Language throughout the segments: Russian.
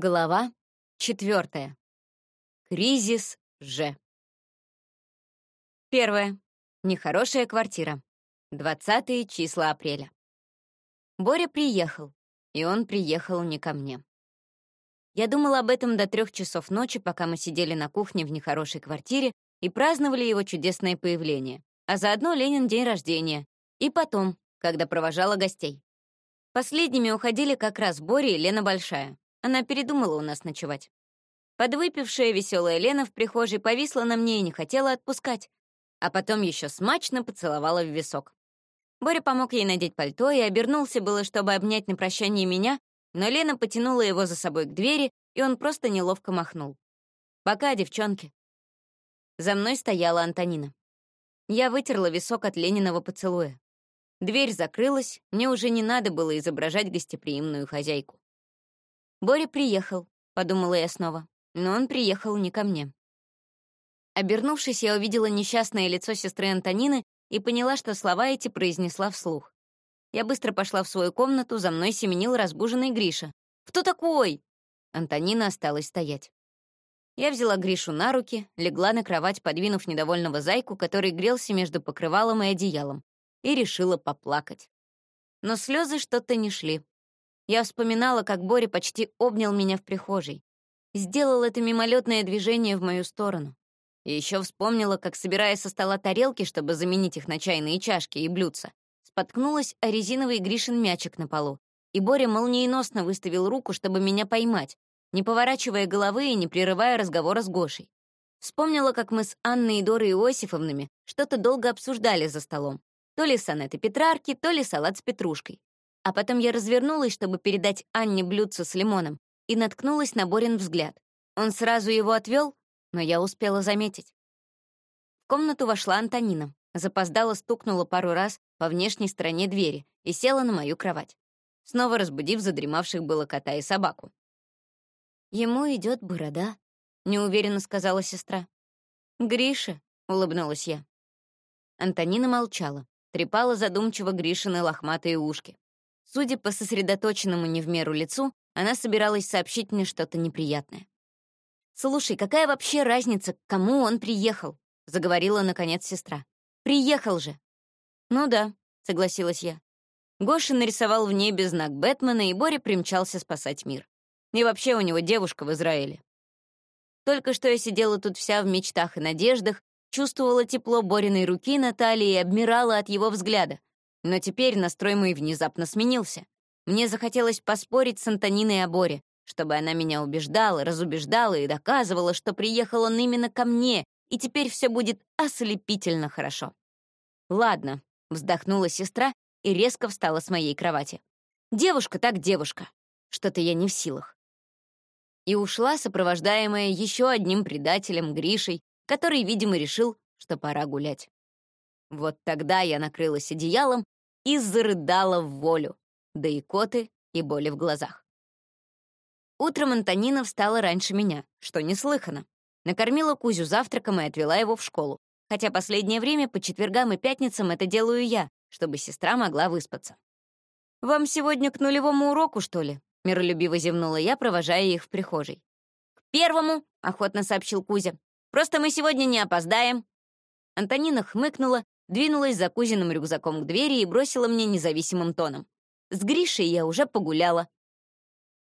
Глава четвертая. Кризис Ж. Первое. Нехорошая квартира. 20 числа апреля. Боря приехал, и он приехал не ко мне. Я думала об этом до трех часов ночи, пока мы сидели на кухне в нехорошей квартире и праздновали его чудесное появление, а заодно Ленин день рождения, и потом, когда провожала гостей. Последними уходили как раз Боря и Лена Большая. Она передумала у нас ночевать. Подвыпившая веселая Лена в прихожей повисла на мне и не хотела отпускать, а потом еще смачно поцеловала в висок. Боря помог ей надеть пальто и обернулся было, чтобы обнять на прощание меня, но Лена потянула его за собой к двери, и он просто неловко махнул. «Пока, девчонки». За мной стояла Антонина. Я вытерла висок от Лениного поцелуя. Дверь закрылась, мне уже не надо было изображать гостеприимную хозяйку. «Боря приехал», — подумала я снова, но он приехал не ко мне. Обернувшись, я увидела несчастное лицо сестры Антонины и поняла, что слова эти произнесла вслух. Я быстро пошла в свою комнату, за мной семенил разбуженный Гриша. «Кто такой?» Антонина осталась стоять. Я взяла Гришу на руки, легла на кровать, подвинув недовольного зайку, который грелся между покрывалом и одеялом, и решила поплакать. Но слезы что-то не шли. Я вспоминала, как Боря почти обнял меня в прихожей. Сделал это мимолетное движение в мою сторону. И еще вспомнила, как, собирая со стола тарелки, чтобы заменить их на чайные чашки и блюдца, споткнулась о резиновый Гришин мячик на полу, и Боря молниеносно выставил руку, чтобы меня поймать, не поворачивая головы и не прерывая разговора с Гошей. Вспомнила, как мы с Анной и Дорой Иосифовнами что-то долго обсуждали за столом. То ли сонеты Петрарки, то ли салат с петрушкой. А потом я развернулась, чтобы передать Анне блюдце с лимоном, и наткнулась на Борин взгляд. Он сразу его отвел, но я успела заметить. В комнату вошла Антонина, запоздала, стукнула пару раз по внешней стороне двери и села на мою кровать, снова разбудив задремавших было кота и собаку. «Ему идет борода», — неуверенно сказала сестра. «Гриша», — улыбнулась я. Антонина молчала, трепала задумчиво Гришины лохматые ушки. Судя по сосредоточенному не в меру лицу, она собиралась сообщить мне что-то неприятное. «Слушай, какая вообще разница, к кому он приехал?» — заговорила, наконец, сестра. «Приехал же!» «Ну да», — согласилась я. Гоша нарисовал в небе знак Бэтмена, и Боря примчался спасать мир. И вообще у него девушка в Израиле. Только что я сидела тут вся в мечтах и надеждах, чувствовала тепло Бориной руки на талии и обмирала от его взгляда. Но теперь настрой мой внезапно сменился. Мне захотелось поспорить с Антониной о Боре, чтобы она меня убеждала, разубеждала и доказывала, что приехал он именно ко мне, и теперь все будет ослепительно хорошо. «Ладно», — вздохнула сестра и резко встала с моей кровати. «Девушка так девушка. Что-то я не в силах». И ушла, сопровождаемая еще одним предателем Гришей, который, видимо, решил, что пора гулять. Вот тогда я накрылась одеялом и зарыдала в волю, да и коты, и боли в глазах. Утром Антонина встала раньше меня, что неслыханно. Накормила Кузю завтраком и отвела его в школу, хотя последнее время по четвергам и пятницам это делаю я, чтобы сестра могла выспаться. «Вам сегодня к нулевому уроку, что ли?» — миролюбиво зевнула я, провожая их в прихожей. «К первому», — охотно сообщил Кузя. «Просто мы сегодня не опоздаем». Антонина хмыкнула двинулась за кузиным рюкзаком к двери и бросила мне независимым тоном. «С Гришей я уже погуляла».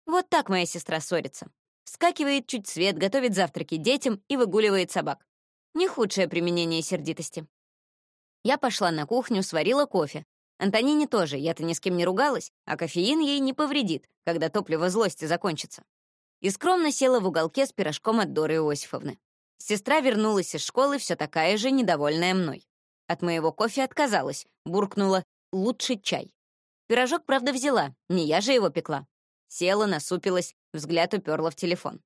Вот так моя сестра ссорится. Вскакивает чуть свет, готовит завтраки детям и выгуливает собак. Не худшее применение сердитости. Я пошла на кухню, сварила кофе. Антонине тоже, я-то ни с кем не ругалась, а кофеин ей не повредит, когда топливо злости закончится. И скромно села в уголке с пирожком от Доры Иосифовны. Сестра вернулась из школы все такая же, недовольная мной. От моего кофе отказалась, буркнула «лучше чай». Пирожок, правда, взяла, не я же его пекла. Села, насупилась, взгляд уперла в телефон.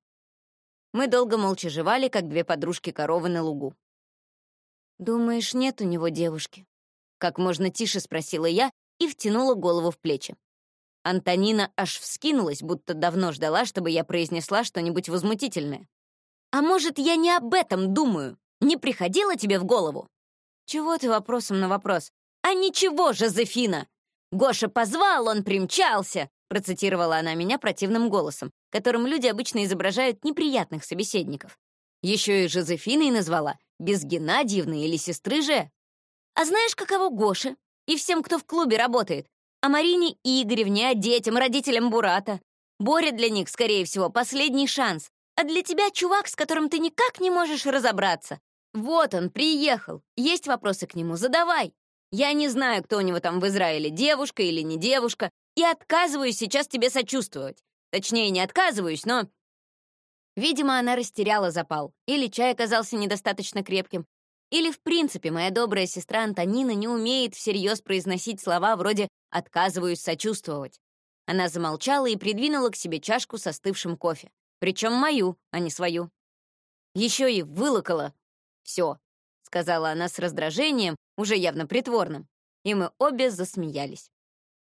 Мы долго молча жевали, как две подружки-коровы на лугу. «Думаешь, нет у него девушки?» Как можно тише спросила я и втянула голову в плечи. Антонина аж вскинулась, будто давно ждала, чтобы я произнесла что-нибудь возмутительное. «А может, я не об этом думаю? Не приходило тебе в голову?» «Чего ты вопросом на вопрос?» «А ничего, Жозефина! Гоша позвал, он примчался. процитировала она меня противным голосом, которым люди обычно изображают неприятных собеседников. Еще и Жозефиной назвала, без Геннадьевны или сестры же. А знаешь, каково Гоше? И всем, кто в клубе работает. А Марине Игоревне, а детям, родителям Бурата. Боря для них, скорее всего, последний шанс. А для тебя чувак, с которым ты никак не можешь разобраться. Вот он, приехал. Есть вопросы к нему, задавай. Я не знаю, кто у него там в Израиле, девушка или не девушка, и отказываюсь сейчас тебе сочувствовать. Точнее, не отказываюсь, но... Видимо, она растеряла запал, или чай оказался недостаточно крепким, или, в принципе, моя добрая сестра Антонина не умеет всерьез произносить слова вроде «отказываюсь сочувствовать». Она замолчала и придвинула к себе чашку со остывшим кофе. Причем мою, а не свою. Еще и вылокала. «Все», — сказала она с раздражением, уже явно притворным. И мы обе засмеялись.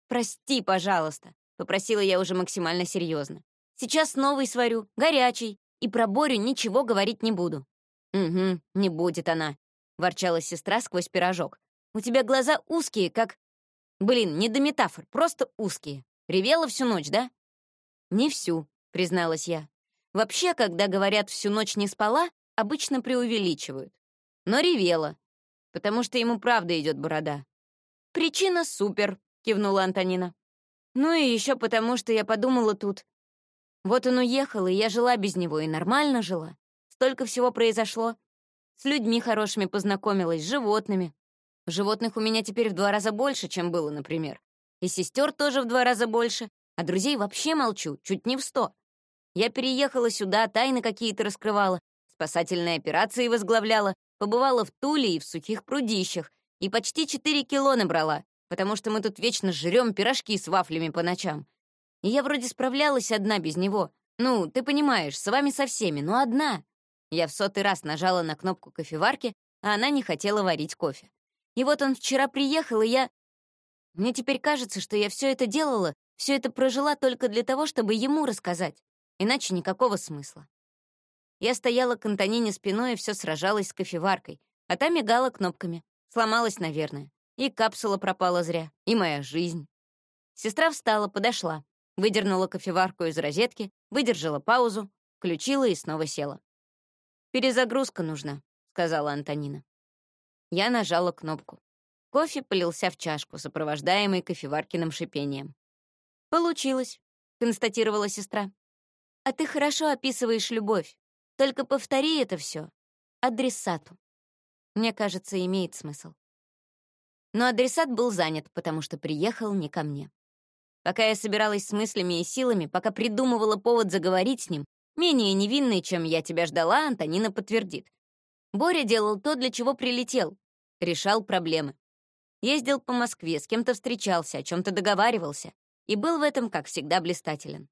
«Прости, пожалуйста», — попросила я уже максимально серьезно. «Сейчас новый сварю, горячий, и про Борю ничего говорить не буду». «Угу, не будет она», — ворчала сестра сквозь пирожок. «У тебя глаза узкие, как...» «Блин, не до метафор, просто узкие. Ревела всю ночь, да?» «Не всю», — призналась я. «Вообще, когда говорят «всю ночь не спала», обычно преувеличивают. Но ревела, потому что ему правда идет борода. «Причина супер», — кивнула Антонина. «Ну и еще потому, что я подумала тут. Вот он уехал, и я жила без него, и нормально жила. Столько всего произошло. С людьми хорошими познакомилась, с животными. Животных у меня теперь в два раза больше, чем было, например. И сестер тоже в два раза больше, а друзей вообще молчу, чуть не в сто. Я переехала сюда, тайны какие-то раскрывала, спасательные операции возглавляла, побывала в Туле и в сухих прудищах, и почти 4 кило набрала, потому что мы тут вечно жрем пирожки с вафлями по ночам. И я вроде справлялась одна без него. Ну, ты понимаешь, с вами со всеми, но одна. Я в сотый раз нажала на кнопку кофеварки, а она не хотела варить кофе. И вот он вчера приехал, и я... Мне теперь кажется, что я все это делала, все это прожила только для того, чтобы ему рассказать. Иначе никакого смысла. Я стояла к Антонине спиной и все сражалась с кофеваркой, а та мигала кнопками. Сломалась, наверное. И капсула пропала зря, и моя жизнь. Сестра встала, подошла, выдернула кофеварку из розетки, выдержала паузу, включила и снова села. «Перезагрузка нужна», — сказала Антонина. Я нажала кнопку. Кофе полился в чашку, сопровождаемый кофеваркиным шипением. «Получилось», — констатировала сестра. «А ты хорошо описываешь любовь. Только повтори это все адресату. Мне кажется, имеет смысл. Но адресат был занят, потому что приехал не ко мне. Пока я собиралась с мыслями и силами, пока придумывала повод заговорить с ним, менее невинный, чем я тебя ждала, Антонина подтвердит. Боря делал то, для чего прилетел. Решал проблемы. Ездил по Москве, с кем-то встречался, о чем-то договаривался. И был в этом, как всегда, блистателен.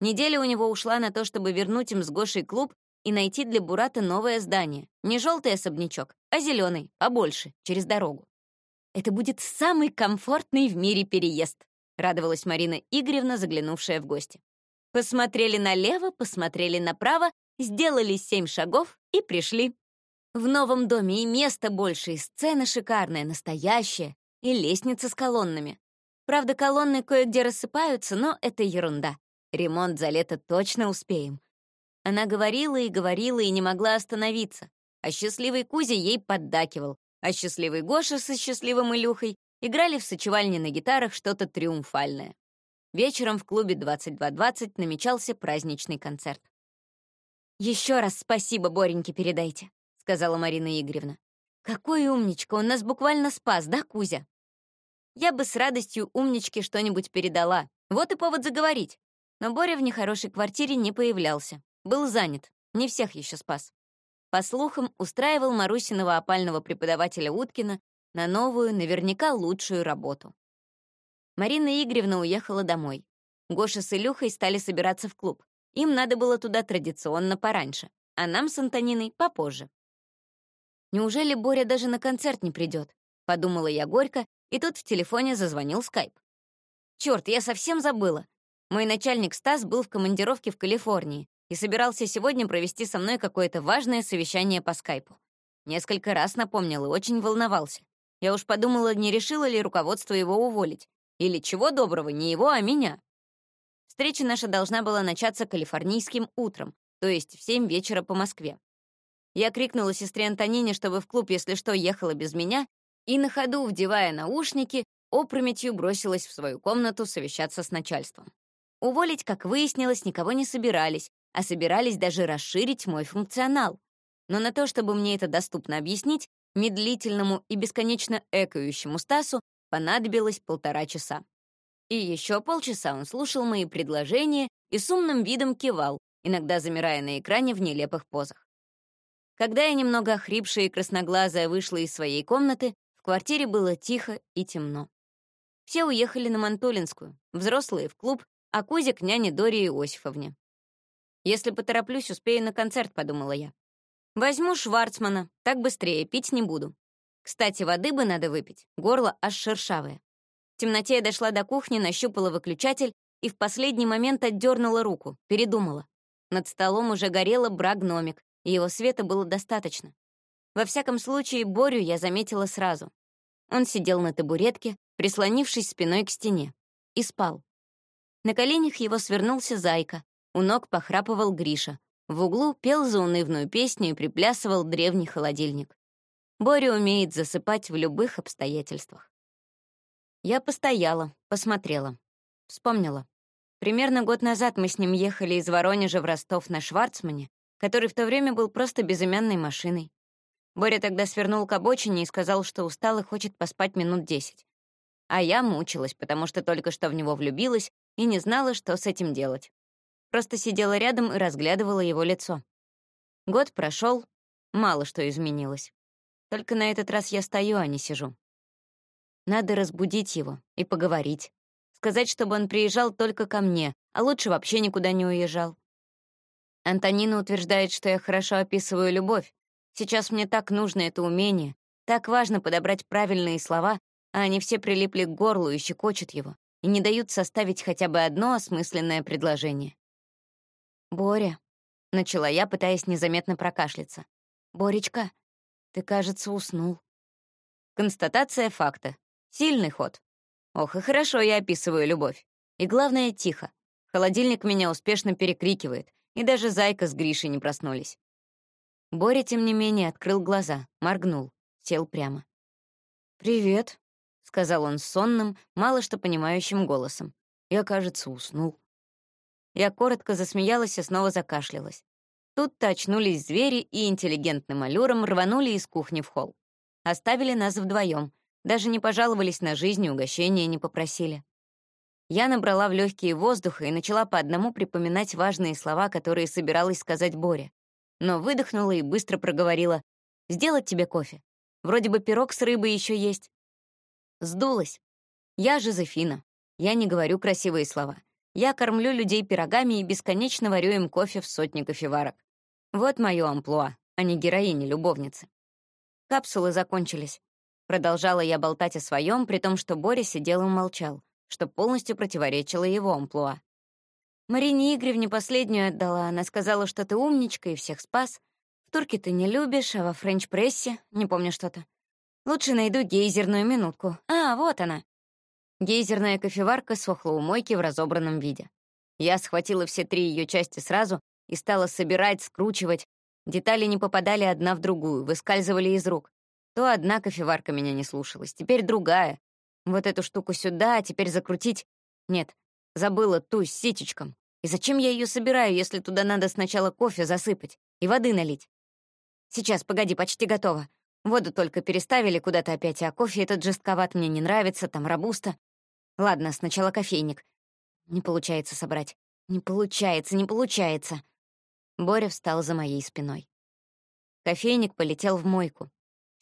Неделя у него ушла на то, чтобы вернуть им с Гошей клуб и найти для Бурата новое здание. Не желтый особнячок, а зеленый, побольше, через дорогу. Это будет самый комфортный в мире переезд», — радовалась Марина Игоревна, заглянувшая в гости. Посмотрели налево, посмотрели направо, сделали семь шагов и пришли. В новом доме и место больше, и сцена шикарная, настоящая, и лестница с колоннами. Правда, колонны кое-где рассыпаются, но это ерунда. Ремонт за лето точно успеем. Она говорила и говорила и не могла остановиться, а счастливый Кузя ей поддакивал, а счастливый Гоша со счастливым Илюхой играли в сочевальне на гитарах что-то триумфальное. Вечером в клубе 2220 намечался праздничный концерт. «Еще раз спасибо, Бореньке, передайте», — сказала Марина Игоревна. «Какой умничка, он нас буквально спас, да, Кузя?» Я бы с радостью умничке что-нибудь передала. Вот и повод заговорить. Но Боря в нехорошей квартире не появлялся. Был занят, не всех еще спас по слухам, устраивал Марусиного опального преподавателя Уткина на новую, наверняка лучшую работу. Марина Игоревна уехала домой. Гоша с Илюхой стали собираться в клуб. Им надо было туда традиционно пораньше, а нам с Антониной попозже. «Неужели Боря даже на концерт не придет?» — подумала я горько, и тут в телефоне зазвонил скайп. Черт, я совсем забыла. Мой начальник Стас был в командировке в Калифорнии, и собирался сегодня провести со мной какое-то важное совещание по скайпу. Несколько раз напомнил и очень волновался. Я уж подумала, не решила ли руководство его уволить. Или чего доброго, не его, а меня. Встреча наша должна была начаться калифорнийским утром, то есть в семь вечера по Москве. Я крикнула сестре Антонине, чтобы в клуб, если что, ехала без меня, и на ходу, вдевая наушники, опрометью бросилась в свою комнату совещаться с начальством. Уволить, как выяснилось, никого не собирались, а собирались даже расширить мой функционал. Но на то, чтобы мне это доступно объяснить, медлительному и бесконечно экающему Стасу понадобилось полтора часа. И еще полчаса он слушал мои предложения и с умным видом кивал, иногда замирая на экране в нелепых позах. Когда я немного охрипшая и красноглазая вышла из своей комнаты, в квартире было тихо и темно. Все уехали на Мантолинскую, взрослые — в клуб, а Кузя к няне Доре Иосифовне. «Если потороплюсь, успею на концерт», — подумала я. «Возьму Шварцмана, так быстрее, пить не буду. Кстати, воды бы надо выпить, горло аж шершавое». В темноте я дошла до кухни, нащупала выключатель и в последний момент отдернула руку, передумала. Над столом уже горела бра-гномик, и его света было достаточно. Во всяком случае, Борю я заметила сразу. Он сидел на табуретке, прислонившись спиной к стене, и спал. На коленях его свернулся зайка, у ног похрапывал Гриша, в углу пел заунывную песню и приплясывал древний холодильник. Боря умеет засыпать в любых обстоятельствах. Я постояла, посмотрела, вспомнила. Примерно год назад мы с ним ехали из Воронежа в Ростов на Шварцмане, который в то время был просто безымянной машиной. Боря тогда свернул к обочине и сказал, что устал и хочет поспать минут десять. А я мучилась, потому что только что в него влюбилась и не знала, что с этим делать. Просто сидела рядом и разглядывала его лицо. Год прошел, мало что изменилось. Только на этот раз я стою, а не сижу. Надо разбудить его и поговорить. Сказать, чтобы он приезжал только ко мне, а лучше вообще никуда не уезжал. Антонина утверждает, что я хорошо описываю любовь. Сейчас мне так нужно это умение, так важно подобрать правильные слова, а они все прилипли к горлу и щекочут его, и не дают составить хотя бы одно осмысленное предложение. «Боря», — начала я, пытаясь незаметно прокашляться. «Боречка, ты, кажется, уснул». Констатация факта. Сильный ход. Ох, и хорошо я описываю любовь. И главное, тихо. Холодильник меня успешно перекрикивает, и даже Зайка с Гришей не проснулись. Боря, тем не менее, открыл глаза, моргнул, сел прямо. «Привет», — сказал он сонным, мало что понимающим голосом. Я, кажется, уснул. Я коротко засмеялась и снова закашлялась. Тут-то очнулись звери и интеллигентным аллюром рванули из кухни в холл. Оставили нас вдвоем, даже не пожаловались на жизнь и угощения не попросили. Я набрала в легкие воздуха и начала по одному припоминать важные слова, которые собиралась сказать Боре. Но выдохнула и быстро проговорила «Сделать тебе кофе? Вроде бы пирог с рыбой еще есть». Сдулась. Я Жозефина. Я не говорю красивые слова. Я кормлю людей пирогами и бесконечно варю им кофе в сотни кофеварок. Вот мое амплуа, а не героини-любовницы. Капсулы закончились. Продолжала я болтать о своем, при том, что Боря сидел и молчал, что полностью противоречило его амплуа. Марине Игоревне последнюю отдала. Она сказала, что ты умничка и всех спас. В турке ты не любишь, а во френч-прессе, не помню что-то. Лучше найду гейзерную минутку. А, вот она. Гейзерная кофеварка сохла у мойки в разобранном виде. Я схватила все три ее части сразу и стала собирать, скручивать. Детали не попадали одна в другую, выскальзывали из рук. То одна кофеварка меня не слушалась, теперь другая. Вот эту штуку сюда, а теперь закрутить. Нет, забыла ту с ситечком. И зачем я ее собираю, если туда надо сначала кофе засыпать и воды налить? Сейчас, погоди, почти готово. Воду только переставили куда-то опять, а кофе этот жестковат мне не нравится, там робуста. Ладно, сначала кофейник. Не получается собрать. Не получается, не получается. Боря встал за моей спиной. Кофейник полетел в мойку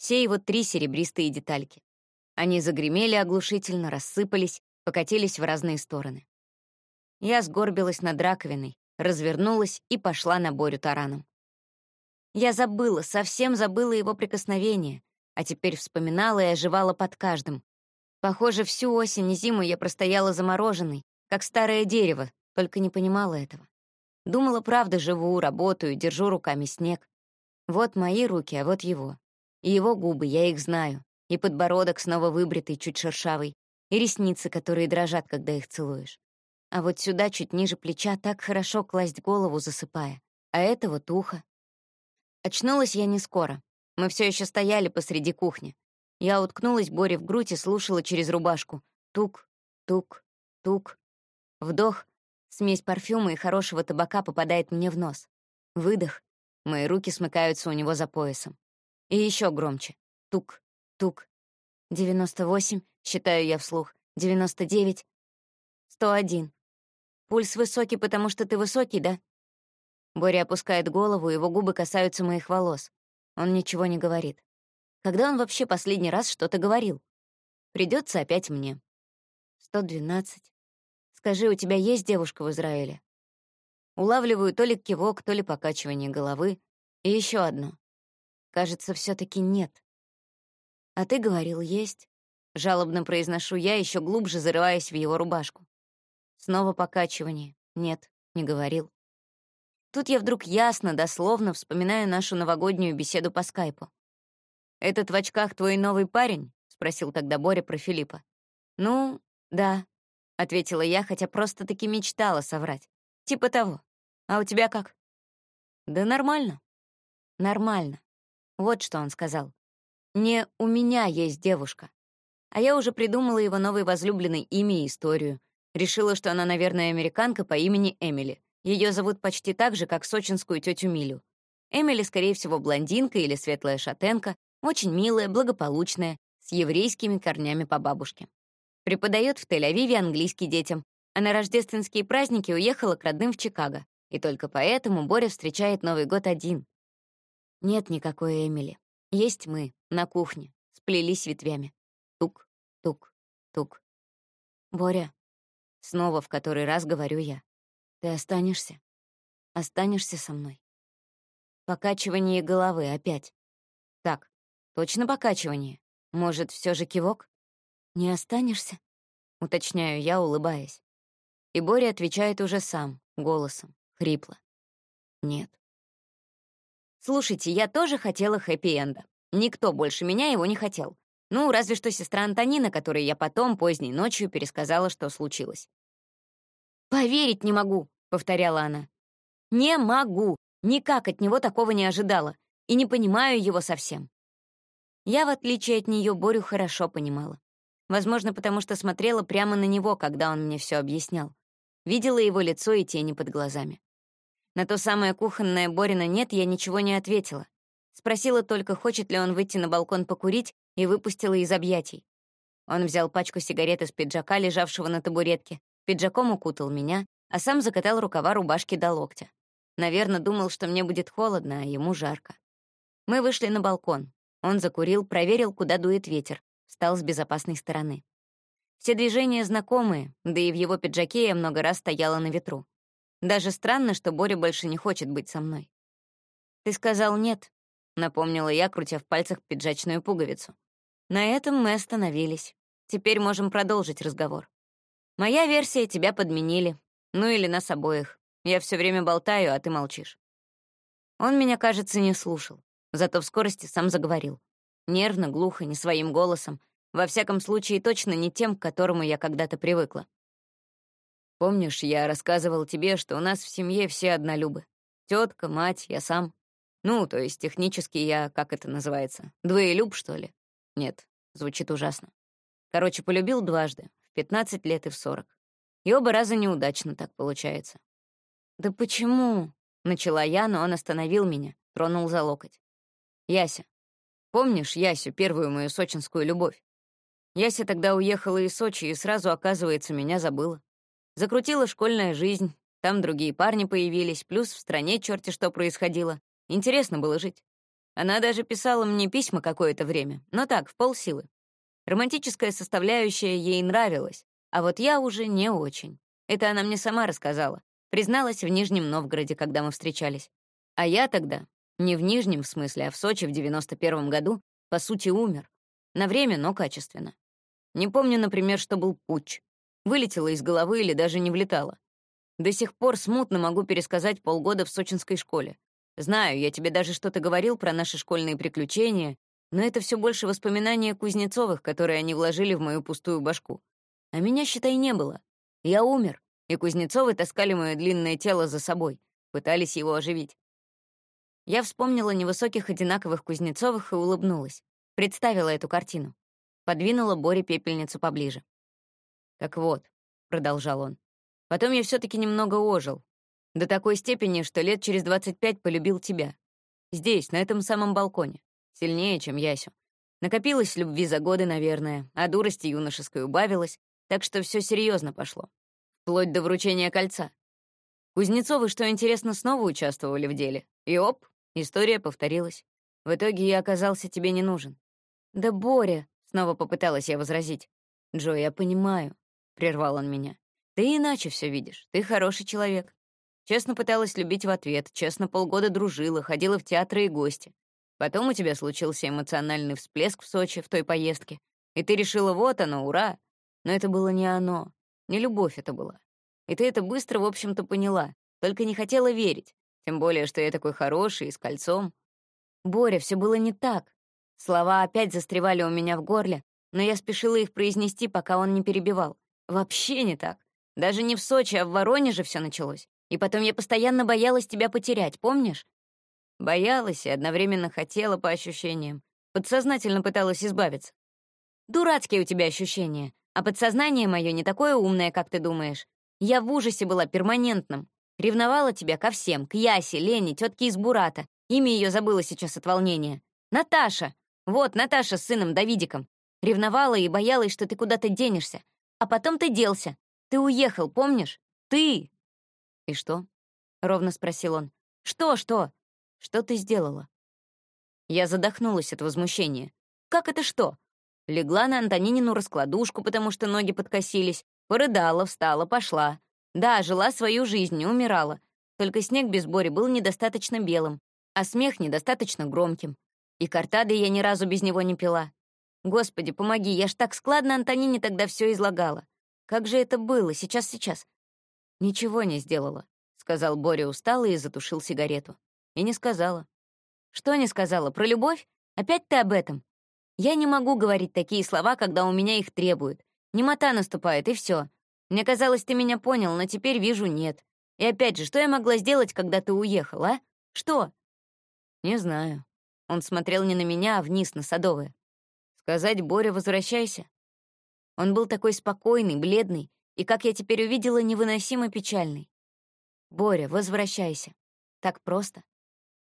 все его три серебристые детальки. Они загремели оглушительно, рассыпались, покатились в разные стороны. Я сгорбилась над раковиной, развернулась и пошла на Борю тараном. Я забыла, совсем забыла его прикосновение, а теперь вспоминала и оживала под каждым. Похоже, всю осень и зиму я простояла замороженной, как старое дерево, только не понимала этого. Думала, правда, живу, работаю, держу руками снег. Вот мои руки, а вот его. И его губы, я их знаю. И подбородок снова выбритый, чуть шершавый. И ресницы, которые дрожат, когда их целуешь. А вот сюда, чуть ниже плеча, так хорошо класть голову, засыпая. А это вот ухо. Очнулась я не скоро. Мы все еще стояли посреди кухни. Я уткнулась Боре в грудь и слушала через рубашку. Тук, тук, тук. Вдох, смесь парфюма и хорошего табака попадает мне в нос. Выдох, мои руки смыкаются у него за поясом. И еще громче. Тук, тук. 98, считаю я вслух. 99, 101. Пульс высокий, потому что ты высокий, да? Боря опускает голову, его губы касаются моих волос. Он ничего не говорит. Когда он вообще последний раз что-то говорил? Придется опять мне. 112. Скажи, у тебя есть девушка в Израиле? Улавливаю то ли кивок, то ли покачивание головы. И еще одно. Кажется, все таки нет. А ты говорил, есть. Жалобно произношу я, еще глубже зарываясь в его рубашку. Снова покачивание. Нет, не говорил. Тут я вдруг ясно, дословно вспоминаю нашу новогоднюю беседу по скайпу. «Этот в очках твой новый парень?» — спросил тогда Боря про Филиппа. «Ну, да», — ответила я, хотя просто-таки мечтала соврать. «Типа того. А у тебя как?» «Да нормально». «Нормально». Вот что он сказал. «Не у меня есть девушка». А я уже придумала его новой возлюбленной имя и историю, Решила, что она, наверное, американка по имени Эмили. Ее зовут почти так же, как сочинскую тетю Милю. Эмили, скорее всего, блондинка или светлая шатенка, очень милая, благополучная, с еврейскими корнями по бабушке. Преподает в Тель-Авиве английский детям, а на рождественские праздники уехала к родным в Чикаго. И только поэтому Боря встречает Новый год один. Нет никакой Эмили. Есть мы, на кухне, сплелись ветвями. Тук, тук, тук. Боря, Снова в который раз говорю я. Ты останешься? Останешься со мной? Покачивание головы опять. Так, точно покачивание? Может, все же кивок? Не останешься? Уточняю я, улыбаясь. И Боря отвечает уже сам, голосом, хрипло. Нет. Слушайте, я тоже хотела хэппи-энда. Никто больше меня его не хотел. Ну, разве что сестра Антонина, которой я потом, поздней ночью, пересказала, что случилось. «Поверить не могу», — повторяла она. «Не могу. Никак от него такого не ожидала. И не понимаю его совсем». Я, в отличие от нее, Борю хорошо понимала. Возможно, потому что смотрела прямо на него, когда он мне все объяснял. Видела его лицо и тени под глазами. На то самое кухонное Борина «нет» я ничего не ответила. Спросила только, хочет ли он выйти на балкон покурить, и выпустила из объятий. Он взял пачку сигарет из пиджака, лежавшего на табуретке, пиджаком укутал меня, а сам закатал рукава рубашки до локтя. Наверное, думал, что мне будет холодно, а ему жарко. Мы вышли на балкон. Он закурил, проверил, куда дует ветер, встал с безопасной стороны. Все движения знакомые, да и в его пиджаке я много раз стояла на ветру. Даже странно, что Боря больше не хочет быть со мной. «Ты сказал нет», — напомнила я, крутя в пальцах пиджачную пуговицу. На этом мы остановились. Теперь можем продолжить разговор. Моя версия — тебя подменили. Ну или нас обоих. Я все время болтаю, а ты молчишь. Он меня, кажется, не слушал. Зато в скорости сам заговорил. Нервно, глухо, не своим голосом. Во всяком случае, точно не тем, к которому я когда-то привыкла. Помнишь, я рассказывал тебе, что у нас в семье все однолюбы. Тетка, мать, я сам. Ну, то есть технически я, как это называется, двоелюб, что ли? Нет, звучит ужасно. Короче, полюбил дважды, в 15 лет и в 40. И оба раза неудачно так получается. «Да почему?» — начала я, но он остановил меня, тронул за локоть. «Яся, помнишь Ясю, первую мою сочинскую любовь? Яся тогда уехала из Сочи и сразу, оказывается, меня забыла. Закрутила школьная жизнь, там другие парни появились, плюс в стране черти что происходило. Интересно было жить. Она даже писала мне письма какое-то время, но так, в полсилы. Романтическая составляющая ей нравилась, а вот я уже не очень. Это она мне сама рассказала. Призналась в Нижнем Новгороде, когда мы встречались. А я тогда, не в Нижнем смысле, а в Сочи в 91 году, по сути, умер. На время, но качественно. Не помню, например, что был путч. Вылетела из головы или даже не влетала. До сих пор смутно могу пересказать полгода в сочинской школе. Знаю, я тебе даже что-то говорил про наши школьные приключения, но это все больше воспоминания Кузнецовых, которые они вложили в мою пустую башку. А меня, считай, не было. Я умер, и Кузнецовы таскали мое длинное тело за собой, пытались его оживить. Я вспомнила невысоких одинаковых Кузнецовых и улыбнулась. Представила эту картину. Подвинула Боре пепельницу поближе. «Так вот», — продолжал он, — «потом я все таки немного ожил. До такой степени, что лет через 25 полюбил тебя. Здесь, на этом самом балконе. Сильнее, чем Ясю. Накопилось любви за годы, наверное, а дурости юношеской убавилось, так что все серьезно пошло. Вплоть до вручения кольца. Кузнецовы, что интересно, снова участвовали в деле. И оп, история повторилась. В итоге я оказался тебе не нужен. «Да, Боря!» — снова попыталась я возразить. «Джо, я понимаю», — прервал он меня. «Ты иначе все видишь. Ты хороший человек. Честно пыталась любить в ответ, честно полгода дружила, ходила в театры и гости. Потом у тебя случился эмоциональный всплеск в Сочи в той поездке, и ты решила, вот оно, ура. Но это было не оно, не любовь это была. И ты это быстро, в общем-то, поняла, только не хотела верить, тем более, что я такой хороший и с кольцом. Боря, все было не так. Слова опять застревали у меня в горле, но я спешила их произнести, пока он не перебивал. Вообще не так. Даже не в Сочи, а в Воронеже все началось. И потом я постоянно боялась тебя потерять, помнишь? Боялась и одновременно хотела по ощущениям. Подсознательно пыталась избавиться. Дурацкие у тебя ощущения, а подсознание мое не такое умное, как ты думаешь. Я в ужасе была перманентным. Ревновала тебя ко всем, к Ясе, Лене, тетке из Бурата. Имя ее забыла сейчас от волнения. Наташа. Вот, Наташа с сыном Давидиком. Ревновала и боялась, что ты куда-то денешься. А потом ты делся. Ты уехал, помнишь? Ты! «И что?» — ровно спросил он. «Что, что? Что ты сделала?» Я задохнулась от возмущения. «Как это что?» Легла на Антонинину раскладушку, потому что ноги подкосились, порыдала, встала, пошла. Да, жила свою жизнь, умирала. Только снег без Бори был недостаточно белым, а смех недостаточно громким. И картады я ни разу без него не пила. Господи, помоги, я ж так складно Антонине тогда все излагала. Как же это было, сейчас-сейчас. «Ничего не сделала», — сказал Боря устало и затушил сигарету. И не сказала. «Что не сказала? Про любовь? Опять ты об этом? Я не могу говорить такие слова, когда у меня их требуют. Немота наступает, и все. Мне казалось, ты меня понял, но теперь вижу, нет. И опять же, что я могла сделать, когда ты уехал, а? Что?» «Не знаю». Он смотрел не на меня, а вниз, на Садовое. «Сказать, Боря, возвращайся?» Он был такой спокойный, бледный, и, как я теперь увидела, невыносимо печальный. «Боря, возвращайся». Так просто.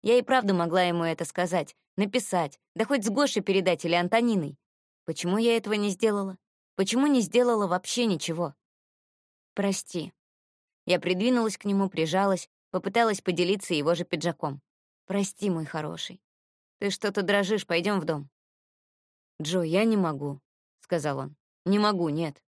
Я и правда могла ему это сказать, написать, да хоть с Гошей передать или Антониной. Почему я этого не сделала? Почему не сделала вообще ничего? Прости. Я придвинулась к нему, прижалась, попыталась поделиться его же пиджаком. Прости, мой хороший. Ты что-то дрожишь, пойдем в дом. Джо, я не могу, сказал он. Не могу, нет.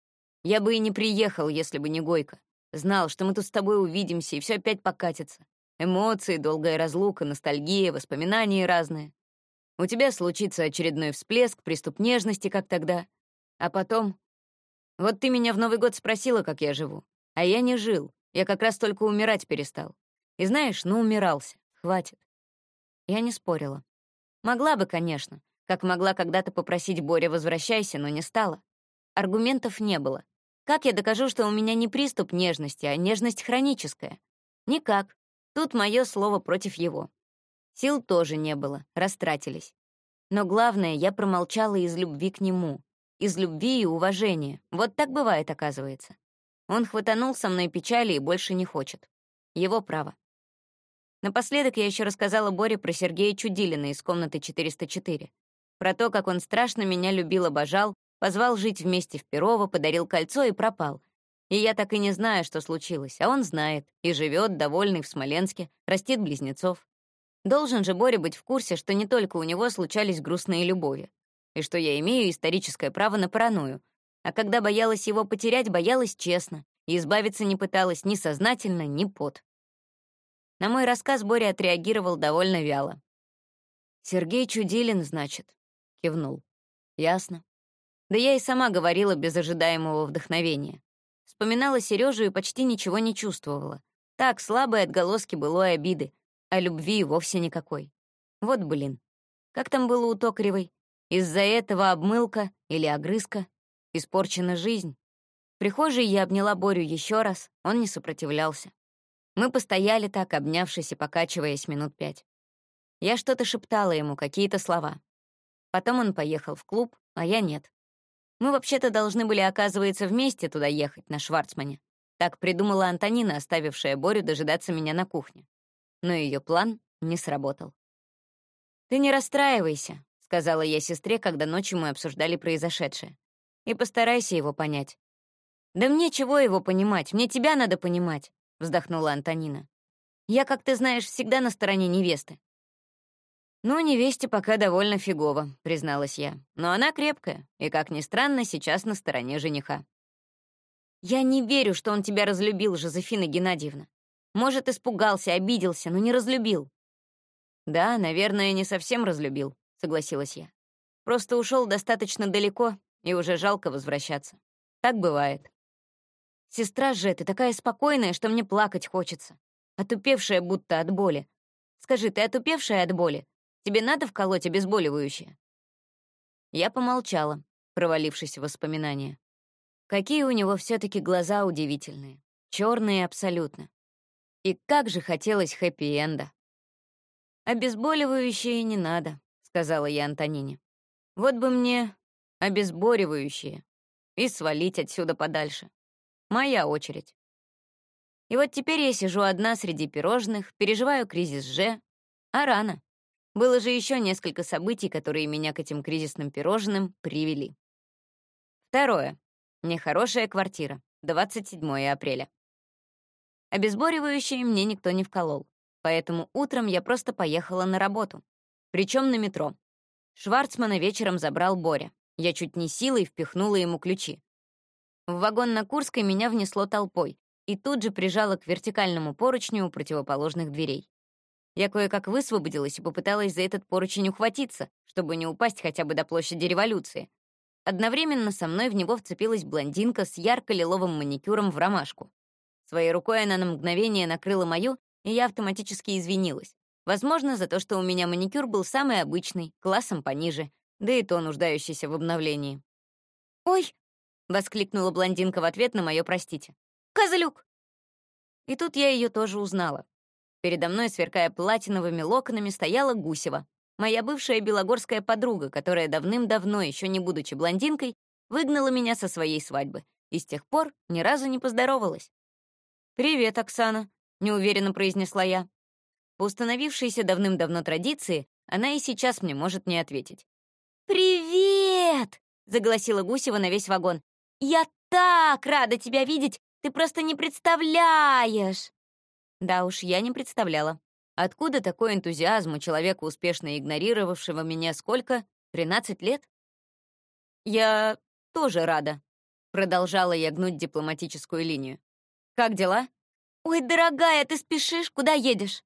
Я бы и не приехал, если бы не Гойка. Знал, что мы тут с тобой увидимся, и все опять покатится. Эмоции, долгая разлука, ностальгия, воспоминания разные. У тебя случится очередной всплеск, приступ нежности, как тогда. А потом... Вот ты меня в Новый год спросила, как я живу. А я не жил. Я как раз только умирать перестал. И знаешь, ну, умирался. Хватит. Я не спорила. Могла бы, конечно. Как могла когда-то попросить Боря «возвращайся», но не стала. Аргументов не было. Как я докажу, что у меня не приступ нежности, а нежность хроническая? Никак. Тут мое слово против его. Сил тоже не было, растратились. Но главное, я промолчала из любви к нему. Из любви и уважения. Вот так бывает, оказывается. Он хватанул со мной печали и больше не хочет. Его право. Напоследок я еще рассказала Боре про Сергея Чудилина из комнаты 404. Про то, как он страшно меня любил, обожал, Позвал жить вместе в Перово, подарил кольцо и пропал. И я так и не знаю, что случилось, а он знает и живет, довольный в Смоленске, растит близнецов. Должен же Боря быть в курсе, что не только у него случались грустные любови, и что я имею историческое право на паранойю. А когда боялась его потерять, боялась честно, и избавиться не пыталась ни сознательно, ни под. На мой рассказ Боря отреагировал довольно вяло. «Сергей Чудилин, значит?» — кивнул. «Ясно. Да я и сама говорила без ожидаемого вдохновения. Вспоминала Сережу и почти ничего не чувствовала. Так, слабые отголоски былой обиды, а любви вовсе никакой. Вот блин. Как там было у Токаревой? Из-за этого обмылка или огрызка? Испорчена жизнь? В прихожей я обняла Борю еще раз, он не сопротивлялся. Мы постояли так, обнявшись и покачиваясь минут пять. Я что-то шептала ему, какие-то слова. Потом он поехал в клуб, а я нет. Мы вообще-то должны были, оказывается, вместе туда ехать, на Шварцмане. Так придумала Антонина, оставившая Борю дожидаться меня на кухне. Но ее план не сработал. «Ты не расстраивайся», — сказала я сестре, когда ночью мы обсуждали произошедшее. «И постарайся его понять». «Да мне чего его понимать? Мне тебя надо понимать», — вздохнула Антонина. «Я, как ты знаешь, всегда на стороне невесты». «Ну, невесте пока довольно фигово», — призналась я. «Но она крепкая, и, как ни странно, сейчас на стороне жениха». «Я не верю, что он тебя разлюбил, Жозефина Геннадьевна. Может, испугался, обиделся, но не разлюбил». «Да, наверное, не совсем разлюбил», — согласилась я. «Просто ушел достаточно далеко, и уже жалко возвращаться. Так бывает». Сестра же, ты такая спокойная, что мне плакать хочется. Отупевшая будто от боли. Скажи, ты отупевшая от боли? Тебе надо вколоть обезболивающее?» Я помолчала, провалившись в воспоминания. Какие у него все таки глаза удивительные. черные абсолютно. И как же хотелось хэппи-энда. «Обезболивающее не надо», — сказала я Антонине. «Вот бы мне обезболивающее и свалить отсюда подальше». Моя очередь. И вот теперь я сижу одна среди пирожных, переживаю кризис Ж, а рано. Было же еще несколько событий, которые меня к этим кризисным пирожным привели. Второе. Нехорошая квартира. 27 апреля. Обезболивающее мне никто не вколол, поэтому утром я просто поехала на работу. Причем на метро. Шварцмана вечером забрал Боря. Я чуть не силой впихнула ему ключи. В вагон на Курской меня внесло толпой и тут же прижало к вертикальному поручню у противоположных дверей. Я кое-как высвободилась и попыталась за этот поручень ухватиться, чтобы не упасть хотя бы до площади революции. Одновременно со мной в него вцепилась блондинка с ярко-лиловым маникюром в ромашку. Своей рукой она на мгновение накрыла мою, и я автоматически извинилась. Возможно, за то, что у меня маникюр был самый обычный, классом пониже, да и то нуждающийся в обновлении. «Ой!» — воскликнула блондинка в ответ на мое «простите». «Козлюк!» И тут я ее тоже узнала. Передо мной, сверкая платиновыми локонами, стояла Гусева, моя бывшая белогорская подруга, которая давным-давно, еще не будучи блондинкой, выгнала меня со своей свадьбы и с тех пор ни разу не поздоровалась. «Привет, Оксана», — неуверенно произнесла я. По установившейся давным-давно традиции, она и сейчас мне может не ответить. «Привет!» — загласила Гусева на весь вагон. «Я так рада тебя видеть! Ты просто не представляешь!» Да уж, я не представляла. Откуда такой энтузиазм у человека, успешно игнорировавшего меня сколько? 13 лет? Я тоже рада. Продолжала я гнуть дипломатическую линию. Как дела? Ой, дорогая, ты спешишь? Куда едешь?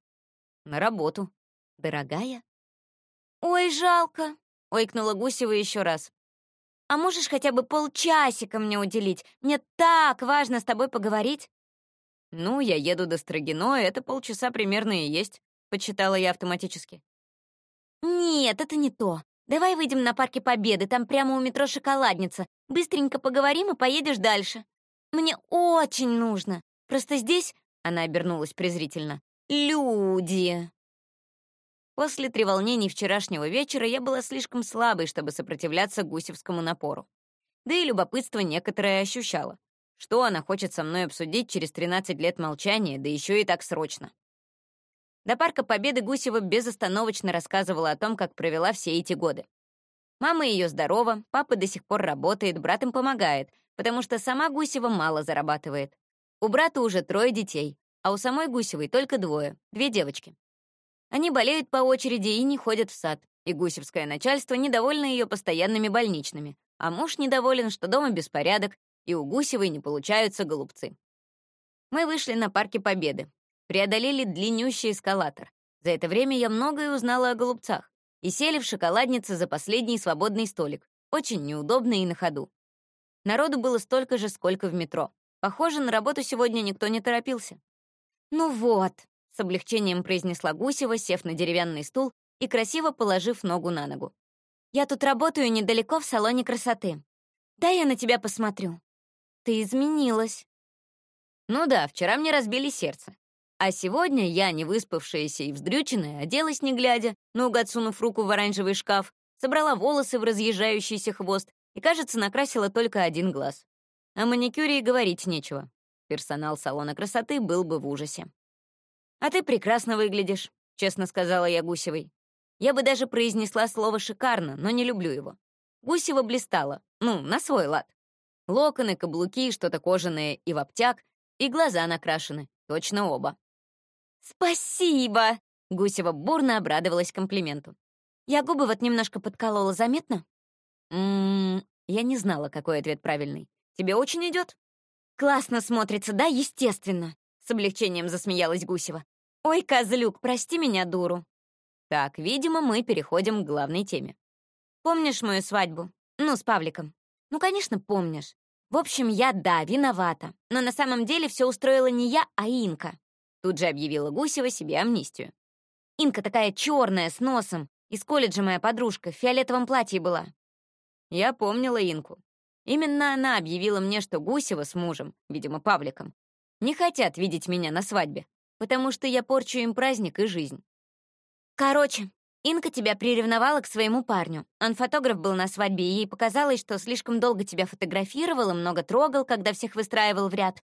На работу. Дорогая? Ой, жалко. Ойкнула Гусева еще раз. А можешь хотя бы полчасика мне уделить? Мне так важно с тобой поговорить». «Ну, я еду до Строгино, это полчаса примерно и есть», — почитала я автоматически. «Нет, это не то. Давай выйдем на Парке Победы, там прямо у метро шоколадница. Быстренько поговорим и поедешь дальше. Мне очень нужно. Просто здесь...» — она обернулась презрительно. «Люди!» После треволнений вчерашнего вечера я была слишком слабой, чтобы сопротивляться гусевскому напору. Да и любопытство некоторое ощущала. Что она хочет со мной обсудить через 13 лет молчания, да еще и так срочно. До Парка Победы Гусева безостановочно рассказывала о том, как провела все эти годы. Мама ее здорова, папа до сих пор работает, брат им помогает, потому что сама Гусева мало зарабатывает. У брата уже трое детей, а у самой Гусевой только двое, две девочки. Они болеют по очереди и не ходят в сад, и гусевское начальство недовольно ее постоянными больничными, а муж недоволен, что дома беспорядок, и у Гусевой не получаются голубцы. Мы вышли на Парке Победы, преодолели длиннющий эскалатор. За это время я многое узнала о голубцах и сели в шоколаднице за последний свободный столик, очень неудобно и на ходу. Народу было столько же, сколько в метро. Похоже, на работу сегодня никто не торопился. «Ну вот», с облегчением произнесла Гусева, сев на деревянный стул и красиво положив ногу на ногу. «Я тут работаю недалеко в салоне красоты. Дай я на тебя посмотрю». ты изменилась». «Ну да, вчера мне разбили сердце. А сегодня я, не выспавшаяся и вздрюченная, оделась не глядя, наугад сунув руку в оранжевый шкаф, собрала волосы в разъезжающийся хвост и, кажется, накрасила только один глаз. О маникюре и говорить нечего. Персонал салона красоты был бы в ужасе. «А ты прекрасно выглядишь», — честно сказала я Гусевой. Я бы даже произнесла слово «шикарно», но не люблю его. Гусева блистала, ну, на свой лад. Локоны, каблуки, что-то кожаное и в обтяг, и глаза накрашены, точно оба. «Спасибо!» — Гусева бурно обрадовалась комплименту. «Я губы вот немножко подколола, заметно?» «Ммм...» Я не знала, какой ответ правильный. «Тебе очень идет? «Классно смотрится, да, естественно!» С облегчением засмеялась Гусева. «Ой, козлюк, прости меня, дуру!» Так, видимо, мы переходим к главной теме. «Помнишь мою свадьбу? Ну, с Павликом?» «Ну, конечно, помнишь. В общем, я, да, виновата. Но на самом деле все устроила не я, а Инка». Тут же объявила Гусева себе амнистию. «Инка такая черная, с носом. Из колледжа моя подружка в фиолетовом платье была». Я помнила Инку. Именно она объявила мне, что Гусева с мужем, видимо, Павликом, не хотят видеть меня на свадьбе, потому что я порчу им праздник и жизнь. Короче, Инка тебя приревновала к своему парню. Он фотограф был на свадьбе, и ей показалось, что слишком долго тебя фотографировал и много трогал, когда всех выстраивал в ряд.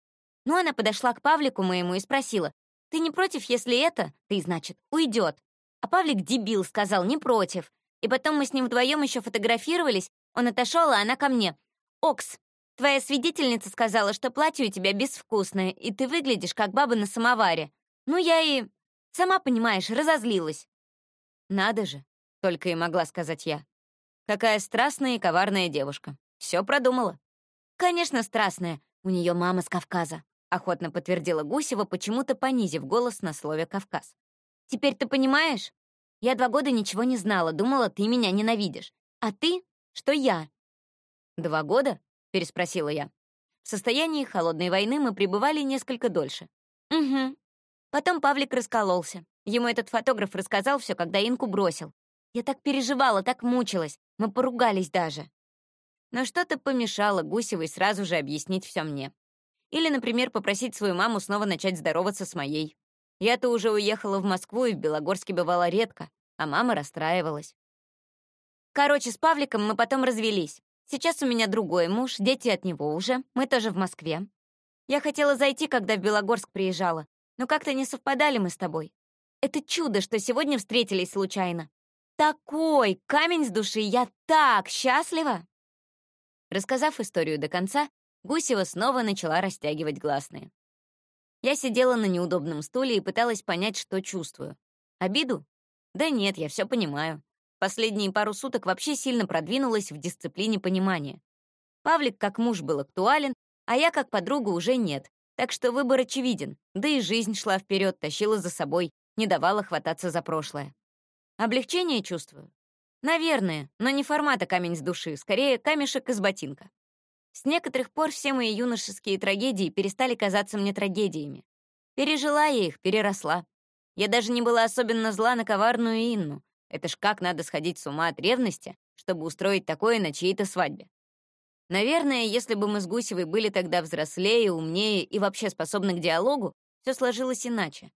Ну, она подошла к Павлику моему и спросила, «Ты не против, если это, ты, значит, уйдет?» А Павлик дебил сказал, «Не против». И потом мы с ним вдвоем еще фотографировались, он отошел, а она ко мне. «Окс, твоя свидетельница сказала, что платье у тебя безвкусное, и ты выглядишь как баба на самоваре. Ну, я и... Сама понимаешь, разозлилась». «Надо же», — только и могла сказать я. «Какая страстная и коварная девушка. Все продумала». «Конечно, страстная. У нее мама с Кавказа», — охотно подтвердила Гусева, почему-то понизив голос на слове «Кавказ». «Теперь ты понимаешь? Я два года ничего не знала, думала, ты меня ненавидишь. А ты, что я. «Два года?» — переспросила я. В состоянии холодной войны мы пребывали несколько дольше. «Угу». Потом Павлик раскололся. Ему этот фотограф рассказал все, когда Инку бросил. Я так переживала, так мучилась. Мы поругались даже. Но что-то помешало Гусевой сразу же объяснить все мне. Или, например, попросить свою маму снова начать здороваться с моей. Я-то уже уехала в Москву и в Белогорске бывала редко, а мама расстраивалась. Короче, с Павликом мы потом развелись. Сейчас у меня другой муж, дети от него уже, мы тоже в Москве. Я хотела зайти, когда в Белогорск приезжала, но как-то не совпадали мы с тобой. Это чудо, что сегодня встретились случайно. Такой камень с души, я так счастлива!» Рассказав историю до конца, Гусева снова начала растягивать гласные. Я сидела на неудобном стуле и пыталась понять, что чувствую. Обиду? Да нет, я все понимаю. Последние пару суток вообще сильно продвинулась в дисциплине понимания. Павлик как муж был актуален, а я как подруга уже нет, так что выбор очевиден, да и жизнь шла вперед, тащила за собой, не давала хвататься за прошлое. Облегчение чувствую? Наверное, но не формата камень с души, скорее камешек из ботинка. С некоторых пор все мои юношеские трагедии перестали казаться мне трагедиями. Пережила я их, переросла. Я даже не была особенно зла на коварную Инну, это ж как надо сходить с ума от ревности, чтобы устроить такое на чьей-то свадьбе. Наверное, если бы мы с Гусевой были тогда взрослее, умнее и вообще способны к диалогу, все сложилось иначе.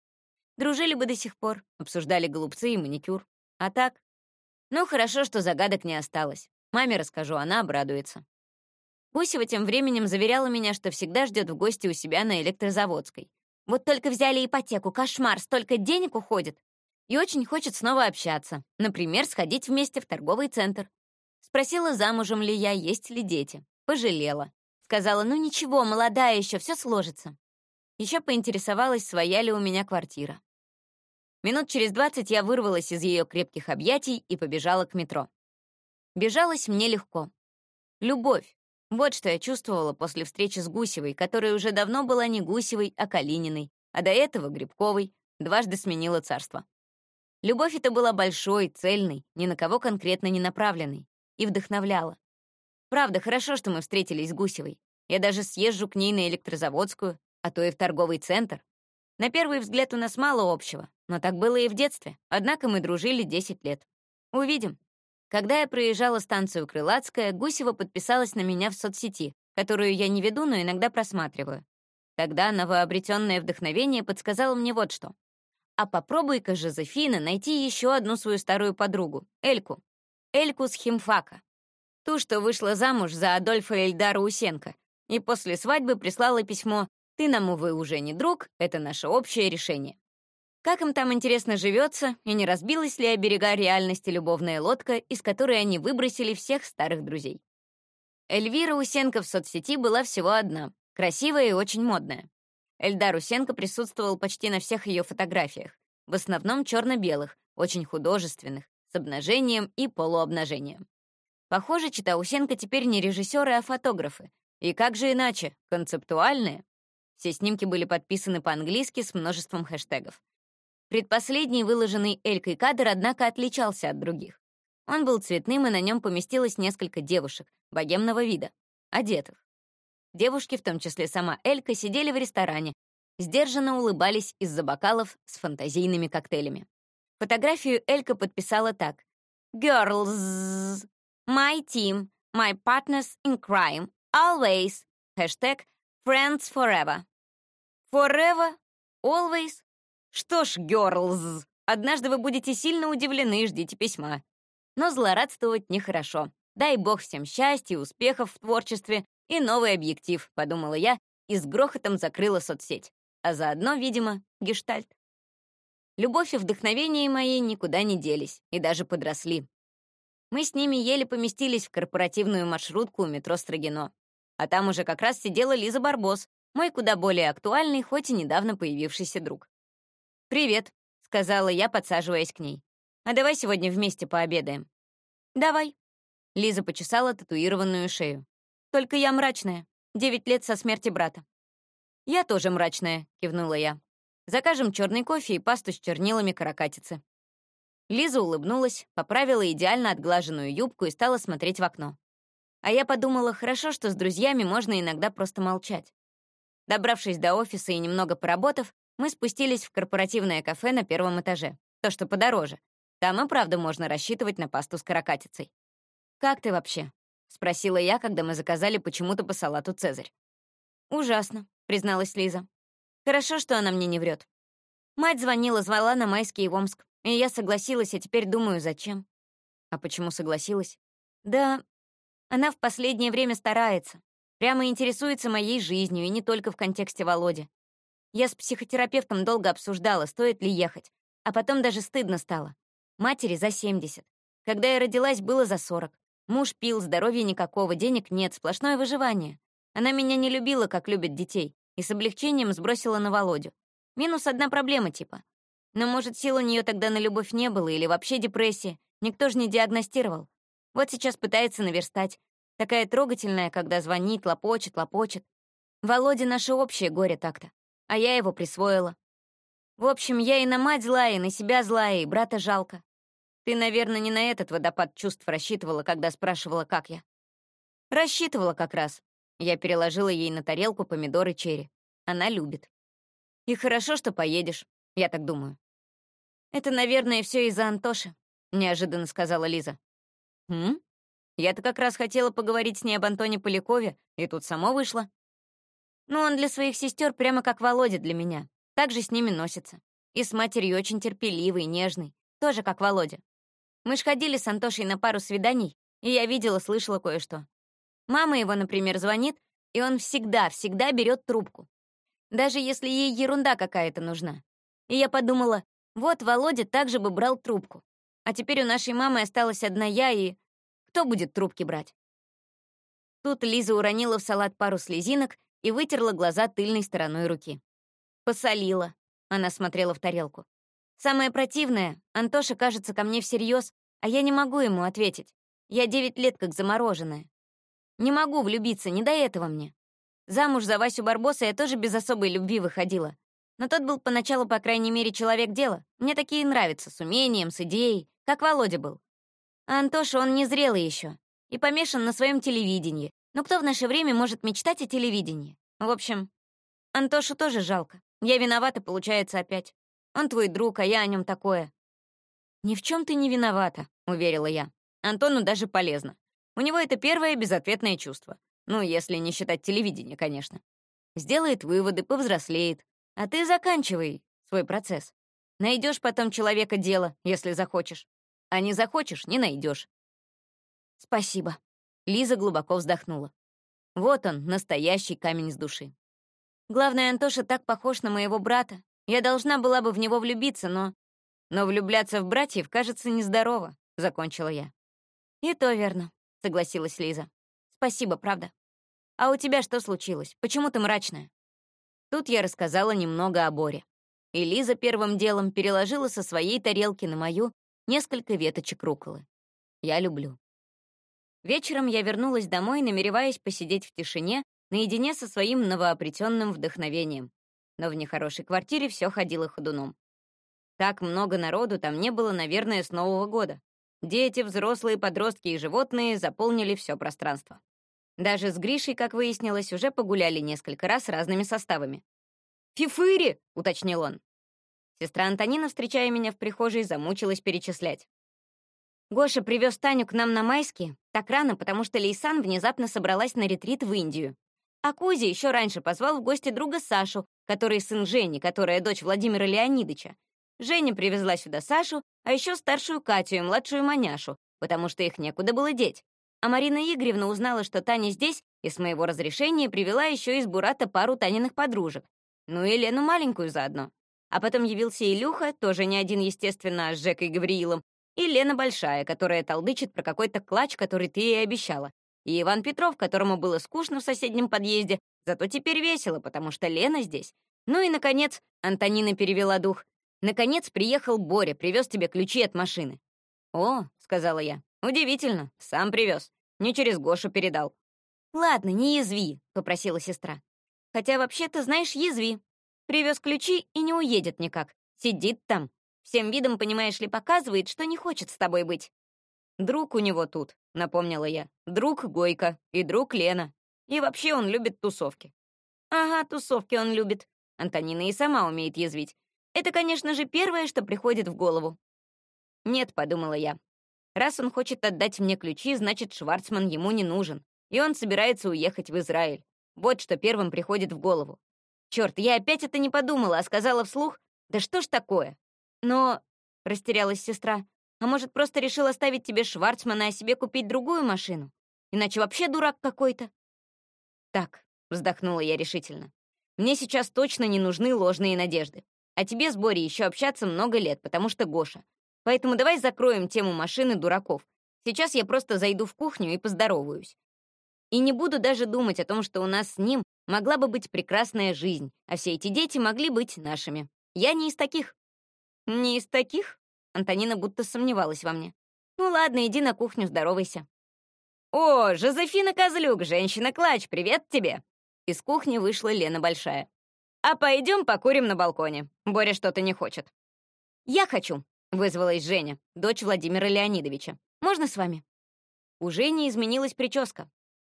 Дружили бы до сих пор, обсуждали голубцы и маникюр. А так? Ну, хорошо, что загадок не осталось. Маме расскажу, она обрадуется. Гусева тем временем заверяла меня, что всегда ждет в гости у себя на электрозаводской. Вот только взяли ипотеку, кошмар, столько денег уходит и очень хочет снова общаться, например, сходить вместе в торговый центр. Спросила, замужем ли я, есть ли дети. Пожалела. Сказала, ну ничего, молодая еще, все сложится. Еще поинтересовалась, своя ли у меня квартира. Минут через двадцать я вырвалась из ее крепких объятий и побежала к метро. Бежалась мне легко. Любовь. Вот что я чувствовала после встречи с Гусевой, которая уже давно была не Гусевой, а Калининой, а до этого Грибковой, дважды сменила царство. Любовь эта была большой, цельной, ни на кого конкретно не направленной, и вдохновляла. Правда, хорошо, что мы встретились с Гусевой. Я даже съезжу к ней на электрозаводскую, а то и в торговый центр. На первый взгляд у нас мало общего, но так было и в детстве, однако мы дружили 10 лет. Увидим. Когда я проезжала станцию Крылатская, Гусева подписалась на меня в соцсети, которую я не веду, но иногда просматриваю. Тогда новообретенное вдохновение подсказало мне вот что. А попробуй-ка, Жозефина, найти еще одну свою старую подругу, Эльку. Эльку с химфака. Ту, что вышла замуж за Адольфа Эльдара Усенко, и после свадьбы прислала письмо «Ты нам, увы, уже не друг, это наше общее решение». Как им там интересно живется, и не разбилась ли о берега реальности любовная лодка, из которой они выбросили всех старых друзей. Эльвира Усенко в соцсети была всего одна, красивая и очень модная. Эльдар Усенко присутствовал почти на всех ее фотографиях, в основном черно-белых, очень художественных, с обнажением и полуобнажением. Похоже, Чита Усенко теперь не режиссеры, а фотографы. И как же иначе, концептуальные. Все снимки были подписаны по-английски с множеством хэштегов. Предпоследний выложенный Элькой кадр, однако, отличался от других. Он был цветным, и на нем поместилось несколько девушек, богемного вида, одетых. Девушки, в том числе сама Элька, сидели в ресторане, сдержанно улыбались из-за бокалов с фантазийными коктейлями. Фотографию Элька подписала так. «Girls, my team, my partners in crime, always, хэштег friends forever». Forever? Always? Что ж, girls, однажды вы будете сильно удивлены, ждите письма. Но злорадствовать нехорошо. Дай бог всем счастья, успехов в творчестве и новый объектив, подумала я и с грохотом закрыла соцсеть. А заодно, видимо, гештальт. Любовь и вдохновение мои никуда не делись и даже подросли. Мы с ними еле поместились в корпоративную маршрутку у метро Строгино. А там уже как раз сидела Лиза Барбос, мой куда более актуальный, хоть и недавно появившийся друг. «Привет», — сказала я, подсаживаясь к ней. «А давай сегодня вместе пообедаем». «Давай». Лиза почесала татуированную шею. «Только я мрачная. Девять лет со смерти брата». «Я тоже мрачная», — кивнула я. «Закажем черный кофе и пасту с чернилами каракатицы». Лиза улыбнулась, поправила идеально отглаженную юбку и стала смотреть в окно. А я подумала, хорошо, что с друзьями можно иногда просто молчать. Добравшись до офиса и немного поработав, мы спустились в корпоративное кафе на первом этаже, то, что подороже. Там и правда можно рассчитывать на пасту с каракатицей. «Как ты вообще?» — спросила я, когда мы заказали почему-то по салату «Цезарь». «Ужасно», — призналась Лиза. «Хорошо, что она мне не врет. Мать звонила, звала на майский в Омск, и я согласилась, а теперь думаю, зачем». «А почему согласилась?» «Да, она в последнее время старается. Прямо интересуется моей жизнью, и не только в контексте Володи. Я с психотерапевтом долго обсуждала, стоит ли ехать. А потом даже стыдно стало. Матери за 70. Когда я родилась, было за 40. Муж пил, здоровья никакого, денег нет, сплошное выживание. Она меня не любила, как любят детей, и с облегчением сбросила на Володю. Минус одна проблема типа. Но, может, сил у нее тогда на любовь не было или вообще депрессия. Никто же не диагностировал. Вот сейчас пытается наверстать. Такая трогательная, когда звонит, лопочет, лопочет. Володя наше общее горе так-то а я его присвоила. В общем, я и на мать злая, и на себя злая, и брата жалко. Ты, наверное, не на этот водопад чувств рассчитывала, когда спрашивала, как я. Рассчитывала как раз. Я переложила ей на тарелку помидоры черри. Она любит. И хорошо, что поедешь, я так думаю. Это, наверное, все из-за Антоши, неожиданно сказала Лиза. М? Я-то как раз хотела поговорить с ней об Антоне Полякове, и тут само вышло. Но он для своих сестер прямо как Володя для меня. Так же с ними носится. И с матерью очень терпеливый, нежный. Тоже как Володя. Мы ж ходили с Антошей на пару свиданий, и я видела, слышала кое-что. Мама его, например, звонит, и он всегда, всегда берет трубку. Даже если ей ерунда какая-то нужна. И я подумала, вот Володя также бы брал трубку. А теперь у нашей мамы осталась одна я, и... Кто будет трубки брать? Тут Лиза уронила в салат пару слезинок и вытерла глаза тыльной стороной руки. «Посолила», — она смотрела в тарелку. «Самое противное, Антоша кажется ко мне всерьез, а я не могу ему ответить. Я девять лет как замороженная. Не могу влюбиться, не до этого мне. Замуж за Васю Барбоса я тоже без особой любви выходила. Но тот был поначалу, по крайней мере, человек дела. Мне такие нравятся, с умением, с идеей, как Володя был. А Антоша, он незрелый еще и помешан на своем телевидении, но кто в наше время может мечтать о телевидении? В общем, Антошу тоже жалко. Я виновата, получается, опять. Он твой друг, а я о нем такое. «Ни в чем ты не виновата», — уверила я. Антону даже полезно. У него это первое безответное чувство. Ну, если не считать телевидение, конечно. Сделает выводы, повзрослеет. А ты заканчивай свой процесс. Найдешь потом человека дело, если захочешь. А не захочешь — не найдешь. Спасибо. Лиза глубоко вздохнула. Вот он, настоящий камень с души. Главное, Антоша так похож на моего брата. Я должна была бы в него влюбиться, но... Но влюбляться в братьев, кажется, нездорово, — закончила я. И то верно, — согласилась Лиза. Спасибо, правда. А у тебя что случилось? Почему ты мрачная? Тут я рассказала немного о Боре. И Лиза первым делом переложила со своей тарелки на мою несколько веточек руколы. Я люблю. Вечером я вернулась домой, намереваясь посидеть в тишине, наедине со своим новообретенным вдохновением. Но в нехорошей квартире все ходило ходуном. Так много народу там не было, наверное, с Нового года. Дети, взрослые, подростки и животные заполнили все пространство. Даже с Гришей, как выяснилось, уже погуляли несколько раз разными составами. «Фифыри!» — уточнил он. Сестра Антонина, встречая меня в прихожей, замучилась перечислять. Гоша привез Таню к нам на майские, так рано, потому что Лейсан внезапно собралась на ретрит в Индию. А Кузя еще раньше позвал в гости друга Сашу, который сын Жени, которая дочь Владимира Леонидовича. Женя привезла сюда Сашу, а еще старшую Катю и младшую Маняшу, потому что их некуда было деть. А Марина Игоревна узнала, что Таня здесь, и с моего разрешения привела еще из Бурата пару Таниных подружек. Ну и Лену маленькую заодно. А потом явился Илюха, тоже не один, естественно, а с Жекой Гавриилом, и Лена Большая, которая толдычит про какой-то клатч, который ты ей обещала, и Иван Петров, которому было скучно в соседнем подъезде, зато теперь весело, потому что Лена здесь. Ну и, наконец, Антонина перевела дух. Наконец приехал Боря, привез тебе ключи от машины. «О», — сказала я, — «удивительно, сам привез, не через Гошу передал». «Ладно, не язви», — попросила сестра. Хотя вообще-то, знаешь, язви. Привез ключи и не уедет никак. Сидит там. Всем видом, понимаешь ли, показывает, что не хочет с тобой быть. Друг у него тут, напомнила я. Друг Гойка и друг Лена. И вообще он любит тусовки. Ага, тусовки он любит. Антонина и сама умеет язвить. Это, конечно же, первое, что приходит в голову. Нет, подумала я. Раз он хочет отдать мне ключи, значит, Шварцман ему не нужен, и он собирается уехать в Израиль. Вот что первым приходит в голову. Черт, я опять это не подумала, а сказала вслух, да что ж такое? Но, растерялась сестра, а может, просто решил оставить тебе Шварцмана, а себе купить другую машину? Иначе вообще дурак какой-то. Так, вздохнула я решительно. Мне сейчас точно не нужны ложные надежды. А тебе с Борей еще общаться много лет, потому что Гоша. Поэтому давай закроем тему машины дураков. Сейчас я просто зайду в кухню и поздороваюсь. И не буду даже думать о том, что у нас с ним могла бы быть прекрасная жизнь, а все эти дети могли быть нашими. Я не из таких. Не из таких? Антонина будто сомневалась во мне. Ну ладно, иди на кухню, здоровайся. О, Жозефина Козлюк, женщина-клач, привет тебе. Из кухни вышла Лена Большая. А пойдем покурим на балконе. Боря что-то не хочет. Я хочу, вызвалась Женя, дочь Владимира Леонидовича. Можно с вами? У Жени изменилась прическа.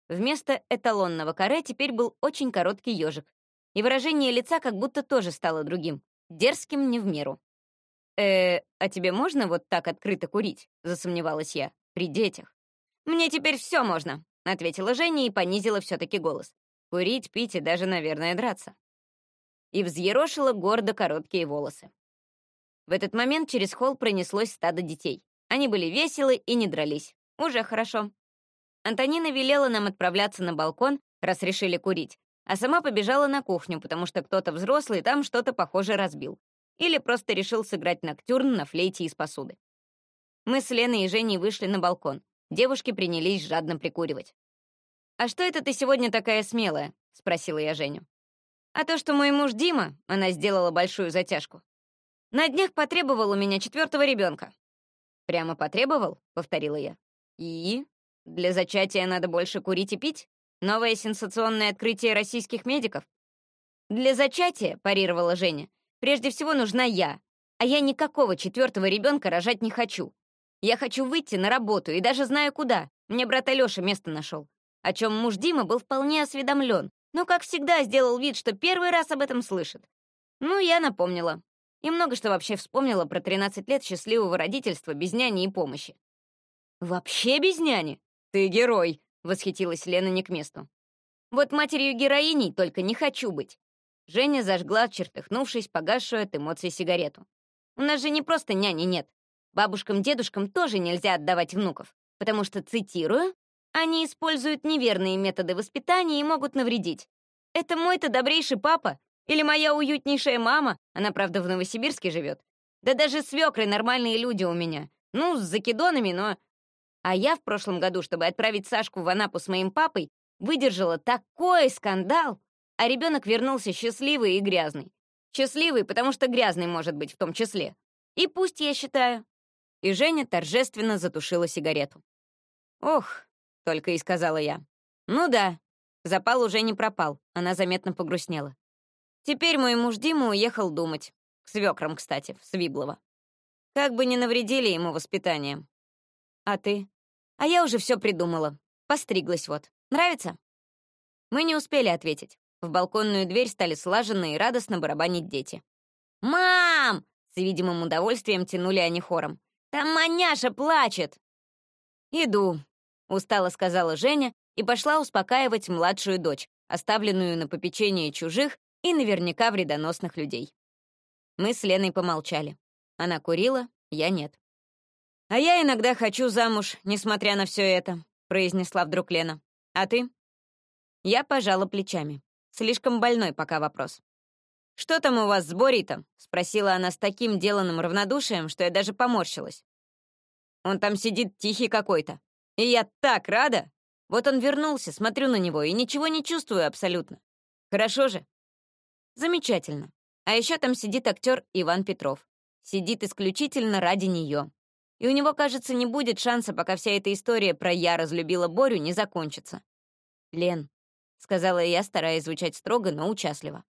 Вместо эталонного каре теперь был очень короткий ежик, и выражение лица как будто тоже стало другим, дерзким не в меру. «Э, а тебе можно вот так открыто курить?» — засомневалась я. «При детях». «Мне теперь все можно», — ответила Женя и понизила все-таки голос. «Курить, пить и даже, наверное, драться». И взъерошила гордо короткие волосы. В этот момент через холл пронеслось стадо детей. Они были веселы и не дрались. Уже хорошо. Антонина велела нам отправляться на балкон, раз решили курить, а сама побежала на кухню, потому что кто-то взрослый там что-то похоже разбил. Или просто решил сыграть ноктюрн на флейте из посуды. Мы с Леной и Женей вышли на балкон. Девушки принялись жадно прикуривать. «А что это ты сегодня такая смелая?» — спросила я Женю. «А то, что мой муж Дима, она сделала большую затяжку, на днях потребовал у меня четвертого ребенка. «Прямо потребовал?» — повторила я. «И?» Для зачатия надо больше курить и пить? Новое сенсационное открытие российских медиков? Для зачатия, парировала Женя, прежде всего нужна я. А я никакого четвертого ребенка рожать не хочу. Я хочу выйти на работу и даже знаю куда. Мне брат Алёша место нашел. О чем муж Дима был вполне осведомлен, но, как всегда, сделал вид, что первый раз об этом слышит. Ну, я напомнила. И много что вообще вспомнила про 13 лет счастливого родительства без няни и помощи. «Вообще без няни?» «Ты герой!» — восхитилась Лена не к месту. Вот матерью-героиней только не хочу быть. Женя зажгла, чертыхнувшись, погасшую от эмоций сигарету. У нас же не просто няни нет. Бабушкам-дедушкам тоже нельзя отдавать внуков, потому что, цитирую, они используют неверные методы воспитания и могут навредить. Это мой-то добрейший папа или моя уютнейшая мама, она, правда, в Новосибирске живет. Да даже свекры нормальные люди у меня. Ну, с закидонами, но... А я в прошлом году, чтобы отправить Сашку в Анапу с моим папой, выдержала такой скандал, а ребенок вернулся счастливый и грязный. Счастливый, потому что грязный может быть в том числе. И пусть я считаю. И Женя торжественно затушила сигарету. «Ох», — только и сказала я. «Ну да». Запал уже не пропал, она заметно погрустнела. Теперь мой муж Дима уехал думать. К свекрам, кстати, в Свиблово. Как бы не навредили ему воспитанием. А ты? А я уже все придумала. Постриглась вот. Нравится? Мы не успели ответить. В балконную дверь стали слаженно и радостно барабанить дети. «Мам!» — с видимым удовольствием тянули они хором. «Там маняша плачет!» «Иду», — устало сказала Женя и пошла успокаивать младшую дочь, оставленную на попечение чужих и наверняка вредоносных людей. Мы с Леной помолчали. Она курила, я нет. «А я иногда хочу замуж, несмотря на все это», — произнесла вдруг Лена. «А ты?» Я пожала плечами. Слишком больной пока вопрос. «Что там у вас с Борей-то?» — спросила она с таким деланным равнодушием, что я даже поморщилась. «Он там сидит тихий какой-то. И я так рада! Вот он вернулся, смотрю на него и ничего не чувствую абсолютно. Хорошо же?» «Замечательно. А еще там сидит актер Иван Петров. Сидит исключительно ради нее. И у него, кажется, не будет шанса, пока вся эта история про «я разлюбила Борю» не закончится. Лен, — сказала я, стараясь звучать строго, но участливо.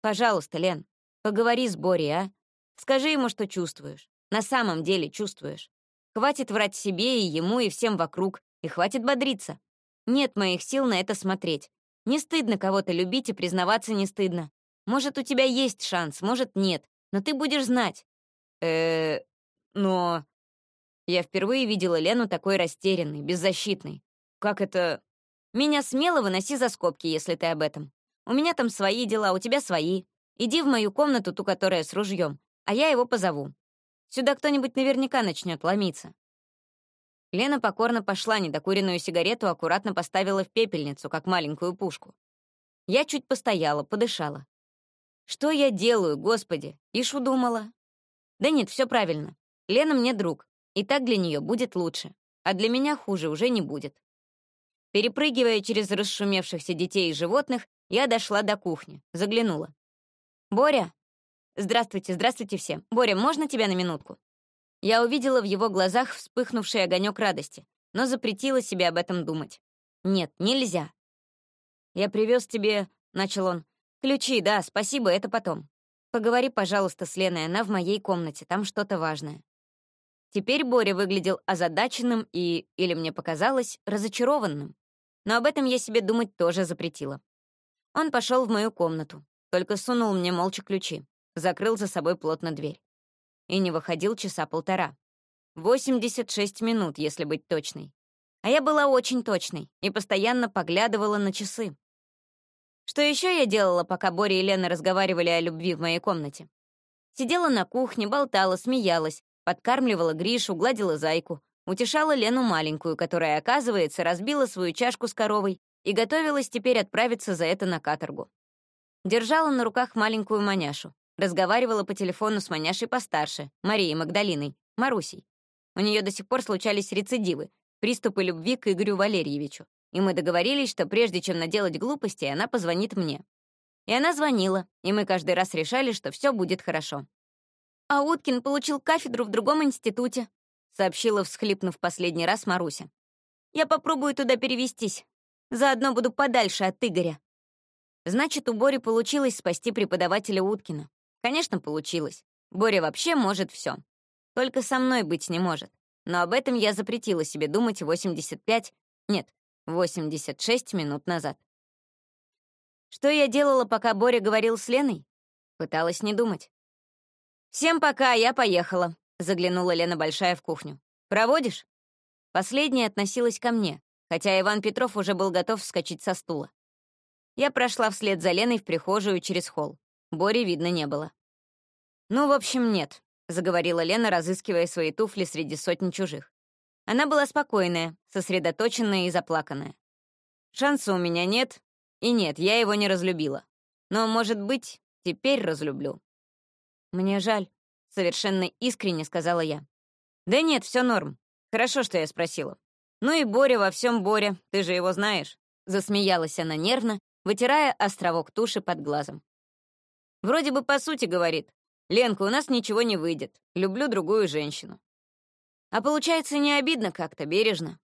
«Пожалуйста, Лен, поговори с Борей, а? Скажи ему, что чувствуешь. На самом деле чувствуешь. Хватит врать себе и ему, и всем вокруг, и хватит бодриться. Нет моих сил на это смотреть. Не стыдно кого-то любить и признаваться не стыдно. Может, у тебя есть шанс, может, нет, но ты будешь знать. э но... Я впервые видела Лену такой растерянной, беззащитной. Как это... Меня смело выноси за скобки, если ты об этом. У меня там свои дела, у тебя свои. Иди в мою комнату, ту, которая с ружьем, а я его позову. Сюда кто-нибудь наверняка начнет ломиться». Лена покорно пошла, недокуренную сигарету аккуратно поставила в пепельницу, как маленькую пушку. Я чуть постояла, подышала. Что я делаю, господи? Ишу думала. Да нет, все правильно. Лена мне друг, и так для нее будет лучше, а для меня хуже уже не будет. Перепрыгивая через расшумевшихся детей и животных, я дошла до кухни, заглянула. «Боря?» «Здравствуйте, здравствуйте все. Боря, можно тебя на минутку?» Я увидела в его глазах вспыхнувший огонек радости, но запретила себе об этом думать. «Нет, нельзя». «Я привез тебе...» — начал он. «Ключи, да, спасибо, это потом. Поговори, пожалуйста, с Леной, она в моей комнате, там что-то важное». Теперь Боря выглядел озадаченным и, или мне показалось, разочарованным но об этом я себе думать тоже запретила. Он пошел в мою комнату, только сунул мне молча ключи, закрыл за собой плотно дверь. И не выходил часа полтора. 86 минут, если быть точной. А я была очень точной и постоянно поглядывала на часы. Что еще я делала, пока Боря и Лена разговаривали о любви в моей комнате? Сидела на кухне, болтала, смеялась, подкармливала Гришу, гладила зайку, Утешала Лену маленькую, которая, оказывается, разбила свою чашку с коровой и готовилась теперь отправиться за это на каторгу. Держала на руках маленькую маняшу. Разговаривала по телефону с маняшей постарше, Марией Магдалиной, Марусей. У нее до сих пор случались рецидивы, приступы любви к Игорю Валерьевичу. И мы договорились, что прежде чем наделать глупости, она позвонит мне. И она звонила, и мы каждый раз решали, что все будет хорошо. А Уткин получил кафедру в другом институте, сообщила, всхлипнув последний раз Маруся. «Я попробую туда перевестись. Заодно буду подальше от Игоря». Значит, у Бори получилось спасти преподавателя Уткина. Конечно, получилось. Боря вообще может все. Только со мной быть не может. Но об этом я запретила себе думать 85, нет, 86 минут назад. Что я делала, пока Боря говорил с Леной? Пыталась не думать. «Всем пока, я поехала», Заглянула Лена Большая в кухню. «Проводишь?» Последняя относилась ко мне, хотя Иван Петров уже был готов вскочить со стула. Я прошла вслед за Леной в прихожую через холл. Бори видно не было. «Ну, в общем, нет», — заговорила Лена, разыскивая свои туфли среди сотни чужих. Она была спокойная, сосредоточенная и заплаканная. Шанса у меня нет, и нет, я его не разлюбила. Но, может быть, теперь разлюблю. Мне жаль, совершенно искренне сказала я. Да нет, все норм. Хорошо, что я спросила. Ну и Боря во всем Боря, ты же его знаешь. Засмеялась она нервно, вытирая островок туши под глазом. Вроде бы по сути говорит. Ленка, у нас ничего не выйдет. Люблю другую женщину. А получается не обидно как-то, бережно.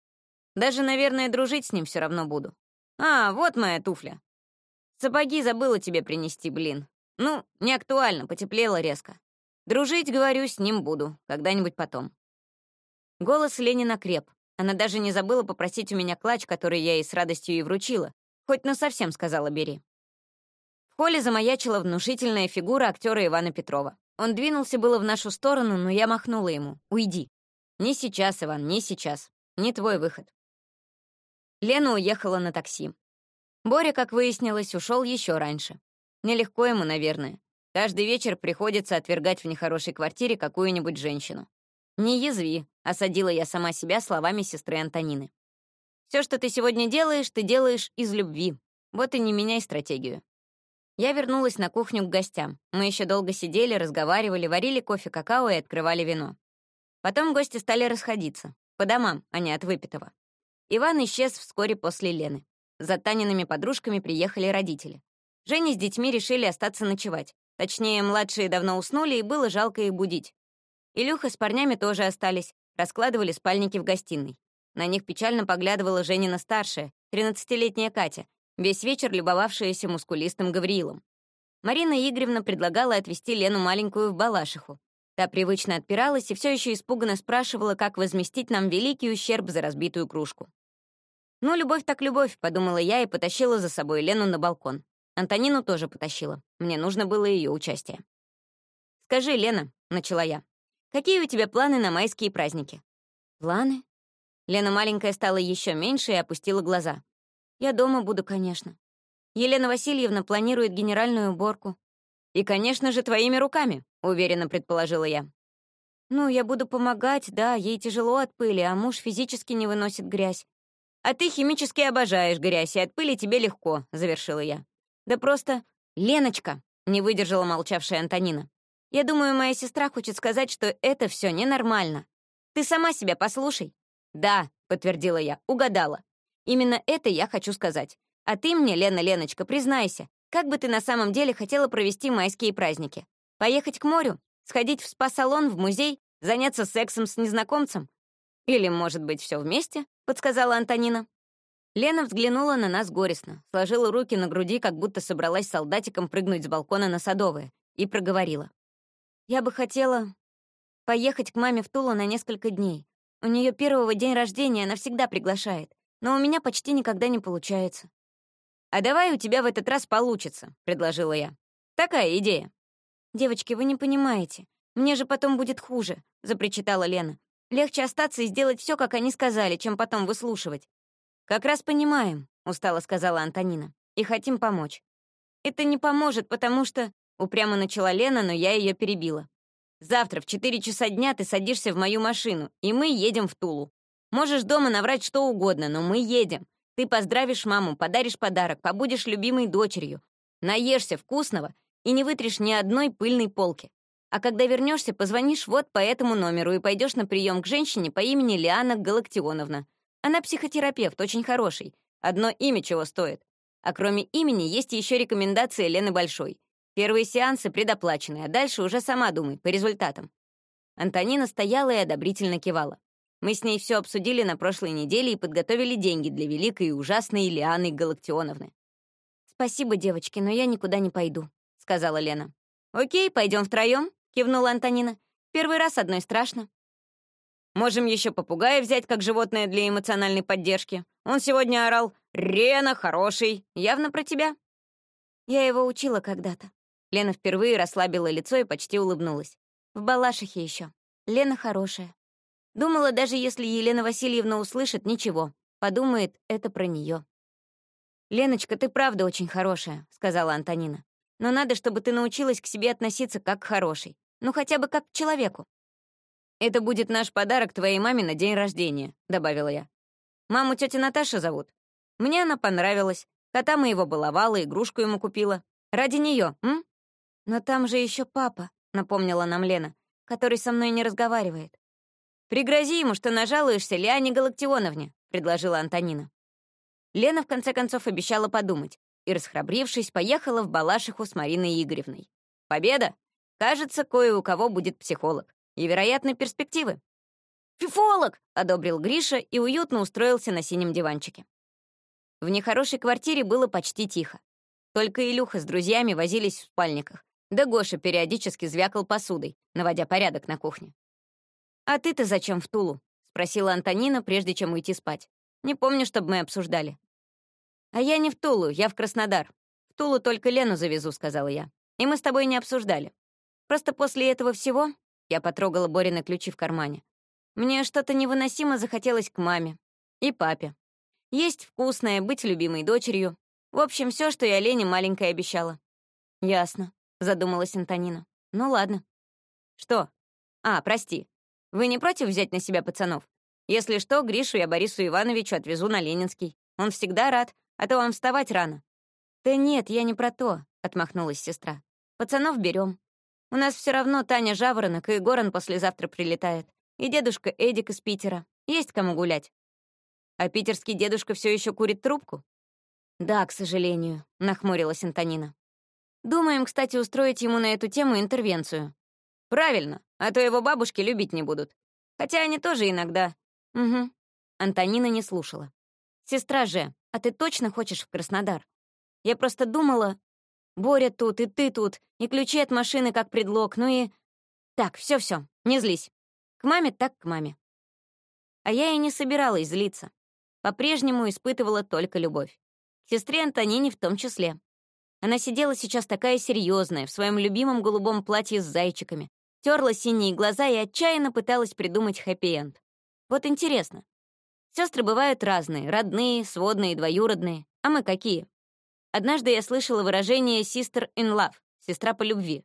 Даже, наверное, дружить с ним все равно буду. А, вот моя туфля. Сапоги забыла тебе принести, блин. Ну, не актуально, потеплело резко. Дружить, говорю, с ним буду, когда-нибудь потом. Голос Ленина креп. Она даже не забыла попросить у меня клатч, который я ей с радостью и вручила. Хоть насовсем сказала, бери. В холле замаячила внушительная фигура актера Ивана Петрова. Он двинулся было в нашу сторону, но я махнула ему. «Уйди». «Не сейчас, Иван, не сейчас. Не твой выход». Лена уехала на такси. Боря, как выяснилось, ушел еще раньше. Нелегко ему, наверное. Каждый вечер приходится отвергать в нехорошей квартире какую-нибудь женщину. «Не язви», — осадила я сама себя словами сестры Антонины. Все, что ты сегодня делаешь, ты делаешь из любви. Вот и не меняй стратегию». Я вернулась на кухню к гостям. Мы еще долго сидели, разговаривали, варили кофе, какао и открывали вино. Потом гости стали расходиться. По домам, а не от выпитого. Иван исчез вскоре после Лены. За Таниными подружками приехали родители. Женя с детьми решили остаться ночевать. Точнее, младшие давно уснули, и было жалко их будить. Илюха с парнями тоже остались, раскладывали спальники в гостиной. На них печально поглядывала Женина старшая, 13-летняя Катя, весь вечер любовавшаяся мускулистым Гавриилом. Марина Игоревна предлагала отвезти Лену маленькую в Балашиху. Та привычно отпиралась и все еще испуганно спрашивала, как возместить нам великий ущерб за разбитую кружку. «Ну, любовь так любовь», — подумала я и потащила за собой Лену на балкон. Антонину тоже потащила. Мне нужно было ее участие. «Скажи, Лена», — начала я, Какие у тебя планы на майские праздники?» «Планы?» Лена маленькая стала еще меньше и опустила глаза. «Я дома буду, конечно. Елена Васильевна планирует генеральную уборку. И, конечно же, твоими руками», — уверенно предположила я. «Ну, я буду помогать, да, ей тяжело от пыли, а муж физически не выносит грязь. А ты химически обожаешь грязь, и от пыли тебе легко», — завершила я. «Да просто... Леночка!» — не выдержала молчавшая Антонина. Я думаю, моя сестра хочет сказать, что это все ненормально. Ты сама себя послушай. Да, подтвердила я, угадала. Именно это я хочу сказать. А ты мне, Лена Леночка, признайся, как бы ты на самом деле хотела провести майские праздники? Поехать к морю? Сходить в спа-салон, в музей? Заняться сексом с незнакомцем? Или, может быть, все вместе? Подсказала Антонина. Лена взглянула на нас горестно, сложила руки на груди, как будто собралась солдатиком прыгнуть с балкона на Садовое, и проговорила. Я бы хотела поехать к маме в Тулу на несколько дней. У нее первого день рождения, она всегда приглашает. Но у меня почти никогда не получается. «А давай у тебя в этот раз получится», — предложила я. «Такая идея». «Девочки, вы не понимаете. Мне же потом будет хуже», — запричитала Лена. «Легче остаться и сделать все, как они сказали, чем потом выслушивать». «Как раз понимаем», — устало сказала Антонина. «И хотим помочь». «Это не поможет, потому что...» Упрямо начала Лена, но я ее перебила. «Завтра в 4 часа дня ты садишься в мою машину, и мы едем в Тулу. Можешь дома наврать что угодно, но мы едем. Ты поздравишь маму, подаришь подарок, побудешь любимой дочерью, наешься вкусного и не вытрешь ни одной пыльной полки. А когда вернешься, позвонишь вот по этому номеру и пойдешь на прием к женщине по имени Лиана Галактионовна. Она психотерапевт, очень хороший. Одно имя чего стоит. А кроме имени есть еще рекомендация Лены Большой. Первые сеансы предоплачены, а дальше уже сама думай, по результатам». Антонина стояла и одобрительно кивала. Мы с ней все обсудили на прошлой неделе и подготовили деньги для великой и ужасной Лианы Галактионовны. «Спасибо, девочки, но я никуда не пойду», — сказала Лена. «Окей, пойдем втроем», — кивнула Антонина. «Первый раз одной страшно». «Можем еще попугая взять как животное для эмоциональной поддержки. Он сегодня орал «Рена, хороший!» Явно про тебя». Я его учила когда-то. Лена впервые расслабила лицо и почти улыбнулась. В Балашихе еще. Лена хорошая. Думала, даже если Елена Васильевна услышит, ничего. Подумает, это про нее. «Леночка, ты правда очень хорошая», — сказала Антонина. «Но надо, чтобы ты научилась к себе относиться как к хорошей. Ну, хотя бы как к человеку». «Это будет наш подарок твоей маме на день рождения», — добавила я. «Маму тетя Наташа зовут. Мне она понравилась. Кота моего баловала, игрушку ему купила. Ради нее, м? Но там же еще папа, напомнила нам Лена, который со мной не разговаривает. Пригрози ему, что нажалуешься Лиане Галактионовне, предложила Антонина. Лена в конце концов обещала подумать и, расхрабрившись, поехала в Балашиху с Мариной Игоревной. Победа! Кажется, кое у кого будет психолог. И, вероятно, перспективы. «Фифолог!» — одобрил Гриша и уютно устроился на синем диванчике. В нехорошей квартире было почти тихо. Только Илюха с друзьями возились в спальниках, да Гоша периодически звякал посудой, наводя порядок на кухне. «А ты-то зачем в Тулу?» — спросила Антонина, прежде чем уйти спать. «Не помню, чтобы мы обсуждали». «А я не в Тулу, я в Краснодар. В Тулу только Лену завезу», — сказала я. «И мы с тобой не обсуждали. Просто после этого всего...» Я потрогала Борины ключи в кармане. «Мне что-то невыносимо захотелось к маме. И папе. Есть вкусное, быть любимой дочерью. В общем, все, что я Лене маленькой обещала. Ясно, задумалась Антонина. Ну ладно. Что? А, прости. Вы не против взять на себя пацанов? Если что, Гришу я Борису Ивановичу отвезу на Ленинский. Он всегда рад, а то вам вставать рано. Да нет, я не про то, отмахнулась сестра. Пацанов берем. У нас все равно Таня Жаворонок и Горан послезавтра прилетает. И дедушка Эдик из Питера. Есть кому гулять. А питерский дедушка все еще курит трубку? Да, к сожалению, нахмурилась Антонина. Думаем, кстати, устроить ему на эту тему интервенцию. Правильно, а то его бабушки любить не будут. Хотя они тоже иногда. Угу. Антонина не слушала. Сестра же, а ты точно хочешь в Краснодар? Я просто думала, Боря тут, и ты тут, и ключи от машины как предлог, ну и... Так, все, все, не злись. К маме так к маме. А я и не собиралась злиться по-прежнему испытывала только любовь. К сестре Антонине в том числе. Она сидела сейчас такая серьезная, в своем любимом голубом платье с зайчиками, терла синие глаза и отчаянно пыталась придумать хэппи-энд. Вот интересно. Сестры бывают разные, родные, сводные, двоюродные. А мы какие? Однажды я слышала выражение «sister in love» — «сестра по любви».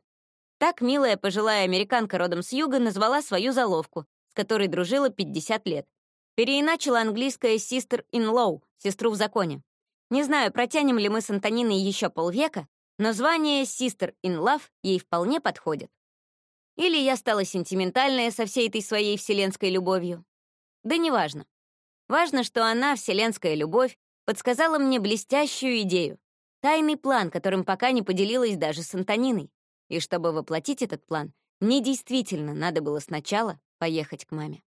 Так милая пожилая американка родом с юга назвала свою заловку, с которой дружила 50 лет, Переиначила английское sister-in-law, сестру в законе. Не знаю, протянем ли мы с Антониной еще полвека, но звание sister-in-love ей вполне подходит. Или я стала сентиментальная со всей этой своей вселенской любовью. Да неважно. Важно, что она, вселенская любовь, подсказала мне блестящую идею, тайный план, которым пока не поделилась даже с Антониной. И чтобы воплотить этот план, мне действительно надо было сначала поехать к маме.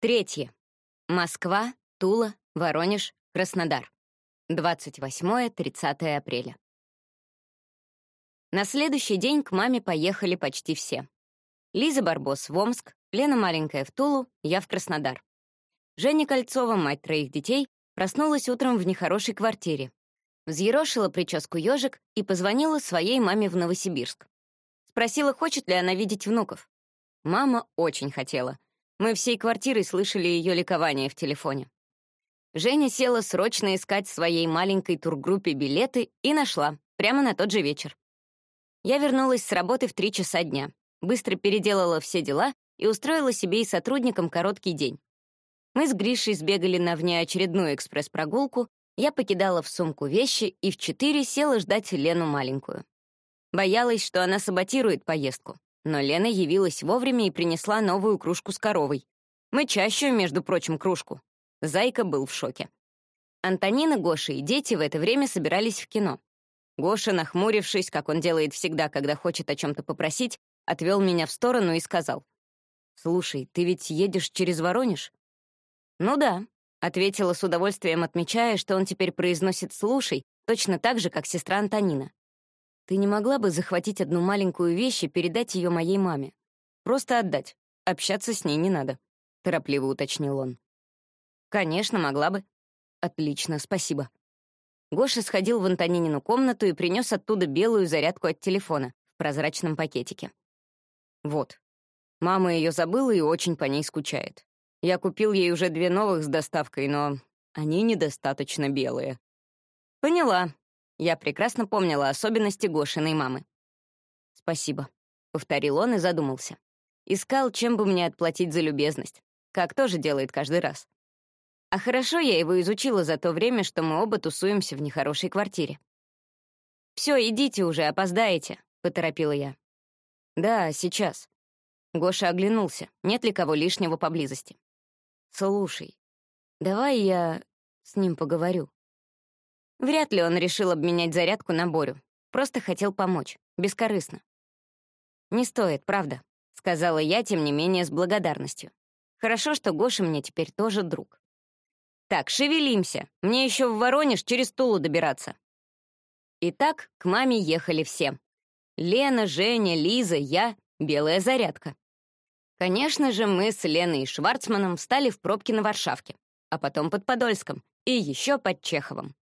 Третье. Москва, Тула, Воронеж, Краснодар. 28-30 апреля. На следующий день к маме поехали почти все. Лиза Барбос в Омск, Лена маленькая в Тулу, я в Краснодар. Женя Кольцова, мать троих детей, проснулась утром в нехорошей квартире. Взъерошила прическу ежик и позвонила своей маме в Новосибирск. Спросила, хочет ли она видеть внуков. Мама очень хотела — мы всей квартирой слышали ее ликование в телефоне. Женя села срочно искать в своей маленькой тургруппе билеты и нашла, прямо на тот же вечер. Я вернулась с работы в три часа дня, быстро переделала все дела и устроила себе и сотрудникам короткий день. Мы с Гришей сбегали на внеочередную экспресс-прогулку, я покидала в сумку вещи и в четыре села ждать Лену маленькую. Боялась, что она саботирует поездку. Но Лена явилась вовремя и принесла новую кружку с коровой. Мы чаще, между прочим, кружку. Зайка был в шоке. Антонина, Гоша и дети в это время собирались в кино. Гоша, нахмурившись, как он делает всегда, когда хочет о чем-то попросить, отвел меня в сторону и сказал. «Слушай, ты ведь едешь через Воронеж?» «Ну да», — ответила с удовольствием, отмечая, что он теперь произносит «слушай», точно так же, как сестра Антонина. Ты не могла бы захватить одну маленькую вещь и передать ее моей маме? Просто отдать. Общаться с ней не надо», — торопливо уточнил он. «Конечно, могла бы». «Отлично, спасибо». Гоша сходил в Антонинину комнату и принес оттуда белую зарядку от телефона в прозрачном пакетике. «Вот. Мама ее забыла и очень по ней скучает. Я купил ей уже две новых с доставкой, но они недостаточно белые», Поняла. Я прекрасно помнила особенности Гошиной мамы. «Спасибо», — повторил он и задумался. Искал, чем бы мне отплатить за любезность, как тоже делает каждый раз. А хорошо я его изучила за то время, что мы оба тусуемся в нехорошей квартире. «Все, идите уже, опоздаете», — поторопила я. «Да, сейчас». Гоша оглянулся, нет ли кого лишнего поблизости. «Слушай, давай я с ним поговорю». Вряд ли он решил обменять зарядку на Борю. Просто хотел помочь, бескорыстно. «Не стоит, правда», — сказала я, тем не менее, с благодарностью. «Хорошо, что Гоша мне теперь тоже друг». «Так, шевелимся. Мне еще в Воронеж через Тулу добираться». Итак, к маме ехали все. Лена, Женя, Лиза, я, белая зарядка. Конечно же, мы с Леной и Шварцманом встали в пробки на Варшавке, а потом под Подольском и еще под Чеховым.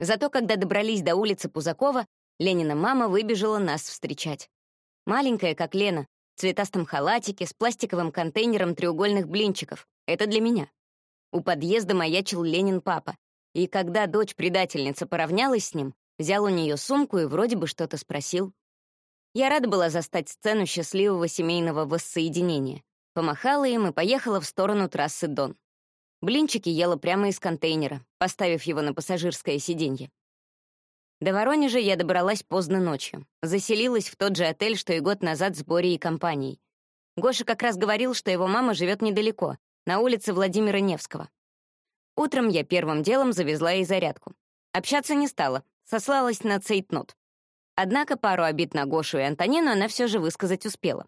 Зато когда добрались до улицы Пузакова, Ленина мама выбежала нас встречать. Маленькая, как Лена, в цветастом халатике с пластиковым контейнером треугольных блинчиков. Это для меня. У подъезда маячил Ленин папа. И когда дочь-предательница поравнялась с ним, взял у нее сумку и вроде бы что-то спросил. Я рада была застать сцену счастливого семейного воссоединения. Помахала им и поехала в сторону трассы Дон. Блинчики ела прямо из контейнера, поставив его на пассажирское сиденье. До Воронежа я добралась поздно ночью. Заселилась в тот же отель, что и год назад с Борей и компанией. Гоша как раз говорил, что его мама живет недалеко, на улице Владимира Невского. Утром я первым делом завезла ей зарядку. Общаться не стала, сослалась на цейтнот. Однако пару обид на Гошу и Антонину она все же высказать успела.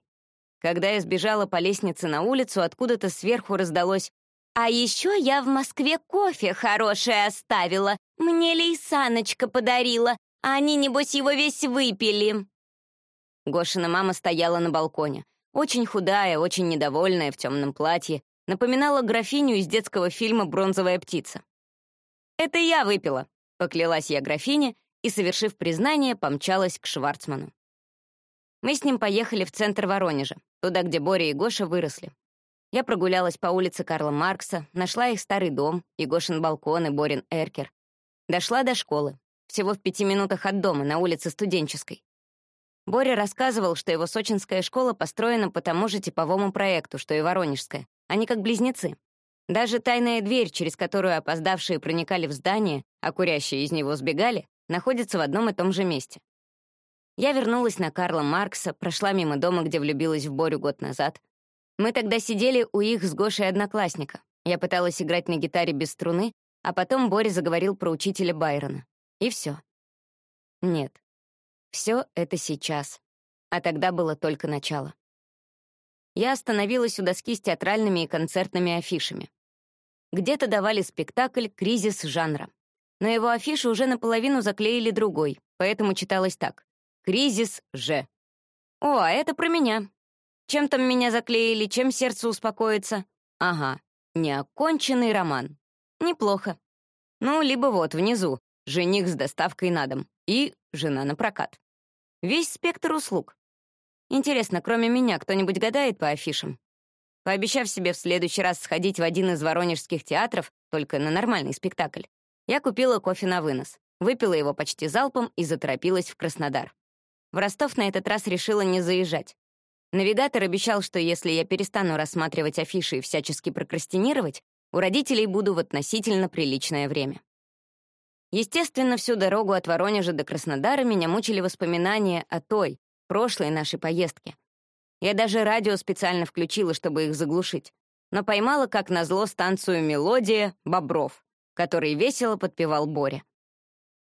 Когда я сбежала по лестнице на улицу, откуда-то сверху раздалось «А еще я в Москве кофе хорошее оставила. Мне Лейсаночка подарила. А они, небось, его весь выпили». Гошина мама стояла на балконе. Очень худая, очень недовольная, в темном платье. Напоминала графиню из детского фильма «Бронзовая птица». «Это я выпила», — поклялась я графине и, совершив признание, помчалась к Шварцману. Мы с ним поехали в центр Воронежа, туда, где Боря и Гоша выросли. Я прогулялась по улице Карла Маркса, нашла их старый дом, и Гошин балкон, и Борин эркер. Дошла до школы, всего в пяти минутах от дома, на улице Студенческой. Боря рассказывал, что его сочинская школа построена по тому же типовому проекту, что и воронежская. Они как близнецы. Даже тайная дверь, через которую опоздавшие проникали в здание, а курящие из него сбегали, находится в одном и том же месте. Я вернулась на Карла Маркса, прошла мимо дома, где влюбилась в Борю год назад, мы тогда сидели у их с Гошей одноклассника. Я пыталась играть на гитаре без струны, а потом Боря заговорил про учителя Байрона. И все. Нет. Все это сейчас. А тогда было только начало. Я остановилась у доски с театральными и концертными афишами. Где-то давали спектакль «Кризис жанра». Но его афишу уже наполовину заклеили другой, поэтому читалось так. «Кризис Ж». О, а это про меня. Чем там меня заклеили, чем сердце успокоится? Ага, неоконченный роман. Неплохо. Ну, либо вот внизу, жених с доставкой на дом и жена на прокат. Весь спектр услуг. Интересно, кроме меня, кто-нибудь гадает по афишам? Пообещав себе в следующий раз сходить в один из воронежских театров, только на нормальный спектакль, я купила кофе на вынос, выпила его почти залпом и заторопилась в Краснодар. В Ростов на этот раз решила не заезжать. Навигатор обещал, что если я перестану рассматривать афиши и всячески прокрастинировать, у родителей буду в относительно приличное время. Естественно, всю дорогу от Воронежа до Краснодара меня мучили воспоминания о той, прошлой нашей поездке. Я даже радио специально включила, чтобы их заглушить, но поймала, как назло, станцию «Мелодия» Бобров, который весело подпевал Боря.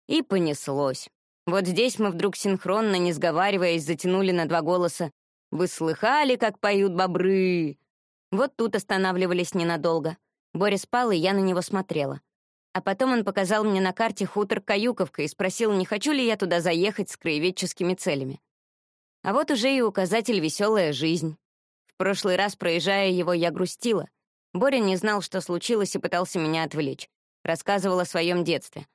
И понеслось. Вот здесь мы вдруг синхронно, не сговариваясь, затянули на два голоса вы слыхали, как поют бобры?» Вот тут останавливались ненадолго. Боря спал, и я на него смотрела. А потом он показал мне на карте хутор Каюковка и спросил, не хочу ли я туда заехать с краеведческими целями. А вот уже и указатель «Веселая жизнь». В прошлый раз, проезжая его, я грустила. Боря не знал, что случилось, и пытался меня отвлечь. Рассказывал о своем детстве.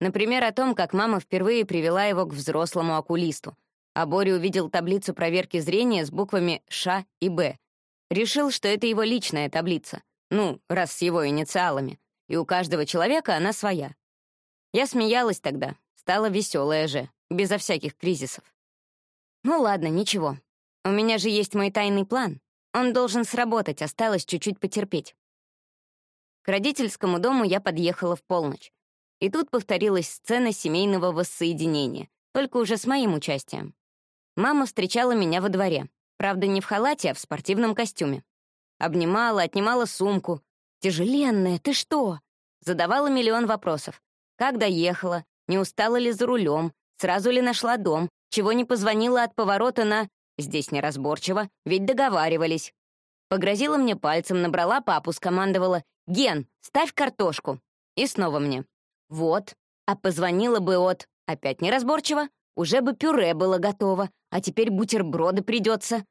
Например, о том, как мама впервые привела его к взрослому окулисту — а Боря увидел таблицу проверки зрения с буквами «Ш» и «Б». Решил, что это его личная таблица. Ну, раз с его инициалами. И у каждого человека она своя. Я смеялась тогда, стала веселая же, безо всяких кризисов. Ну ладно, ничего. У меня же есть мой тайный план. Он должен сработать, осталось чуть-чуть потерпеть. К родительскому дому я подъехала в полночь. И тут повторилась сцена семейного воссоединения, только уже с моим участием. Мама встречала меня во дворе. Правда, не в халате, а в спортивном костюме. Обнимала, отнимала сумку. «Тяжеленная, ты что?» Задавала миллион вопросов. Как доехала? Не устала ли за рулем? Сразу ли нашла дом? Чего не позвонила от поворота на... Здесь неразборчиво, ведь договаривались. Погрозила мне пальцем, набрала папу, скомандовала «Ген, ставь картошку». И снова мне. Вот. А позвонила бы от... Опять неразборчиво. Уже бы пюре было готово, а теперь бутерброды придется.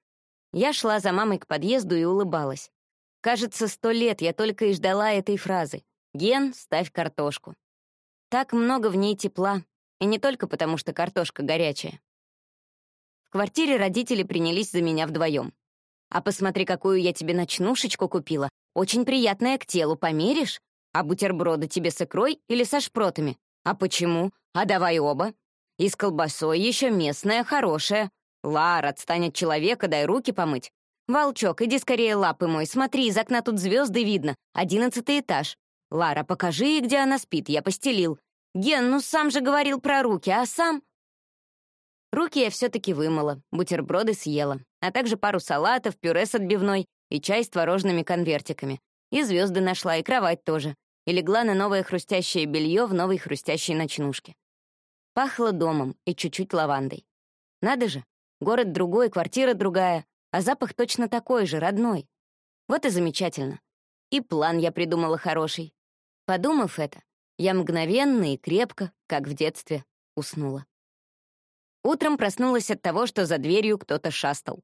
Я шла за мамой к подъезду и улыбалась. Кажется, сто лет я только и ждала этой фразы. «Ген, ставь картошку». Так много в ней тепла, и не только потому, что картошка горячая. В квартире родители принялись за меня вдвоем. «А посмотри, какую я тебе ночнушечку купила. Очень приятная к телу, померишь? А бутерброды тебе с икрой или со шпротами? А почему? А давай оба. И с колбасой еще местная, хорошая. Лар, отстань от человека, дай руки помыть. Волчок, иди скорее лапы мой, смотри, из окна тут звезды видно. Одиннадцатый этаж. Лара, покажи ей, где она спит, я постелил. Ген, ну сам же говорил про руки, а сам... Руки я все-таки вымыла, бутерброды съела, а также пару салатов, пюре с отбивной и чай с творожными конвертиками. И звезды нашла, и кровать тоже. И легла на новое хрустящее белье в новой хрустящей ночнушке. Пахло домом и чуть-чуть лавандой. Надо же, город другой, квартира другая, а запах точно такой же, родной. Вот и замечательно. И план я придумала хороший. Подумав это, я мгновенно и крепко, как в детстве, уснула. Утром проснулась от того, что за дверью кто-то шастал.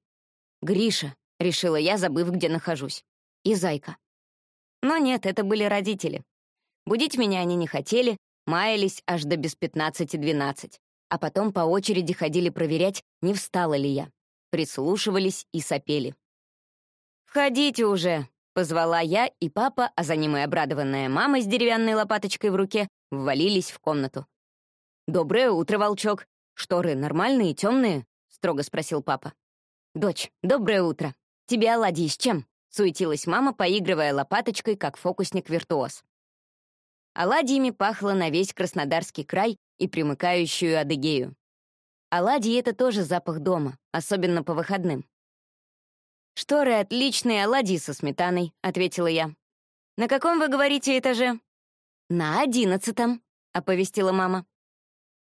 «Гриша», — решила я, забыв, где нахожусь. «И Зайка». Но нет, это были родители. Будить меня они не хотели, маялись аж до без пятнадцати двенадцать, а потом по очереди ходили проверять, не встала ли я. Прислушивались и сопели. «Входите уже!» — позвала я, и папа, а за ним и обрадованная мама с деревянной лопаточкой в руке, ввалились в комнату. «Доброе утро, волчок!» «Шторы нормальные, темные?» — строго спросил папа. «Дочь, доброе утро. Тебе оладьи с чем?» — суетилась мама, поигрывая лопаточкой, как фокусник-виртуоз. Оладьями пахло на весь Краснодарский край и примыкающую Адыгею. Оладьи — это тоже запах дома, особенно по выходным. «Шторы отличные, оладьи со сметаной», — ответила я. «На каком, вы говорите, этаже?» «На одиннадцатом», — оповестила мама.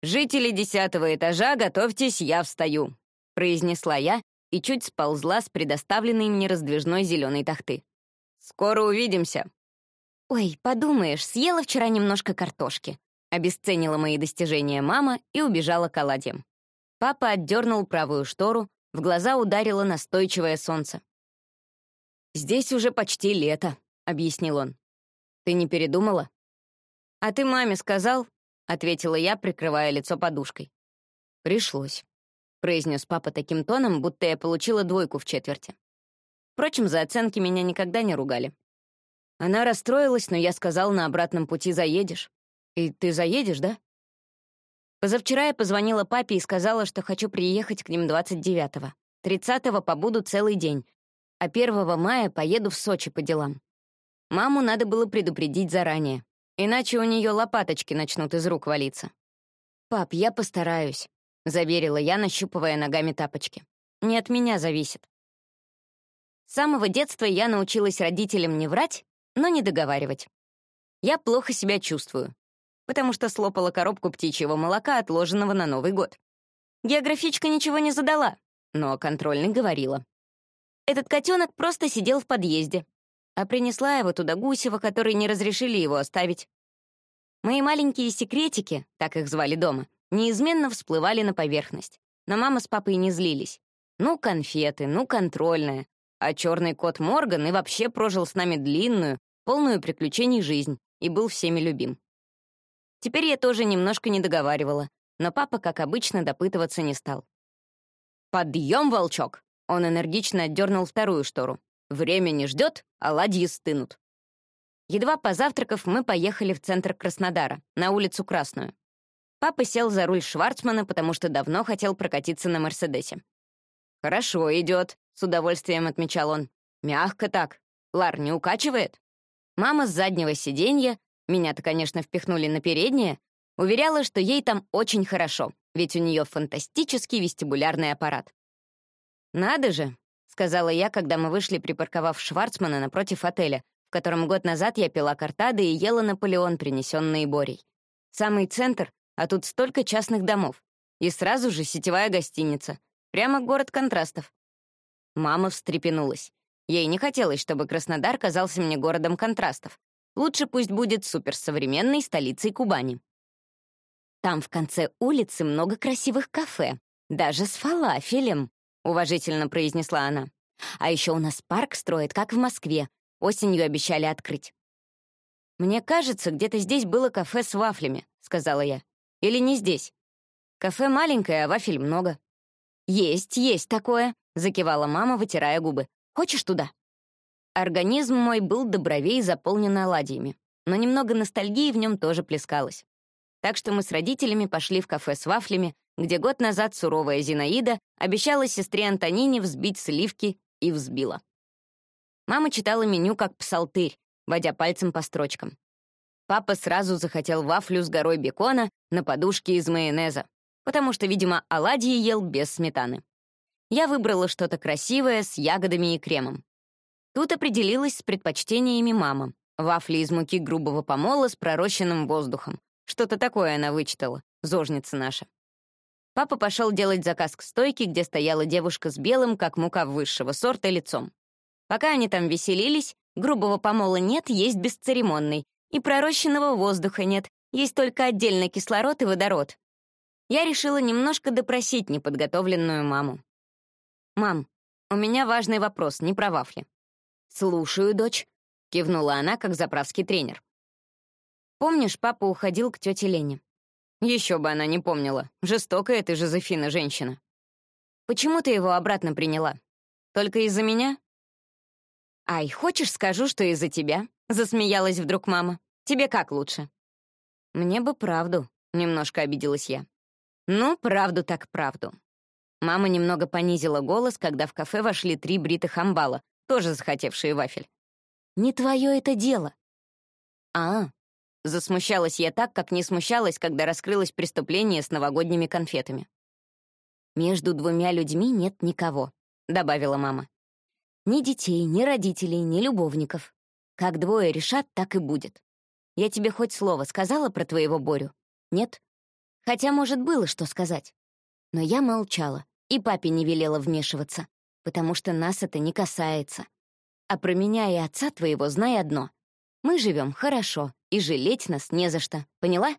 «Жители десятого этажа, готовьтесь, я встаю», — произнесла я и чуть сползла с предоставленной мне раздвижной зеленой тахты. «Скоро увидимся». «Ой, подумаешь, съела вчера немножко картошки», — обесценила мои достижения мама и убежала к оладьям. Папа отдернул правую штору, в глаза ударило настойчивое солнце. «Здесь уже почти лето», — объяснил он. «Ты не передумала?» «А ты маме сказал?» — ответила я, прикрывая лицо подушкой. «Пришлось», — произнес папа таким тоном, будто я получила двойку в четверти. Впрочем, за оценки меня никогда не ругали. Она расстроилась, но я сказал, на обратном пути заедешь. И ты заедешь, да? Позавчера я позвонила папе и сказала, что хочу приехать к ним 29-го. 30-го побуду целый день, а 1 мая поеду в Сочи по делам. Маму надо было предупредить заранее. Иначе у нее лопаточки начнут из рук валиться. «Пап, я постараюсь», — заверила я, нащупывая ногами тапочки. «Не от меня зависит». С самого детства я научилась родителям не врать, но не договаривать. Я плохо себя чувствую, потому что слопала коробку птичьего молока, отложенного на Новый год. Географичка ничего не задала, но контрольный говорила. Этот котенок просто сидел в подъезде, а принесла его туда Гусева, которые не разрешили его оставить. Мои маленькие секретики, так их звали дома, неизменно всплывали на поверхность. Но мама с папой не злились. Ну, конфеты, ну, контрольная. А черный кот Морган и вообще прожил с нами длинную, полную приключений жизнь и был всеми любим. Теперь я тоже немножко не договаривала, но папа, как обычно, допытываться не стал. «Подъем, волчок!» Он энергично отдернул вторую штору. Время не ждет, оладьи стынут. Едва позавтракав, мы поехали в центр Краснодара, на улицу Красную. Папа сел за руль Шварцмана, потому что давно хотел прокатиться на Мерседесе. «Хорошо идет», — с удовольствием отмечал он. «Мягко так. Лар не укачивает?» Мама с заднего сиденья, меня-то, конечно, впихнули на переднее, уверяла, что ей там очень хорошо, ведь у нее фантастический вестибулярный аппарат. «Надо же», — сказала я, когда мы вышли, припарковав Шварцмана напротив отеля, в котором год назад я пила картады и ела Наполеон, принесенный Борей. Самый центр, а тут столько частных домов. И сразу же сетевая гостиница. Прямо город контрастов. Мама встрепенулась. Ей не хотелось, чтобы Краснодар казался мне городом контрастов. Лучше пусть будет суперсовременной столицей Кубани. Там в конце улицы много красивых кафе, даже с фалафелем, уважительно произнесла она. А еще у нас парк строят, как в Москве. Осенью обещали открыть. «Мне кажется, где-то здесь было кафе с вафлями», — сказала я. «Или не здесь? Кафе маленькое, а вафель много». «Есть, есть такое», — закивала мама, вытирая губы. «Хочешь туда?» Организм мой был до бровей заполнен оладьями, но немного ностальгии в нем тоже плескалось. Так что мы с родителями пошли в кафе с вафлями, где год назад суровая Зинаида обещала сестре Антонине взбить сливки и взбила. Мама читала меню как псалтырь, водя пальцем по строчкам. Папа сразу захотел вафлю с горой бекона на подушке из майонеза, потому что, видимо, оладьи ел без сметаны. Я выбрала что-то красивое с ягодами и кремом. Тут определилась с предпочтениями мама. Вафли из муки грубого помола с пророщенным воздухом. Что-то такое она вычитала, зожница наша. Папа пошел делать заказ к стойке, где стояла девушка с белым, как мука высшего сорта, лицом. Пока они там веселились, грубого помола нет, есть бесцеремонный, и пророщенного воздуха нет, есть только отдельно кислород и водород. Я решила немножко допросить неподготовленную маму. «Мам, у меня важный вопрос, не про вафли. «Слушаю, дочь», — кивнула она, как заправский тренер. «Помнишь, папа уходил к тете Лене?» Еще бы она не помнила. Жестокая ты, Жозефина, женщина. Почему ты его обратно приняла? Только из-за меня? Ай, хочешь, скажу, что из-за тебя? Засмеялась вдруг мама. Тебе как лучше? Мне бы правду, немножко обиделась я. Ну, правду так правду. Мама немного понизила голос, когда в кафе вошли три бритых амбала, тоже захотевшие вафель. «Не твое это дело». «А, засмущалась я так, как не смущалась, когда раскрылось преступление с новогодними конфетами. «Между двумя людьми нет никого», — добавила мама. «Ни детей, ни родителей, ни любовников. Как двое решат, так и будет. Я тебе хоть слово сказала про твоего Борю? Нет? Хотя, может, было что сказать. Но я молчала, и папе не велела вмешиваться потому что нас это не касается. А про меня и отца твоего знай одно. Мы живем хорошо, и жалеть нас не за что. Поняла?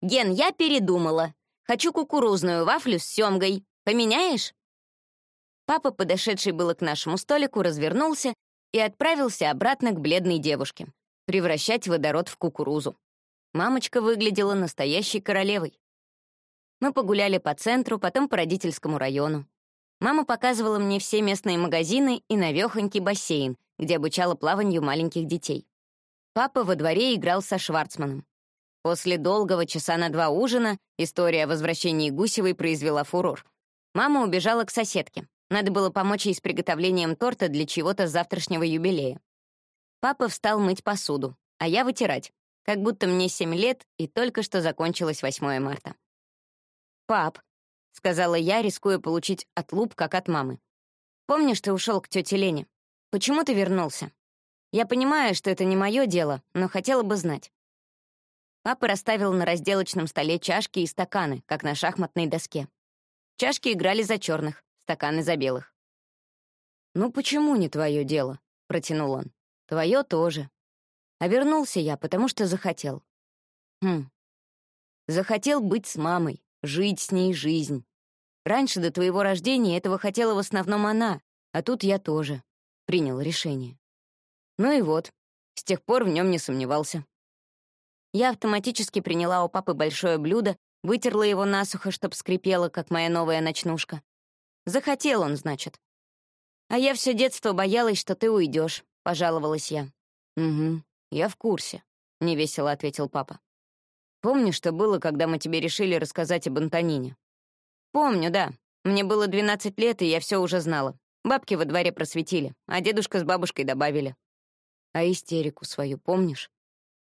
Ген, я передумала. Хочу кукурузную вафлю с семгой. Поменяешь? Папа, подошедший было к нашему столику, развернулся и отправился обратно к бледной девушке, превращать водород в кукурузу. Мамочка выглядела настоящей королевой. Мы погуляли по центру, потом по родительскому району. Мама показывала мне все местные магазины и навёхонький бассейн, где обучала плаванию маленьких детей. Папа во дворе играл со Шварцманом. После долгого часа на два ужина история о возвращении Гусевой произвела фурор. Мама убежала к соседке. Надо было помочь ей с приготовлением торта для чего-то завтрашнего юбилея. Папа встал мыть посуду, а я вытирать, как будто мне семь лет и только что закончилось 8 марта. «Пап, — сказала я, рискуя получить отлуп, как от мамы. «Помнишь, ты ушел к тете Лене? Почему ты вернулся? Я понимаю, что это не мое дело, но хотела бы знать». Папа расставил на разделочном столе чашки и стаканы, как на шахматной доске. Чашки играли за черных, стаканы за белых. «Ну почему не твое дело?» — протянул он. «Твое тоже. А вернулся я, потому что захотел». «Хм. Захотел быть с мамой, жить с ней жизнь. Раньше, до твоего рождения, этого хотела в основном она, а тут я тоже принял решение. Ну и вот, с тех пор в нем не сомневался. Я автоматически приняла у папы большое блюдо, вытерла его насухо, чтоб скрипело, как моя новая ночнушка. Захотел он, значит. А я все детство боялась, что ты уйдешь, пожаловалась я. Угу. «Я в курсе», — невесело ответил папа. «Помнишь, что было, когда мы тебе решили рассказать об Антонине?» «Помню, да. Мне было 12 лет, и я все уже знала. Бабки во дворе просветили, а дедушка с бабушкой добавили. А истерику свою помнишь?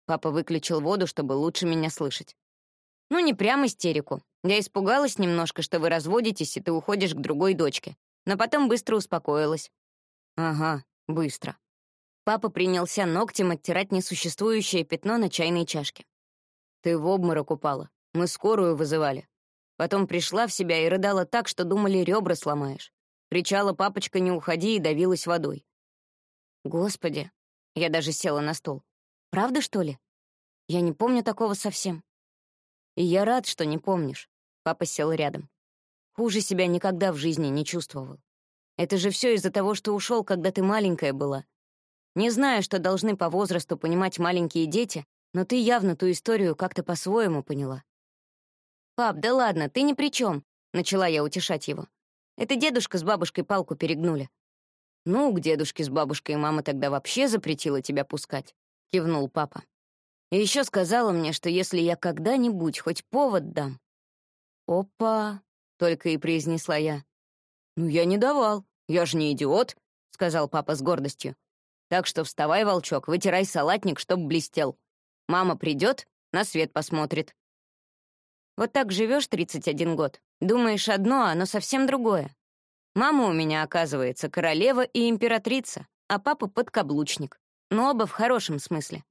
Папа выключил воду, чтобы лучше меня слышать. Ну, не прям истерику. Я испугалась немножко, что вы разводитесь, и ты уходишь к другой дочке. Но потом быстро успокоилась. Ага, быстро. Папа принялся ногтем оттирать несуществующее пятно на чайной чашке. Ты в обморок упала. Мы скорую вызывали. Потом пришла в себя и рыдала так, что думали, ребра сломаешь. Кричала «папочка, не уходи» и давилась водой. Господи, я даже села на стол. Правда, что ли? Я не помню такого совсем. И я рад, что не помнишь. Папа сел рядом. Хуже себя никогда в жизни не чувствовал. Это же все из-за того, что ушел, когда ты маленькая была. Не знаю, что должны по возрасту понимать маленькие дети, но ты явно ту историю как-то по-своему поняла. «Пап, да ладно, ты ни при чем, начала я утешать его. «Это дедушка с бабушкой палку перегнули. «Ну, к дедушке с бабушкой мама тогда вообще запретила тебя пускать», — кивнул папа. «И еще сказала мне, что если я когда-нибудь хоть повод дам...» «Опа!» — только и произнесла я. «Ну, я не давал. Я же не идиот», — сказал папа с гордостью. «Так что вставай, волчок, вытирай салатник, чтоб блестел. Мама придет, на свет посмотрит». Вот так живешь 31 год. Думаешь одно, а оно совсем другое. Мама у меня, оказывается, королева и императрица, а папа — подкаблучник. Но оба в хорошем смысле.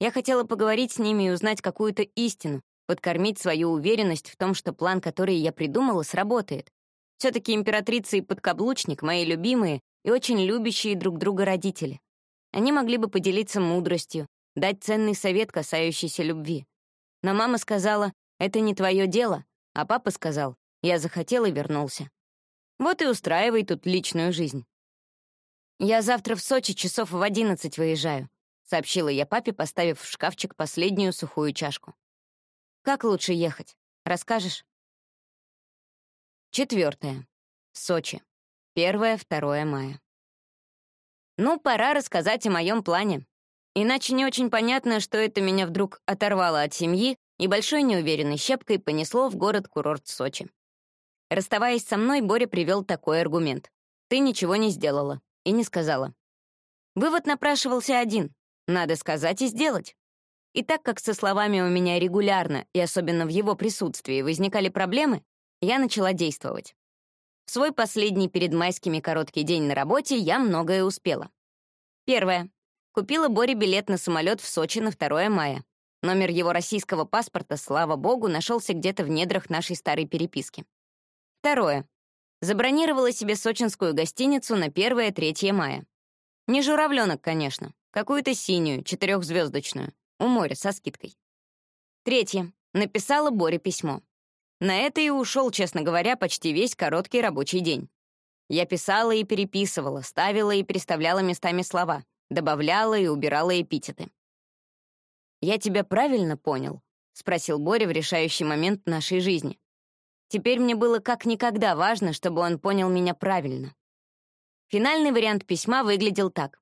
Я хотела поговорить с ними и узнать какую-то истину, подкормить свою уверенность в том, что план, который я придумала, сработает. все таки императрица и подкаблучник — мои любимые и очень любящие друг друга родители. Они могли бы поделиться мудростью, дать ценный совет, касающийся любви. Но мама сказала, это не твое дело, а папа сказал, я захотел и вернулся. Вот и устраивай тут личную жизнь. «Я завтра в Сочи часов в одиннадцать выезжаю», — сообщила я папе, поставив в шкафчик последнюю сухую чашку. «Как лучше ехать? Расскажешь?» Четвертое. Сочи. Первое-второе мая. Ну, пора рассказать о моем плане. Иначе не очень понятно, что это меня вдруг оторвало от семьи и большой неуверенной щепкой понесло в город-курорт Сочи. Расставаясь со мной, Боря привел такой аргумент. «Ты ничего не сделала» и не сказала. Вывод напрашивался один. Надо сказать и сделать. И так как со словами у меня регулярно, и особенно в его присутствии, возникали проблемы, я начала действовать. В свой последний перед майскими короткий день на работе я многое успела. Первое. Купила Боре билет на самолет в Сочи на 2 мая. Номер его российского паспорта, слава богу, нашелся где-то в недрах нашей старой переписки. Второе. Забронировала себе сочинскую гостиницу на 1-3 мая. Не журавленок, конечно. Какую-то синюю, четырехзвездочную. У моря, со скидкой. Третье. Написала Боре письмо. На это и ушел, честно говоря, почти весь короткий рабочий день. Я писала и переписывала, ставила и переставляла местами слова, добавляла и убирала эпитеты. «Я тебя правильно понял?» — спросил Боря в решающий момент нашей жизни. Теперь мне было как никогда важно, чтобы он понял меня правильно. Финальный вариант письма выглядел так.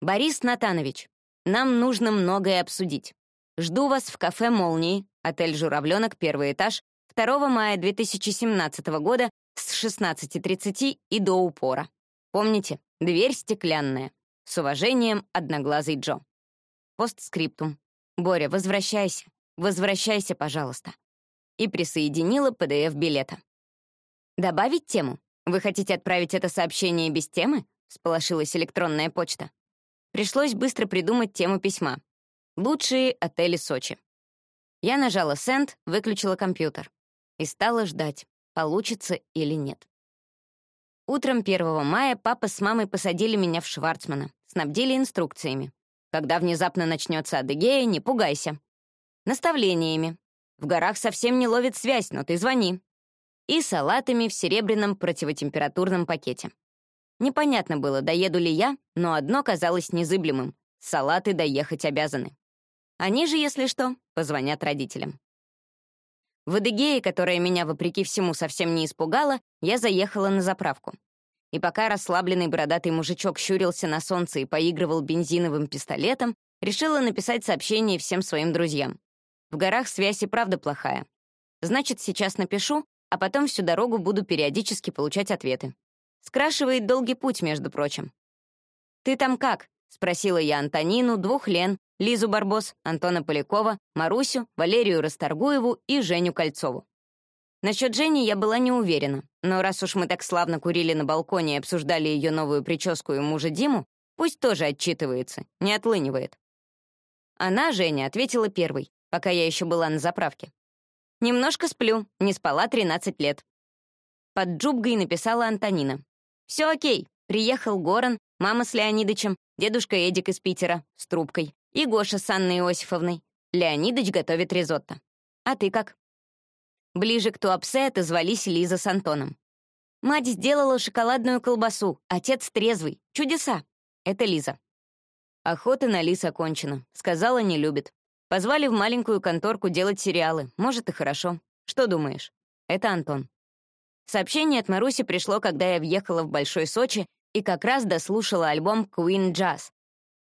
«Борис Натанович, нам нужно многое обсудить. Жду вас в кафе «Молнии», отель «Журавленок», первый этаж, 2 мая 2017 года с 16.30 и до упора. Помните, дверь стеклянная. С уважением, одноглазый Джо. Постскриптум. Боря, возвращайся. Возвращайся, пожалуйста и присоединила PDF-билета. «Добавить тему? Вы хотите отправить это сообщение без темы?» — сполошилась электронная почта. Пришлось быстро придумать тему письма. «Лучшие отели Сочи». Я нажала «Send», выключила компьютер. И стала ждать, получится или нет. Утром 1 мая папа с мамой посадили меня в Шварцмана, снабдили инструкциями. Когда внезапно начнется адыгея, не пугайся. Наставлениями, в горах совсем не ловит связь, но ты звони. И салатами в серебряном противотемпературном пакете. Непонятно было, доеду ли я, но одно казалось незыблемым — салаты доехать обязаны. Они же, если что, позвонят родителям. В Адыгее, которая меня, вопреки всему, совсем не испугала, я заехала на заправку. И пока расслабленный бородатый мужичок щурился на солнце и поигрывал бензиновым пистолетом, Решила написать сообщение всем своим друзьям. В горах связь и правда плохая. Значит, сейчас напишу, а потом всю дорогу буду периодически получать ответы. Скрашивает долгий путь, между прочим. «Ты там как?» — спросила я Антонину, двух Лен, Лизу Барбос, Антона Полякова, Марусю, Валерию Расторгуеву и Женю Кольцову. Насчет Жени я была не уверена, но раз уж мы так славно курили на балконе и обсуждали ее новую прическу и мужа Диму, пусть тоже отчитывается, не отлынивает. Она, Женя, ответила первой, пока я еще была на заправке. «Немножко сплю, не спала 13 лет». Под джубгой написала Антонина. «Все окей, приехал Горан, мама с Леонидычем, дедушка Эдик из Питера с трубкой и Гоша с Анной Иосифовной. Леонидыч готовит ризотто. А ты как?» Ближе к Туапсе отозвались Лиза с Антоном. «Мать сделала шоколадную колбасу, отец трезвый. Чудеса!» Это Лиза. Охота на лис окончена. Сказала, не любит. Позвали в маленькую конторку делать сериалы. Может, и хорошо. Что думаешь? Это Антон. Сообщение от Маруси пришло, когда я въехала в Большой Сочи и как раз дослушала альбом Queen Jazz.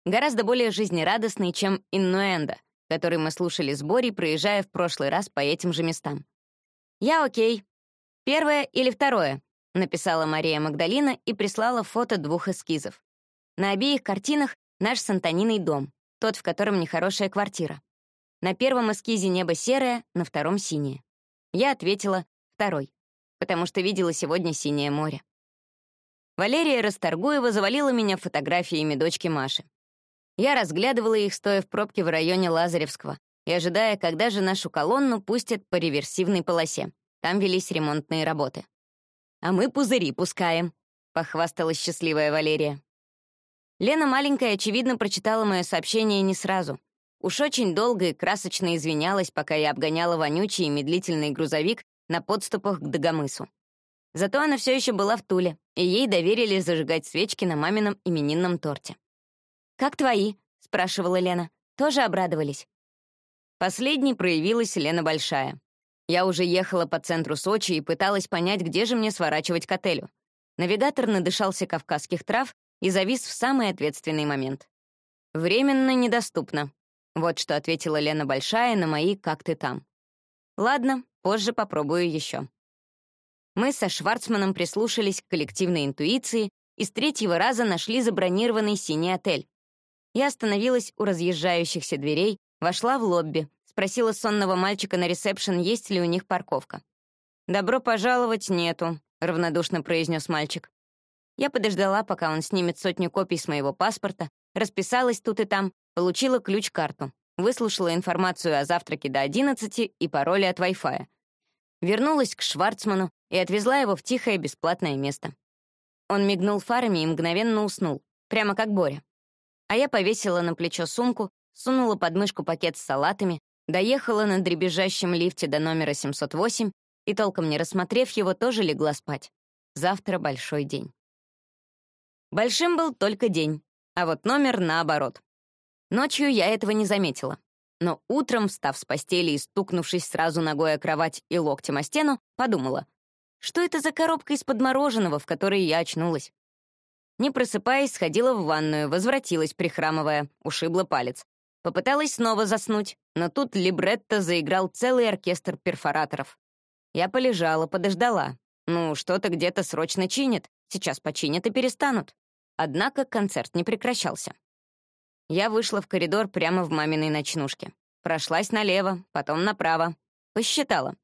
Гораздо более жизнерадостный, чем «Иннуэнда», который мы слушали с Борей, проезжая в прошлый раз по этим же местам. «Я окей. Первое или второе?» — написала Мария Магдалина и прислала фото двух эскизов. На обеих картинах наш с Антониной дом, тот, в котором нехорошая квартира. На первом эскизе небо серое, на втором — синее. Я ответила «второй», потому что видела сегодня синее море. Валерия Расторгуева завалила меня фотографиями дочки Маши. Я разглядывала их, стоя в пробке в районе Лазаревского, и ожидая, когда же нашу колонну пустят по реверсивной полосе. Там велись ремонтные работы. «А мы пузыри пускаем», — похвасталась счастливая Валерия. Лена маленькая, очевидно, прочитала мое сообщение не сразу. Уж очень долго и красочно извинялась, пока я обгоняла вонючий и медлительный грузовик на подступах к Дагомысу. Зато она все еще была в Туле, и ей доверили зажигать свечки на мамином именинном торте. «Как твои?» — спрашивала Лена. «Тоже обрадовались?» Последней проявилась Лена Большая. Я уже ехала по центру Сочи и пыталась понять, где же мне сворачивать к отелю. Навигатор надышался кавказских трав и завис в самый ответственный момент. «Временно недоступно», — вот что ответила Лена Большая на мои «Как ты там?». «Ладно, позже попробую еще». Мы со Шварцманом прислушались к коллективной интуиции и с третьего раза нашли забронированный синий отель. Я остановилась у разъезжающихся дверей, Вошла в лобби, спросила сонного мальчика на ресепшн, есть ли у них парковка. «Добро пожаловать, нету», — равнодушно произнес мальчик. Я подождала, пока он снимет сотню копий с моего паспорта, расписалась тут и там, получила ключ-карту, выслушала информацию о завтраке до 11 и пароле от Wi-Fi. Вернулась к Шварцману и отвезла его в тихое бесплатное место. Он мигнул фарами и мгновенно уснул, прямо как Боря. А я повесила на плечо сумку, сунула под мышку пакет с салатами, доехала на дребезжащем лифте до номера 708 и, толком не рассмотрев его, тоже легла спать. Завтра большой день. Большим был только день, а вот номер наоборот. Ночью я этого не заметила. Но утром, встав с постели и стукнувшись сразу ногой о кровать и локтем о стену, подумала, что это за коробка из-под мороженого, в которой я очнулась. Не просыпаясь, сходила в ванную, возвратилась, прихрамывая, ушибла палец. Попыталась снова заснуть, но тут либретто заиграл целый оркестр перфораторов. Я полежала, подождала. Ну, что-то где-то срочно чинят. Сейчас починят и перестанут. Однако концерт не прекращался. Я вышла в коридор прямо в маминой ночнушке. Прошлась налево, потом направо. Посчитала.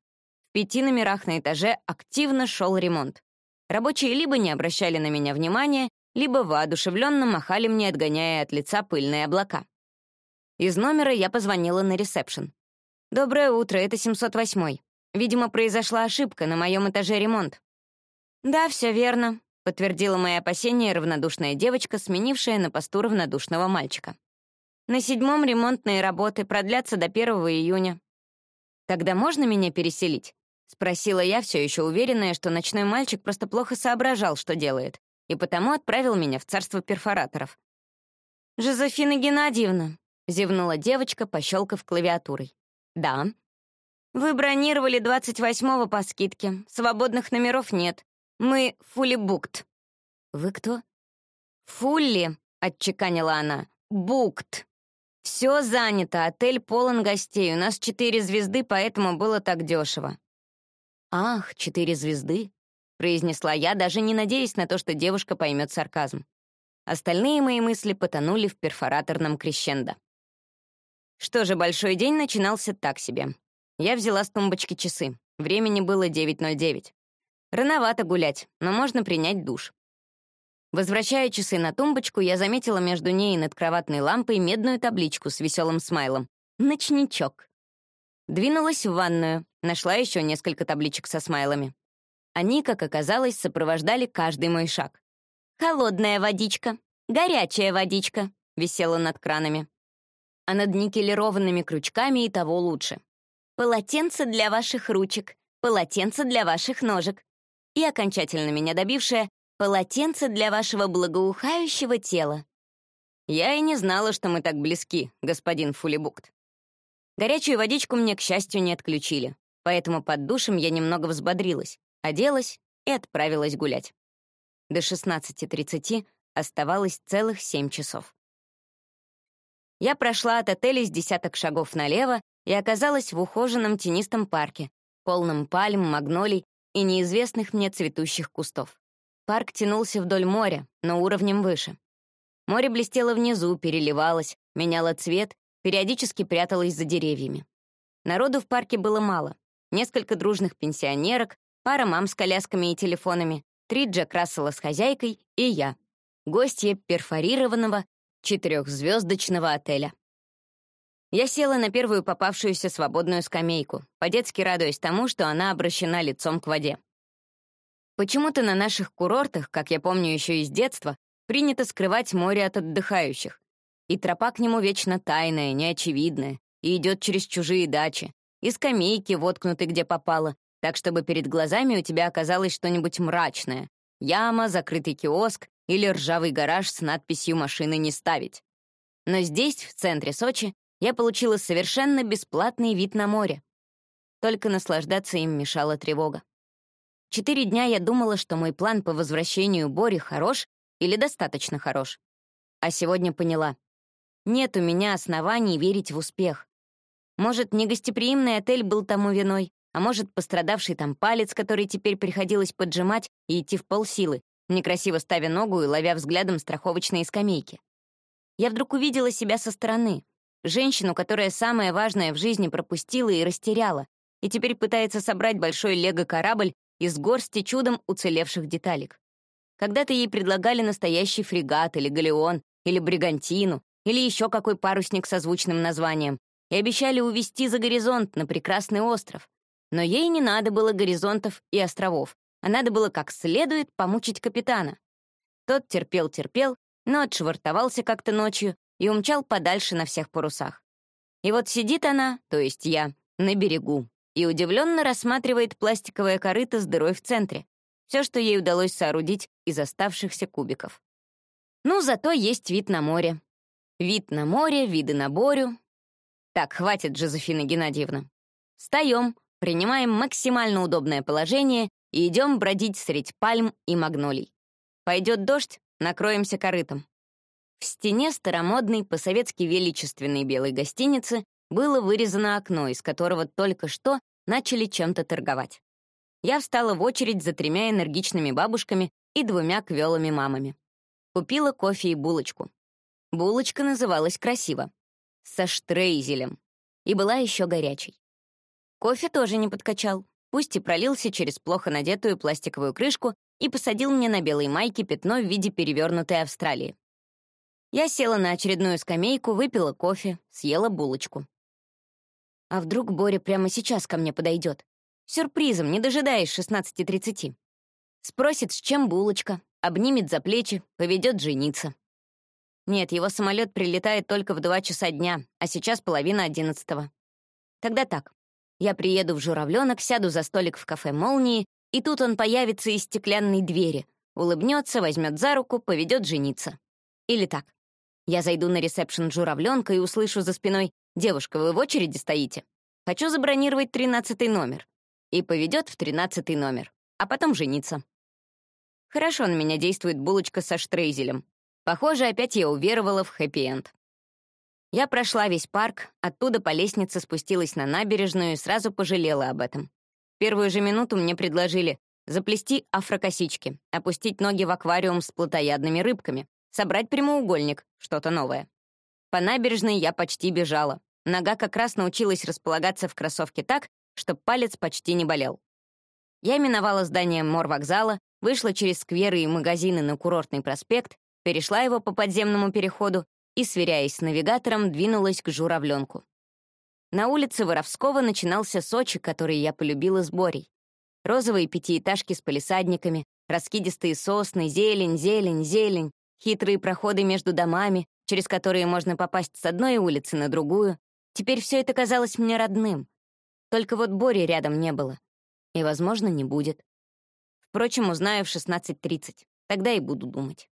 В пяти номерах на этаже активно шел ремонт. Рабочие либо не обращали на меня внимания, либо воодушевленно махали мне, отгоняя от лица пыльные облака. Из номера я позвонила на ресепшн. «Доброе утро, это 708-й. Видимо, произошла ошибка, на моем этаже ремонт». «Да, все верно», — подтвердила мои опасения равнодушная девочка, сменившая на посту равнодушного мальчика. «На седьмом ремонтные работы продлятся до 1 июня». «Тогда можно меня переселить?» — спросила я, все еще уверенная, что ночной мальчик просто плохо соображал, что делает, и потому отправил меня в царство перфораторов. «Жозефина Геннадьевна, Зевнула девочка, пощелкав клавиатурой. «Да». «Вы бронировали 28-го по скидке. Свободных номеров нет. Мы фулли букт». «Вы кто?» «Фулли», — отчеканила она. «Букт». «Все занято, отель полон гостей, у нас четыре звезды, поэтому было так дешево». «Ах, четыре звезды», — произнесла я, даже не надеясь на то, что девушка поймет сарказм. Остальные мои мысли потонули в перфораторном крещендо. Что же, большой день начинался так себе. Я взяла с тумбочки часы. Времени было 9.09. Рановато гулять, но можно принять душ. Возвращая часы на тумбочку, я заметила между ней и над кроватной лампой медную табличку с веселым смайлом. «Ночничок». Двинулась в ванную, нашла еще несколько табличек со смайлами. Они, как оказалось, сопровождали каждый мой шаг. «Холодная водичка», «Горячая водичка», — висела над кранами. А над никелированными крючками и того лучше. «Полотенце для ваших ручек», «Полотенце для ваших ножек», и окончательно меня добившая «Полотенце для вашего благоухающего тела». Я и не знала, что мы так близки, господин Фулибукт. Горячую водичку мне, к счастью, не отключили, поэтому под душем я немного взбодрилась, оделась и отправилась гулять. До 16.30 оставалось целых семь часов. Я прошла от отеля с десяток шагов налево и оказалась в ухоженном тенистом парке, полном пальм, магнолий и неизвестных мне цветущих кустов. Парк тянулся вдоль моря, но уровнем выше. Море блестело внизу, переливалось, меняло цвет, периодически пряталось за деревьями. Народу в парке было мало. Несколько дружных пенсионерок, пара мам с колясками и телефонами, три Джек Рассела с хозяйкой и я, гостья перфорированного четырехзвездочного отеля. Я села на первую попавшуюся свободную скамейку, по-детски радуясь тому, что она обращена лицом к воде. Почему-то на наших курортах, как я помню еще из детства, принято скрывать море от отдыхающих. И тропа к нему вечно тайная, неочевидная, и идет через чужие дачи, и скамейки воткнуты где попало, так чтобы перед глазами у тебя оказалось что-нибудь мрачное. Яма, закрытый киоск или ржавый гараж с надписью «Машины не ставить». Но здесь, в центре Сочи, я получила совершенно бесплатный вид на море. Только наслаждаться им мешала тревога. Четыре дня я думала, что мой план по возвращению Бори хорош или достаточно хорош. А сегодня поняла. Нет у меня оснований верить в успех. Может, негостеприимный отель был тому виной, а может, пострадавший там палец, который теперь приходилось поджимать и идти в полсилы, некрасиво ставя ногу и ловя взглядом страховочные скамейки. Я вдруг увидела себя со стороны, Женщину, которая самое важное в жизни пропустила и растеряла, и теперь пытается собрать большой лего-корабль из горсти чудом уцелевших деталек. Когда-то ей предлагали настоящий фрегат или галеон, или бригантину, или еще какой парусник со звучным названием, и обещали увезти за горизонт на прекрасный остров. Но ей не надо было горизонтов и островов, а надо было как следует помучить капитана. Тот терпел-терпел, но отшвартовался как-то ночью и умчал подальше на всех парусах. И вот сидит она, то есть я, на берегу, и удивленно рассматривает пластиковое корыто с дырой в центре. Все, что ей удалось соорудить из оставшихся кубиков. Ну, зато есть вид на море. Вид на море, виды на Борю. Так, хватит, Жозефина Геннадьевна. Встаем, принимаем максимально удобное положение и идем бродить средь пальм и магнолий. Пойдет дождь, накроемся корытом. В стене старомодной, по-советски величественной белой гостиницы было вырезано окно, из которого только что начали чем-то торговать. Я встала в очередь за тремя энергичными бабушками и двумя квелыми мамами. Купила кофе и булочку. Булочка называлась красиво — со штрейзелем, и была еще горячей. Кофе тоже не подкачал, пусть и пролился через плохо надетую пластиковую крышку и посадил мне на белой майке пятно в виде перевернутой Австралии. Я села на очередную скамейку, выпила кофе, съела булочку. А вдруг Боря прямо сейчас ко мне подойдет? Сюрпризом, не дожидаясь 16.30. Спросит, с чем булочка, обнимет за плечи, поведет жениться. Нет, его самолет прилетает только в 2 часа дня, а сейчас половина одиннадцатого. Тогда так. Я приеду в Журавлёнок, сяду за столик в кафе «Молнии», и тут он появится из стеклянной двери, улыбнется, возьмет за руку, поведет жениться. Или так. Я зайду на ресепшн журавленка и услышу за спиной «Девушка, вы в очереди стоите? Хочу забронировать тринадцатый номер». И поведет в тринадцатый номер, а потом жениться. Хорошо на меня действует булочка со штрейзелем. Похоже, опять я уверовала в хэппи-энд. Я прошла весь парк, оттуда по лестнице спустилась на набережную и сразу пожалела об этом. Первую же минуту мне предложили заплести афрокосички, опустить ноги в аквариум с плотоядными рыбками, собрать прямоугольник, что-то новое. По набережной я почти бежала. Нога как раз научилась располагаться в кроссовке так, что палец почти не болел. Я миновала здание морвокзала, вышла через скверы и магазины на курортный проспект, перешла его по подземному переходу и, сверяясь с навигатором, двинулась к Журавленку. На улице Воровского начинался Сочи, который я полюбила с Борей. Розовые пятиэтажки с палисадниками, раскидистые сосны, зелень, зелень, зелень, хитрые проходы между домами, через которые можно попасть с одной улицы на другую. Теперь все это казалось мне родным. Только вот Бори рядом не было. И, возможно, не будет. Впрочем, узнаю в 16.30. Тогда и буду думать.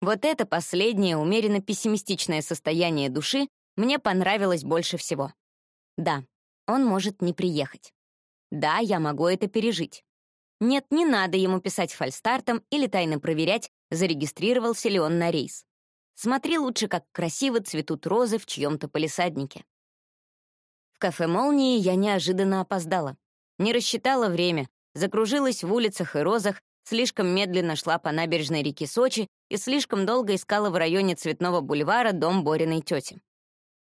Вот это последнее умеренно пессимистичное состояние души мне понравилось больше всего. Да, он может не приехать. Да, я могу это пережить. Нет, не надо ему писать фальстартом или тайно проверять, зарегистрировался ли он на рейс. Смотри лучше, как красиво цветут розы в чьем-то полисаднике. В кафе «Молнии» я неожиданно опоздала. Не рассчитала время, закружилась в улицах и розах, слишком медленно шла по набережной реки Сочи и слишком долго искала в районе Цветного бульвара дом Бориной тети.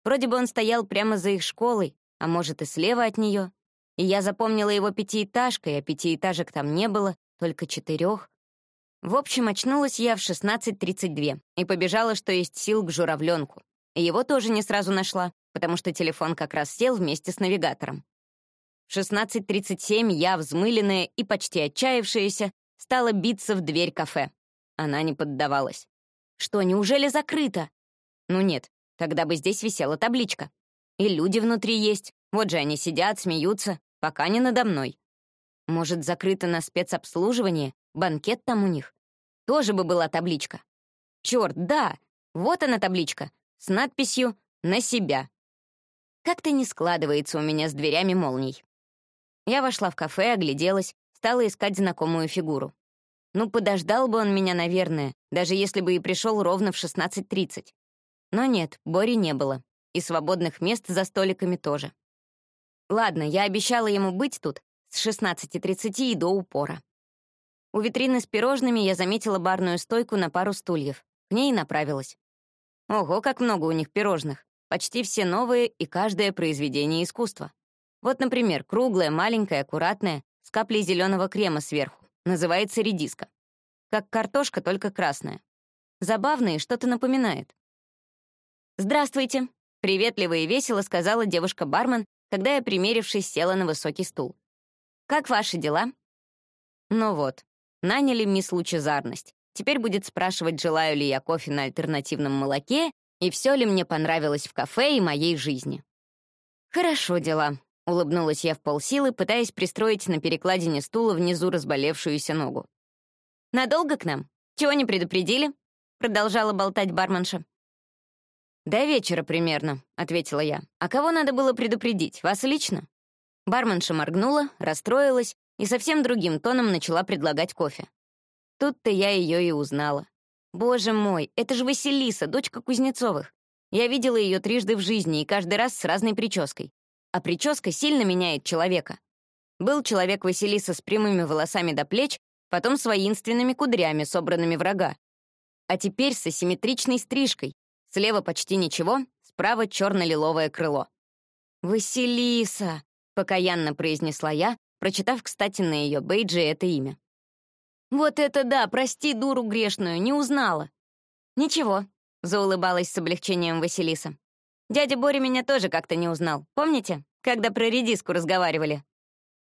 Вроде бы он стоял прямо за их школой, а может и слева от нее. И я запомнила его пятиэтажкой, а пятиэтажек там не было, только четырех. В общем, очнулась я в 16.32 и побежала, что есть сил, к журавленку. И его тоже не сразу нашла, потому что телефон как раз сел вместе с навигатором. В 16.37 я, взмыленная и почти отчаявшаяся, стала биться в дверь кафе. Она не поддавалась. Что, неужели закрыто? Ну нет, тогда бы здесь висела табличка. И люди внутри есть. Вот же они сидят, смеются, пока не надо мной. Может, закрыто на спецобслуживание, банкет там у них? Тоже бы была табличка. Черт, да, вот она табличка, с надписью «На себя». Как-то не складывается у меня с дверями молний. Я вошла в кафе, огляделась, стала искать знакомую фигуру. Ну, подождал бы он меня, наверное, даже если бы и пришел ровно в 16.30. Но нет, Бори не было. И свободных мест за столиками тоже. Ладно, я обещала ему быть тут с 16.30 и до упора. У витрины с пирожными я заметила барную стойку на пару стульев. К ней и направилась. Ого, как много у них пирожных. Почти все новые и каждое произведение искусства. Вот, например, круглое, маленькое, аккуратное, с каплей зеленого крема сверху. Называется редиска. Как картошка, только красная. Забавно и что-то напоминает. «Здравствуйте», — приветливо и весело сказала девушка-бармен, когда я, примерившись, села на высокий стул. «Как ваши дела?» Ну вот, наняли мисс Лучезарность. Теперь будет спрашивать, желаю ли я кофе на альтернативном молоке и все ли мне понравилось в кафе и моей жизни. «Хорошо дела», — улыбнулась я в полсилы, пытаясь пристроить на перекладине стула внизу разболевшуюся ногу. «Надолго к нам? Чего не предупредили?» — продолжала болтать барменша. «До вечера примерно», — ответила я. «А кого надо было предупредить? Вас лично?» Барменша моргнула, расстроилась и совсем другим тоном начала предлагать кофе. Тут-то я ее и узнала. Боже мой, это же Василиса, дочка Кузнецовых. Я видела ее трижды в жизни и каждый раз с разной прической. А прическа сильно меняет человека. Был человек Василиса с прямыми волосами до плеч, потом с воинственными кудрями, собранными врага. А теперь с асимметричной стрижкой, Слева почти ничего, справа черно-лиловое крыло. «Василиса!» — покаянно произнесла я, прочитав, кстати, на ее бейджи это имя. «Вот это да! Прости, дуру грешную, не узнала!» «Ничего», — заулыбалась с облегчением Василиса. «Дядя Боря меня тоже как-то не узнал. Помните, когда про редиску разговаривали?»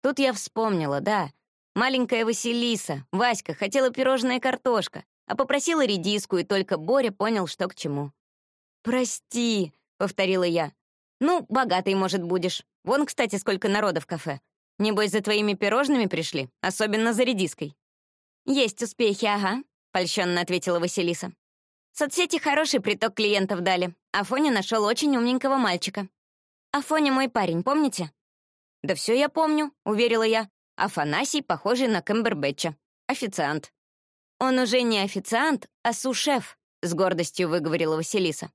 Тут я вспомнила, да. Маленькая Василиса, Васька, хотела пирожное картошка, а попросила редиску, и только Боря понял, что к чему. «Прости», — повторила я. «Ну, богатый, может, будешь. Вон, кстати, сколько народа в кафе. Небось, за твоими пирожными пришли, особенно за редиской». «Есть успехи, ага», — польщенно ответила Василиса. «Соцсети хороший приток клиентов дали. Афоня нашел очень умненького мальчика». «Афоня мой парень, помните?» «Да все я помню», — уверила я. «Афанасий, похожий на Кэмбербэтча. Официант». «Он уже не официант, а сушеф», — с гордостью выговорила Василиса.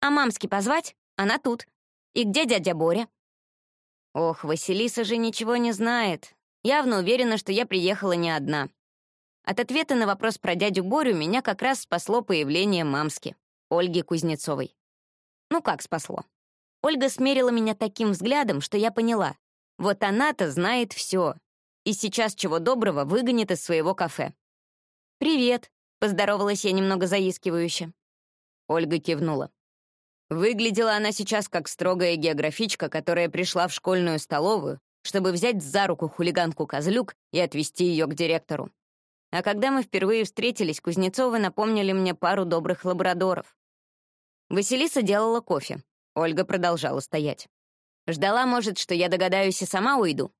А мамски позвать? Она тут. И где дядя Боря?» Ох, Василиса же ничего не знает. Явно уверена, что я приехала не одна. От ответа на вопрос про дядю Борю меня как раз спасло появление мамски, Ольги Кузнецовой. Ну как спасло? Ольга смерила меня таким взглядом, что я поняла. Вот она-то знает все. И сейчас чего доброго выгонит из своего кафе. «Привет», — поздоровалась я немного заискивающе. Ольга кивнула. Выглядела она сейчас как строгая географичка, которая пришла в школьную столовую, чтобы взять за руку хулиганку-козлюк и отвезти ее к директору. А когда мы впервые встретились, Кузнецовы напомнили мне пару добрых лабрадоров. Василиса делала кофе. Ольга продолжала стоять. Ждала, может, что я догадаюсь и сама уйду.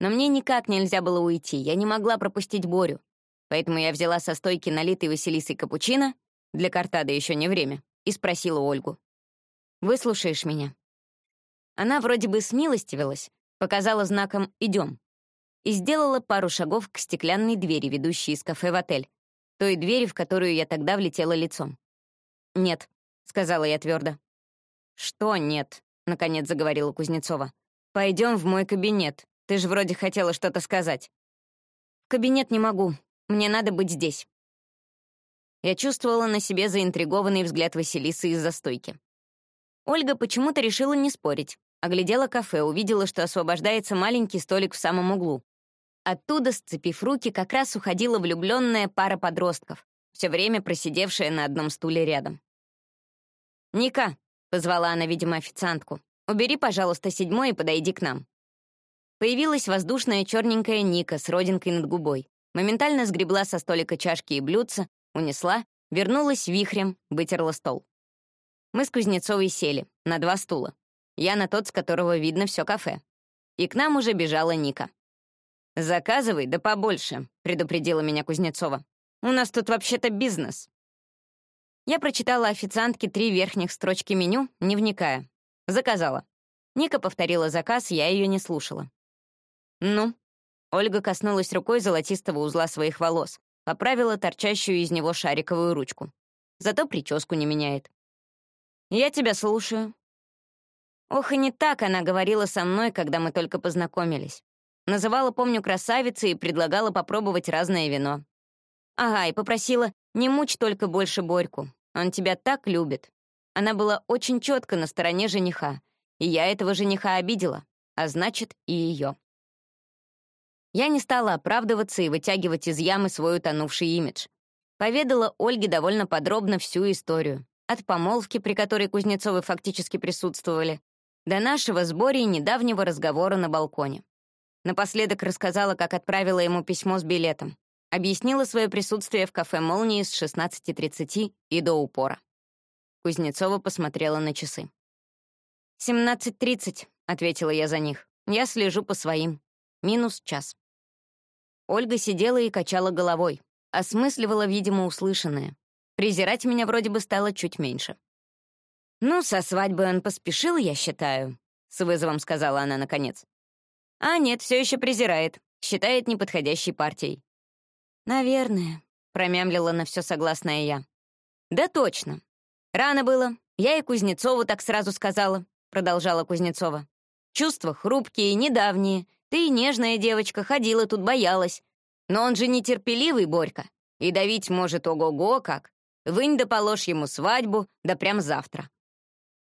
Но мне никак нельзя было уйти, я не могла пропустить Борю. Поэтому я взяла со стойки налитый Василисой капучино, для картады еще не время, и спросила Ольгу. Выслушаешь меня?» Она вроде бы смилостивилась, показала знаком «идем» и сделала пару шагов к стеклянной двери, ведущей из кафе в отель, той двери, в которую я тогда влетела лицом. «Нет», — сказала я твердо. «Что нет?» — наконец заговорила Кузнецова. «Пойдем в мой кабинет. Ты же вроде хотела что-то сказать». «В кабинет не могу. Мне надо быть здесь». Я чувствовала на себе заинтригованный взгляд Василисы из-за стойки. Ольга почему-то решила не спорить. Оглядела кафе, увидела, что освобождается маленький столик в самом углу. Оттуда, сцепив руки, как раз уходила влюбленная пара подростков, все время просидевшая на одном стуле рядом. «Ника», — позвала она, видимо, официантку, «убери, пожалуйста, седьмой и подойди к нам». Появилась воздушная черненькая Ника с родинкой над губой. Моментально сгребла со столика чашки и блюдца, унесла, вернулась вихрем, вытерла стол. Мы с Кузнецовой сели на два стула. Я на тот, с которого видно все кафе. И к нам уже бежала Ника. «Заказывай, да побольше», — предупредила меня Кузнецова. «У нас тут вообще-то бизнес». Я прочитала официантке три верхних строчки меню, не вникая. Заказала. Ника повторила заказ, я ее не слушала. «Ну?» Ольга коснулась рукой золотистого узла своих волос, поправила торчащую из него шариковую ручку. Зато прическу не меняет. «Я тебя слушаю». Ох, и не так она говорила со мной, когда мы только познакомились. Называла, помню, красавицей и предлагала попробовать разное вино. Ага, и попросила, не мучь только больше Борьку. Он тебя так любит. Она была очень четко на стороне жениха, и я этого жениха обидела, а значит, и ее. Я не стала оправдываться и вытягивать из ямы свой утонувший имидж. Поведала Ольге довольно подробно всю историю. От помолвки, при которой Кузнецовы фактически присутствовали, до нашего с Борей недавнего разговора на балконе. Напоследок рассказала, как отправила ему письмо с билетом. Объяснила свое присутствие в кафе «Молнии» с 16.30 и до упора. Кузнецова посмотрела на часы. «17.30», — ответила я за них. «Я слежу по своим. Минус час». Ольга сидела и качала головой, осмысливала, видимо, услышанное. Презирать меня вроде бы стало чуть меньше. «Ну, со свадьбой он поспешил, я считаю», — с вызовом сказала она наконец. «А нет, все еще презирает, считает неподходящей партией». «Наверное», — промямлила на все согласная я. «Да точно. Рано было. Я и Кузнецову так сразу сказала», — продолжала Кузнецова. «Чувства хрупкие, недавние. Ты нежная девочка, ходила тут, боялась. Но он же нетерпеливый, Борька. И давить может ого-го как. Вынь да положь ему свадьбу, да прям завтра.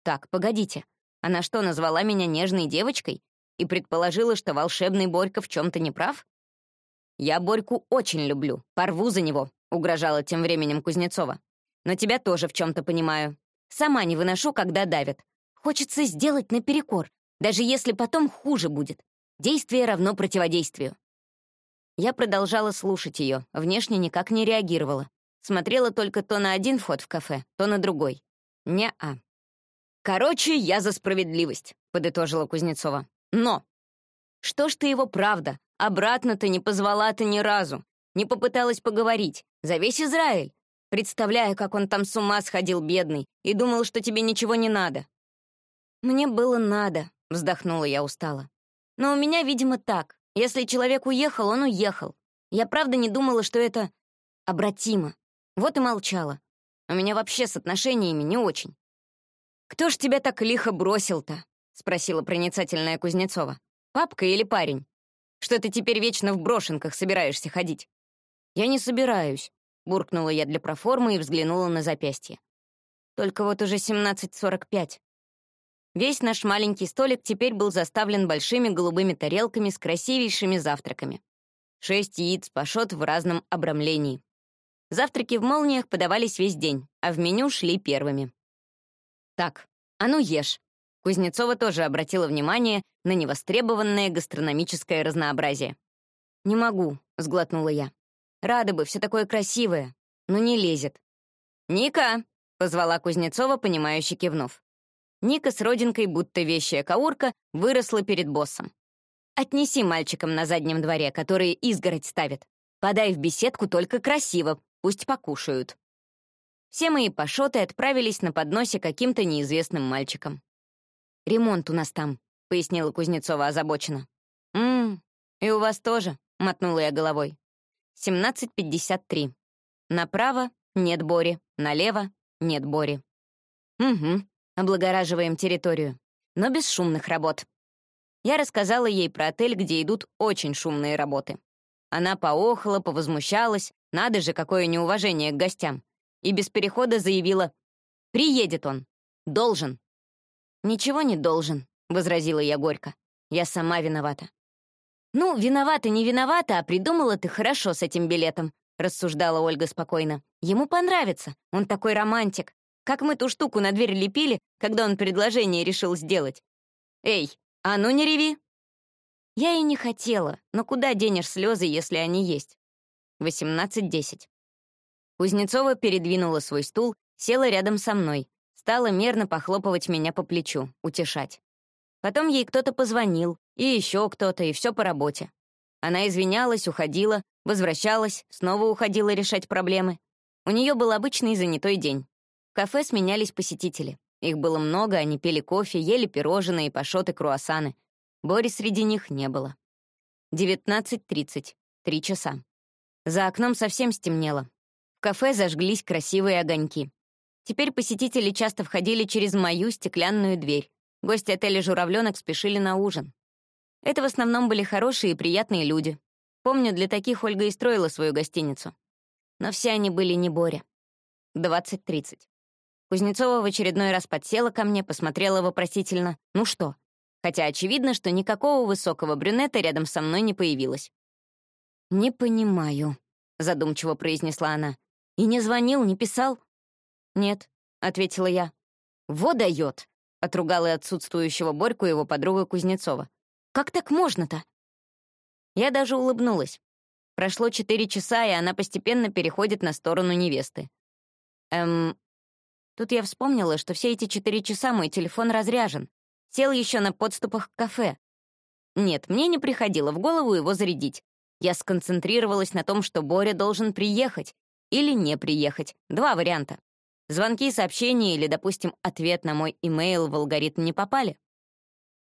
Так, погодите, она что, назвала меня нежной девочкой и предположила, что волшебный Борька в чем-то не прав? Я Борьку очень люблю, порву за него, угрожала тем временем Кузнецова. Но тебя тоже в чем-то понимаю. Сама не выношу, когда давят. Хочется сделать наперекор, даже если потом хуже будет. Действие равно противодействию. Я продолжала слушать ее, внешне никак не реагировала. Смотрела только то на один вход в кафе, то на другой. Не-а. «Короче, я за справедливость», — подытожила Кузнецова. «Но! Что ж ты его правда? Обратно-то не позвала-то ни разу. Не попыталась поговорить. За весь Израиль. Представляю, как он там с ума сходил, бедный, и думал, что тебе ничего не надо». «Мне было надо», — вздохнула я устало. «Но у меня, видимо, так. Если человек уехал, он уехал. Я правда не думала, что это обратимо. Вот и молчала. У меня вообще с отношениями не очень. «Кто ж тебя так лихо бросил-то?» — спросила проницательная Кузнецова. «Папка или парень? Что ты теперь вечно в брошенках собираешься ходить?» «Я не собираюсь», — буркнула я для проформы и взглянула на запястье. «Только вот уже 17.45». Весь наш маленький столик теперь был заставлен большими голубыми тарелками с красивейшими завтраками. Шесть яиц пашот в разном обрамлении. Завтраки в молниях подавались весь день, а в меню шли первыми. «Так, а ну ешь!» Кузнецова тоже обратила внимание на невостребованное гастрономическое разнообразие. «Не могу», — сглотнула я. «Рада бы, все такое красивое, но не лезет». «Ника!» — позвала Кузнецова, понимающе кивнув. Ника с родинкой, будто вещая каурка, выросла перед боссом. «Отнеси мальчикам на заднем дворе, которые изгородь ставят. Подай в беседку только красиво, пусть покушают». Все мои пашоты отправились на подносе каким-то неизвестным мальчикам. «Ремонт у нас там», — пояснила Кузнецова озабоченно. «Ммм, и у вас тоже», — мотнула я головой. «17.53. Направо — нет Бори, налево — нет Бори». «Угу, облагораживаем территорию, но без шумных работ». Я рассказала ей про отель, где идут очень шумные работы. Она поохала, повозмущалась, надо же, какое неуважение к гостям, и без перехода заявила «Приедет он. Должен». «Ничего не должен», — возразила я горько. «Я сама виновата». «Ну, виновата, не виновата, а придумала ты хорошо с этим билетом», — рассуждала Ольга спокойно. «Ему понравится, он такой романтик. Как мы ту штуку на дверь лепили, когда он предложение решил сделать. Эй, а ну не реви!» Я и не хотела, но куда денешь слезы, если они есть? 18.10. Кузнецова передвинула свой стул, села рядом со мной, Стала мерно похлопывать меня по плечу, утешать. Потом ей кто-то позвонил, и еще кто-то, и все по работе. Она извинялась, уходила, возвращалась, снова уходила решать проблемы. У нее был обычный занятой день. В кафе сменялись посетители. Их было много, они пили кофе, ели пирожные, пашоты, круассаны. Бори среди них не было. 19.30. Три часа. За окном совсем стемнело. В кафе зажглись красивые огоньки. Теперь посетители часто входили через мою стеклянную дверь. Гости отеля «Журавленок» спешили на ужин. Это в основном были хорошие и приятные люди. Помню, для таких Ольга и строила свою гостиницу. Но все они были не Боря. 20.30. Кузнецова в очередной раз подсела ко мне, посмотрела вопросительно «Ну что?», хотя очевидно, что никакого высокого брюнета рядом со мной не появилось. «Не понимаю», — задумчиво произнесла она. «И не звонил, не писал?» «Нет», — ответила я. «Во дает!» — отругала отсутствующего Борьку его подруга Кузнецова. «Как так можно-то?» Я даже улыбнулась. Прошло четыре часа, и она постепенно переходит на сторону невесты. Эм... Тут я вспомнила, что все эти четыре часа мой телефон разряжен. Сел еще на подступах к кафе. Нет, мне не приходило в голову его зарядить. Я сконцентрировалась на том, что Боря должен приехать или не приехать. Два варианта. Звонки, сообщения или, допустим, ответ на мой имейл в алгоритм не попали.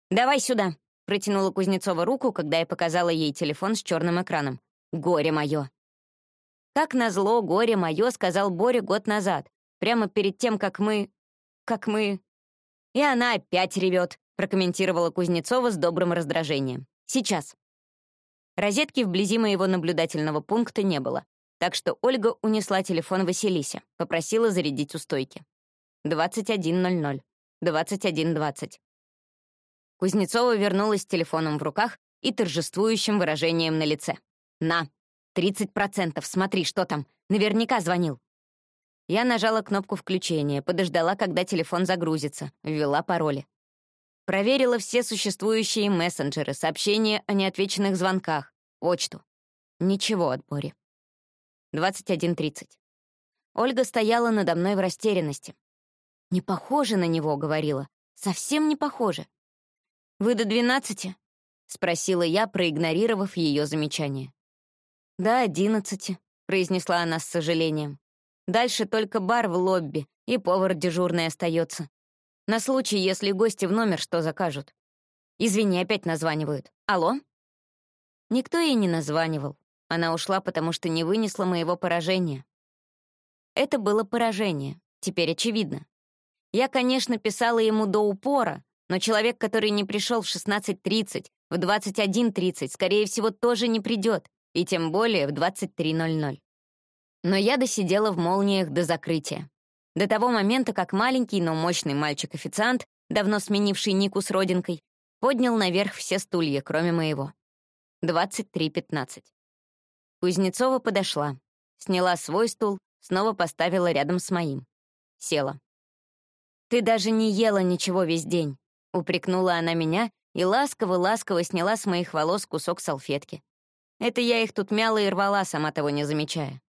«Давай сюда», — протянула Кузнецова руку, когда я показала ей телефон с черным экраном. «Горе мое». Как назло, горе мое, сказал Боря год назад, прямо перед тем, как мы... как мы... И она опять ревет, прокомментировала Кузнецова с добрым раздражением. Сейчас. Розетки вблизи моего наблюдательного пункта не было. Так что Ольга унесла телефон Василисе, попросила зарядить у стойки. 21.00, 21.20. Кузнецова вернулась с телефоном в руках и торжествующим выражением на лице. «На, 30%, смотри, что там, наверняка звонил». Я нажала кнопку включения, подождала, когда телефон загрузится, ввела пароли. Проверила все существующие мессенджеры, сообщения о неотвеченных звонках, почту. Ничего от Бори. 21.30. Ольга стояла надо мной в растерянности. «Не похоже на него», — говорила. «Совсем не похоже». «Вы до двенадцати?» — спросила я, проигнорировав ее замечание. «Да, одиннадцати», — произнесла она с сожалением. «Дальше только бар в лобби, и повар дежурный остается. На случай, если гости в номер что закажут. Извини, опять названивают. Алло?» Никто ей не названивал. Она ушла, потому что не вынесла моего поражения. Это было поражение, теперь очевидно. Я, конечно, писала ему до упора, но человек, который не пришел в 16.30, в 21.30, скорее всего, тоже не придет, и тем более в 23.00. Но я досидела в молниях до закрытия. До того момента, как маленький, но мощный мальчик-официант, давно сменивший Нику с родинкой, поднял наверх все стулья, кроме моего. 23.15. Кузнецова подошла, сняла свой стул, снова поставила рядом с моим. Села. «Ты даже не ела ничего весь день», — упрекнула она меня и ласково-ласково сняла с моих волос кусок салфетки. Это я их тут мяла и рвала, сама того не замечая.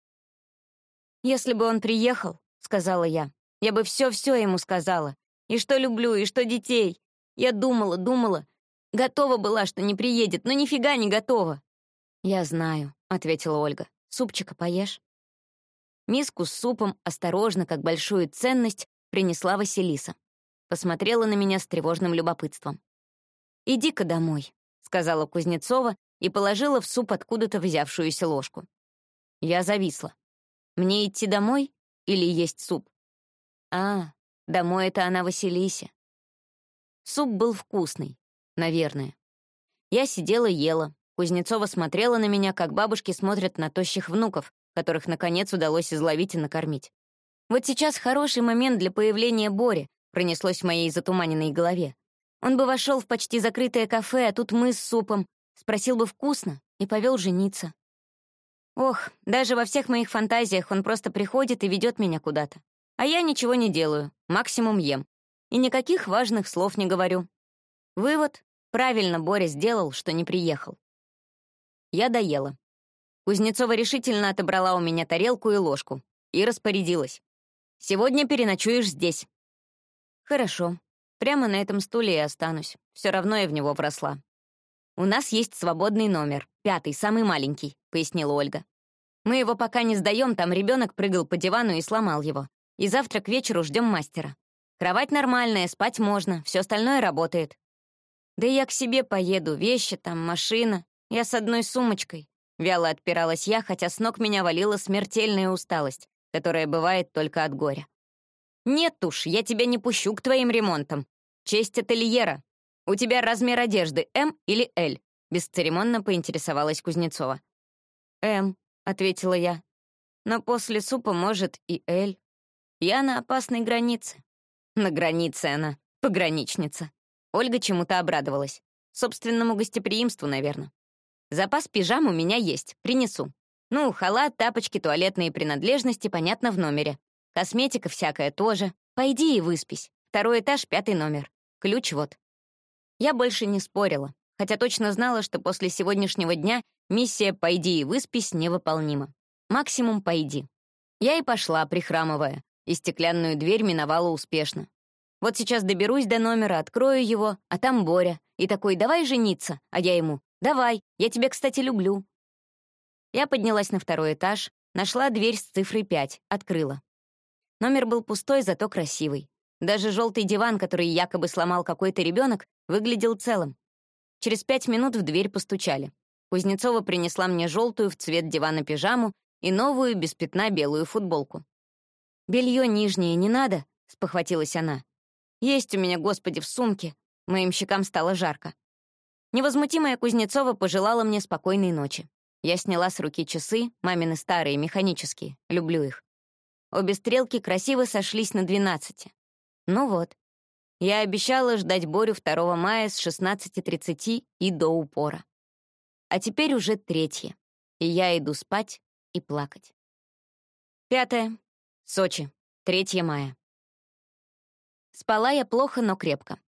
«Если бы он приехал», — сказала я, — «я бы все-все ему сказала. И что люблю, и что детей. Я думала, думала. Готова была, что не приедет, но нифига не готова». «Я знаю», — ответила Ольга. «Супчика поешь?» Миску с супом, осторожно, как большую ценность, принесла Василиса. Посмотрела на меня с тревожным любопытством. «Иди-ка домой», — сказала Кузнецова и положила в суп откуда-то взявшуюся ложку. Я зависла. Мне идти домой или есть суп? А, домой это она Василисе. Суп был вкусный, наверное. Я сидела ела. Кузнецова смотрела на меня, как бабушки смотрят на тощих внуков, которых, наконец, удалось изловить и накормить. Вот сейчас хороший момент для появления Бори, пронеслось в моей затуманенной голове. Он бы вошел в почти закрытое кафе, а тут мы с супом, спросил бы вкусно и повел жениться. Ох, даже во всех моих фантазиях он просто приходит и ведет меня куда-то. А я ничего не делаю, максимум ем. И никаких важных слов не говорю. Вывод — правильно Боря сделал, что не приехал. Я доела. Кузнецова решительно отобрала у меня тарелку и ложку и распорядилась. Сегодня переночуешь здесь». «Хорошо. Прямо на этом стуле и останусь. Все равно я в него вросла». «У нас есть свободный номер, пятый, самый маленький», — пояснила Ольга. «Мы его пока не сдаем, там ребенок прыгал по дивану и сломал его. И завтра к вечеру ждем мастера. Кровать нормальная, спать можно, все остальное работает». «Да я к себе поеду, вещи там, машина. Я с одной сумочкой». Вяло отпиралась я, хотя с ног меня валила смертельная усталость которое бывает только от горя. «Нет уж, я тебя не пущу к твоим ремонтам. Честь ательера. У тебя размер одежды М или Л?» Бесцеремонно поинтересовалась Кузнецова. «М», — ответила я. «Но после супа, может, и Л. Я на опасной границе». На границе она, пограничница. Ольга чему-то обрадовалась. Собственному гостеприимству, наверное. Запас пижам у меня есть, принесу. Ну, халат, тапочки, туалетные принадлежности, понятно, в номере. Косметика всякая тоже. Пойди и выспись. Второй этаж, пятый номер. Ключ вот. Я больше не спорила, хотя точно знала, что после сегодняшнего дня миссия «пойди и выспись» невыполнима. Максимум «пойди». Я и пошла, прихрамывая, и стеклянную дверь миновала успешно. Вот сейчас доберусь до номера, открою его, а там Боря. И такой «давай жениться», а я ему «давай, я тебя, кстати, люблю». Я поднялась на второй этаж, нашла дверь с цифрой 5, открыла. Номер был пустой, зато красивый. Даже желтый диван, который якобы сломал какой-то ребенок, выглядел целым. Через пять минут в дверь постучали. Кузнецова принесла мне желтую в цвет дивана пижаму и новую без пятна белую футболку. Белье нижнее не надо?» — спохватилась она. «Есть у меня, господи, в сумке». Моим щекам стало жарко. Невозмутимая Кузнецова пожелала мне спокойной ночи. Я сняла с руки часы, мамины старые, механические, люблю их. Обе стрелки красиво сошлись на 12. Ну вот. Я обещала ждать Борю 2 мая с 16.30 и до упора. А теперь уже третье, и я иду спать и плакать. Пятое. Сочи. 3 мая. Спала я плохо, но крепко.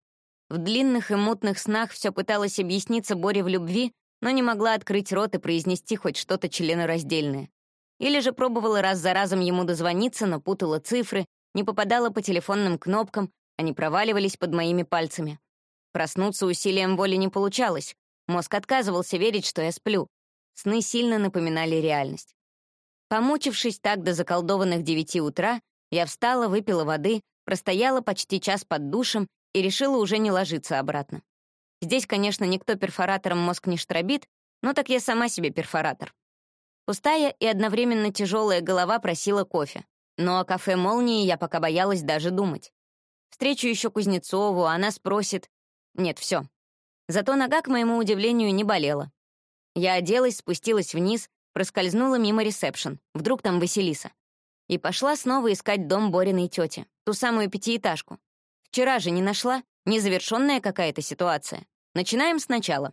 В длинных и мутных снах все пыталась объясниться Боре в любви, но не могла открыть рот и произнести хоть что-то членораздельное. Или же пробовала раз за разом ему дозвониться, но путала цифры, не попадала по телефонным кнопкам, они проваливались под моими пальцами. Проснуться усилием воли не получалось. Мозг отказывался верить, что я сплю. Сны сильно напоминали реальность. Помучившись так до заколдованных девяти утра, я встала, выпила воды, простояла почти час под душем и решила уже не ложиться обратно. Здесь, конечно, никто перфоратором мозг не штробит, но так я сама себе перфоратор. Пустая и одновременно тяжелая голова просила кофе. Но о кафе «Молнии» я пока боялась даже думать. Встречу еще Кузнецову, она спросит... Нет, все. Зато нога, к моему удивлению, не болела. Я оделась, спустилась вниз, проскользнула мимо ресепшн. Вдруг там Василиса. И пошла снова искать дом Бориной тети, ту самую пятиэтажку. Вчера же не нашла, незавершенная какая-то ситуация. Начинаем сначала.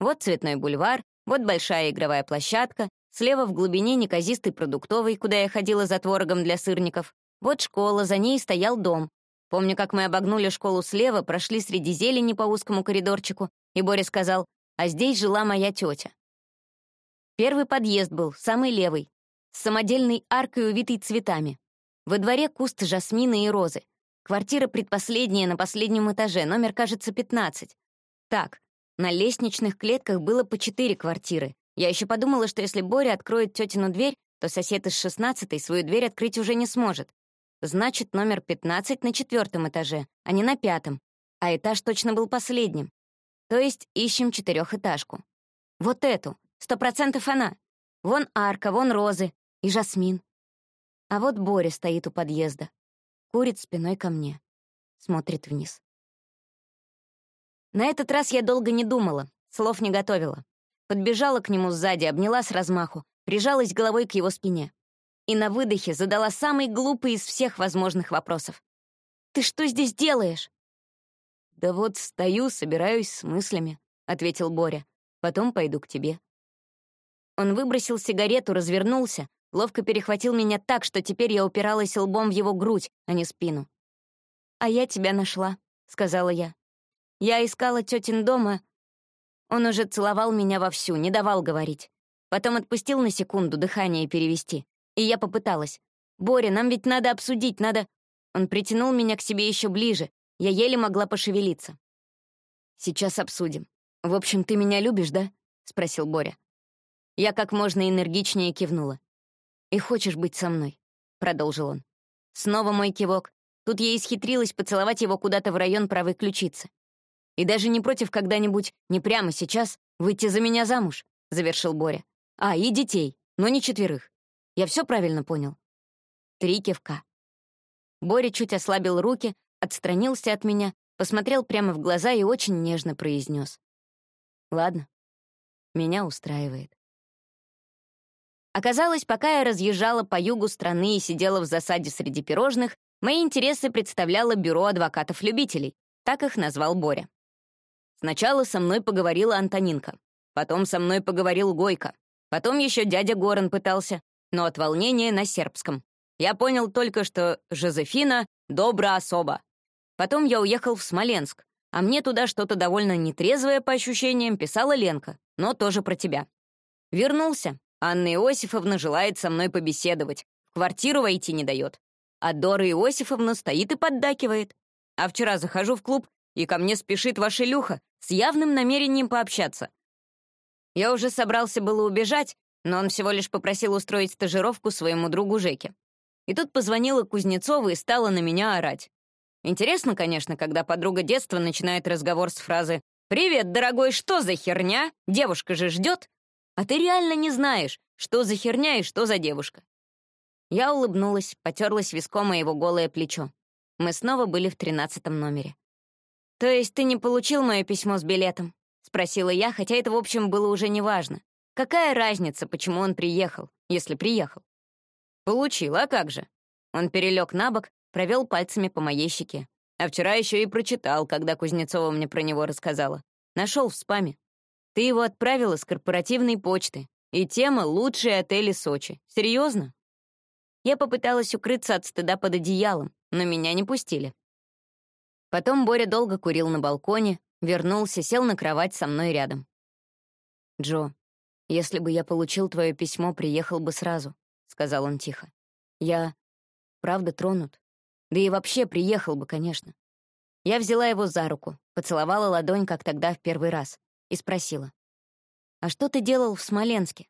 Вот цветной бульвар, вот большая игровая площадка, слева в глубине неказистый продуктовый, куда я ходила за творогом для сырников. Вот школа, за ней стоял дом. Помню, как мы обогнули школу слева, прошли среди зелени по узкому коридорчику, и Боря сказал, а здесь жила моя тетя. Первый подъезд был, самый левый, с самодельной аркой, увитой цветами. Во дворе куст жасмина и розы. Квартира предпоследняя на последнем этаже, номер, кажется, 15. Так, на лестничных клетках было по четыре квартиры. Я еще подумала, что если Боря откроет тетину дверь, то сосед из шестнадцатой свою дверь открыть уже не сможет. Значит, номер 15 на четвертом этаже, а не на пятом. А этаж точно был последним. То есть ищем четырехэтажку. Вот эту, сто процентов она. Вон арка, вон розы и жасмин. А вот Боря стоит у подъезда, курит спиной ко мне, смотрит вниз. На этот раз я долго не думала, слов не готовила. Подбежала к нему сзади, обняла с размаху, прижалась головой к его спине. И на выдохе задала самый глупый из всех возможных вопросов. «Ты что здесь делаешь?» «Да вот стою, собираюсь с мыслями», — ответил Боря. «Потом пойду к тебе». Он выбросил сигарету, развернулся, ловко перехватил меня так, что теперь я упиралась лбом в его грудь, а не спину. «А я тебя нашла», — сказала я. «Я искала тетин дома». Он уже целовал меня вовсю, не давал говорить. Потом отпустил на секунду дыхание перевести. И я попыталась. «Боря, нам ведь надо обсудить, надо...» Он притянул меня к себе еще ближе, я еле могла пошевелиться. «Сейчас обсудим. В общем, ты меня любишь, да?» — спросил Боря. Я как можно энергичнее кивнула. «И хочешь быть со мной?» — продолжил он. Снова мой кивок. Тут я исхитрилась поцеловать его куда-то в район правой ключицы. «И даже не против когда-нибудь, не прямо сейчас, выйти за меня замуж», — завершил Боря. «А, и детей, но не четверых. Я все правильно понял?» Три кивка. Боря чуть ослабил руки, отстранился от меня, посмотрел прямо в глаза и очень нежно произнес. «Ладно, меня устраивает». Оказалось, пока я разъезжала по югу страны и сидела в засаде среди пирожных, мои интересы представляло бюро адвокатов-любителей, так их назвал Боря. Сначала со мной поговорила Антонинка, потом со мной поговорил Гойко, потом еще дядя Горан пытался, но от волнения на сербском. Я понял только, что Жозефина — добра особа, Потом я уехал в Смоленск, а мне туда что-то довольно нетрезвое по ощущениям писала Ленка, но тоже про тебя. Вернулся. Анна Иосифовна желает со мной побеседовать. В квартиру войти не дает. А Дора Иосифовна стоит и поддакивает. А вчера захожу в клуб, и ко мне спешит ваша Люха с явным намерением пообщаться. Я уже собрался было убежать, но он всего лишь попросил устроить стажировку своему другу Жеке. И тут позвонила Кузнецова и стала на меня орать. Интересно, конечно, когда подруга детства начинает разговор с фразы «Привет, дорогой, что за херня? Девушка же ждет!» А ты реально не знаешь, что за херня и что за девушка. Я улыбнулась, потерлась виском о его голое плечо. Мы снова были в тринадцатом номере. «То есть ты не получил мое письмо с билетом?» — спросила я, хотя это, в общем, было уже неважно. Какая разница, почему он приехал, если приехал? «Получил, а как же?» Он перелег на бок, провел пальцами по моей щеке. А вчера еще и прочитал, когда Кузнецова мне про него рассказала. Нашел в спаме. Ты его отправила с корпоративной почты. И тема «Лучшие отели Сочи». Серьезно? Я попыталась укрыться от стыда под одеялом, но меня не пустили. Потом Боря долго курил на балконе, вернулся, сел на кровать со мной рядом. «Джо, если бы я получил твое письмо, приехал бы сразу», — сказал он тихо. «Я правда тронут. Да и вообще приехал бы, конечно. Я взяла его за руку, поцеловала ладонь, как тогда в первый раз, и спросила. «А что ты делал в Смоленске?»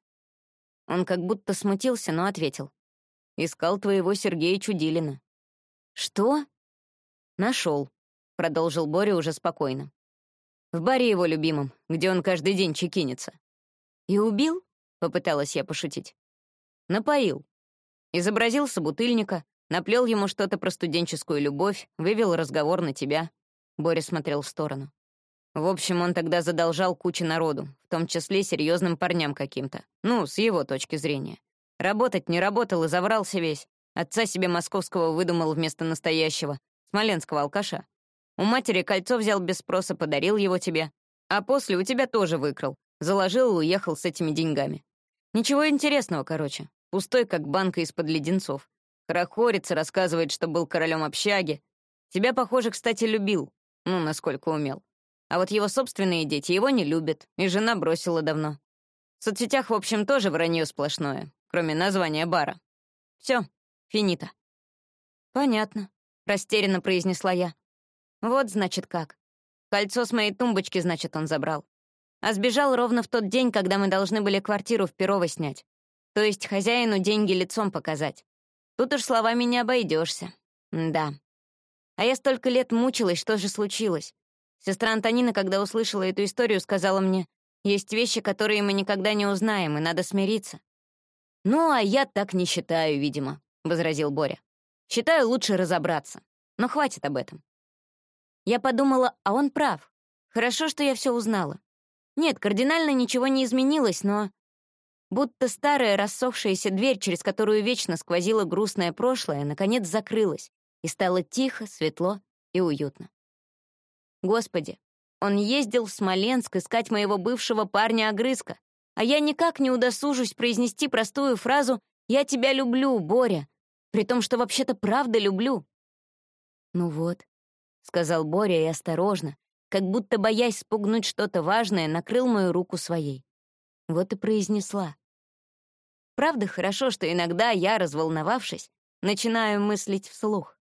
Он как будто смутился, но ответил. «Искал твоего Сергея Чудилина». «Что?» Нашел, продолжил Боря уже спокойно. «В баре его любимом, где он каждый день чекинится». «И убил?» — попыталась я пошутить. «Напоил. Изобразил собутыльника, Наплел ему что-то про студенческую любовь, вывел разговор на тебя. Боря смотрел в сторону. В общем, он тогда задолжал куче народу, в том числе серьезным парням каким-то. Ну, с его точки зрения. Работать не работал и заврался весь. Отца себе московского выдумал вместо настоящего, смоленского алкаша. У матери кольцо взял без спроса, подарил его тебе. А после у тебя тоже выкрал. Заложил и уехал с этими деньгами. Ничего интересного, короче. Пустой, как банка из-под леденцов. Хорохорится, рассказывает, что был королем общаги. Тебя, похоже, кстати, любил. Ну, насколько умел. А вот его собственные дети его не любят, и жена бросила давно. В соцсетях, в общем, тоже вранье сплошное, кроме названия бара. Все, финита. Понятно, растерянно произнесла я. Вот, значит, как. Кольцо с моей тумбочки, значит, он забрал. А сбежал ровно в тот день, когда мы должны были квартиру в Перово снять. То есть хозяину деньги лицом показать. Тут уж словами не обойдешься. Да. А я столько лет мучилась, что же случилось? Сестра Антонина, когда услышала эту историю, сказала мне, есть вещи, которые мы никогда не узнаем, и надо смириться. «Ну, а я так не считаю, видимо», — возразил Боря. «Считаю, лучше разобраться. Но хватит об этом». Я подумала, а он прав. Хорошо, что я все узнала. Нет, кардинально ничего не изменилось, но... Будто старая рассохшаяся дверь, через которую вечно сквозило грустное прошлое, наконец закрылась, и стало тихо, светло и уютно. Господи, он ездил в Смоленск искать моего бывшего парня-огрызка, а я никак не удосужусь произнести простую фразу «Я тебя люблю, Боря», при том, что вообще-то правда люблю. «Ну вот», — сказал Боря и осторожно, как будто боясь спугнуть что-то важное, накрыл мою руку своей. Вот и произнесла. Правда, хорошо, что иногда я, разволновавшись, начинаю мыслить вслух.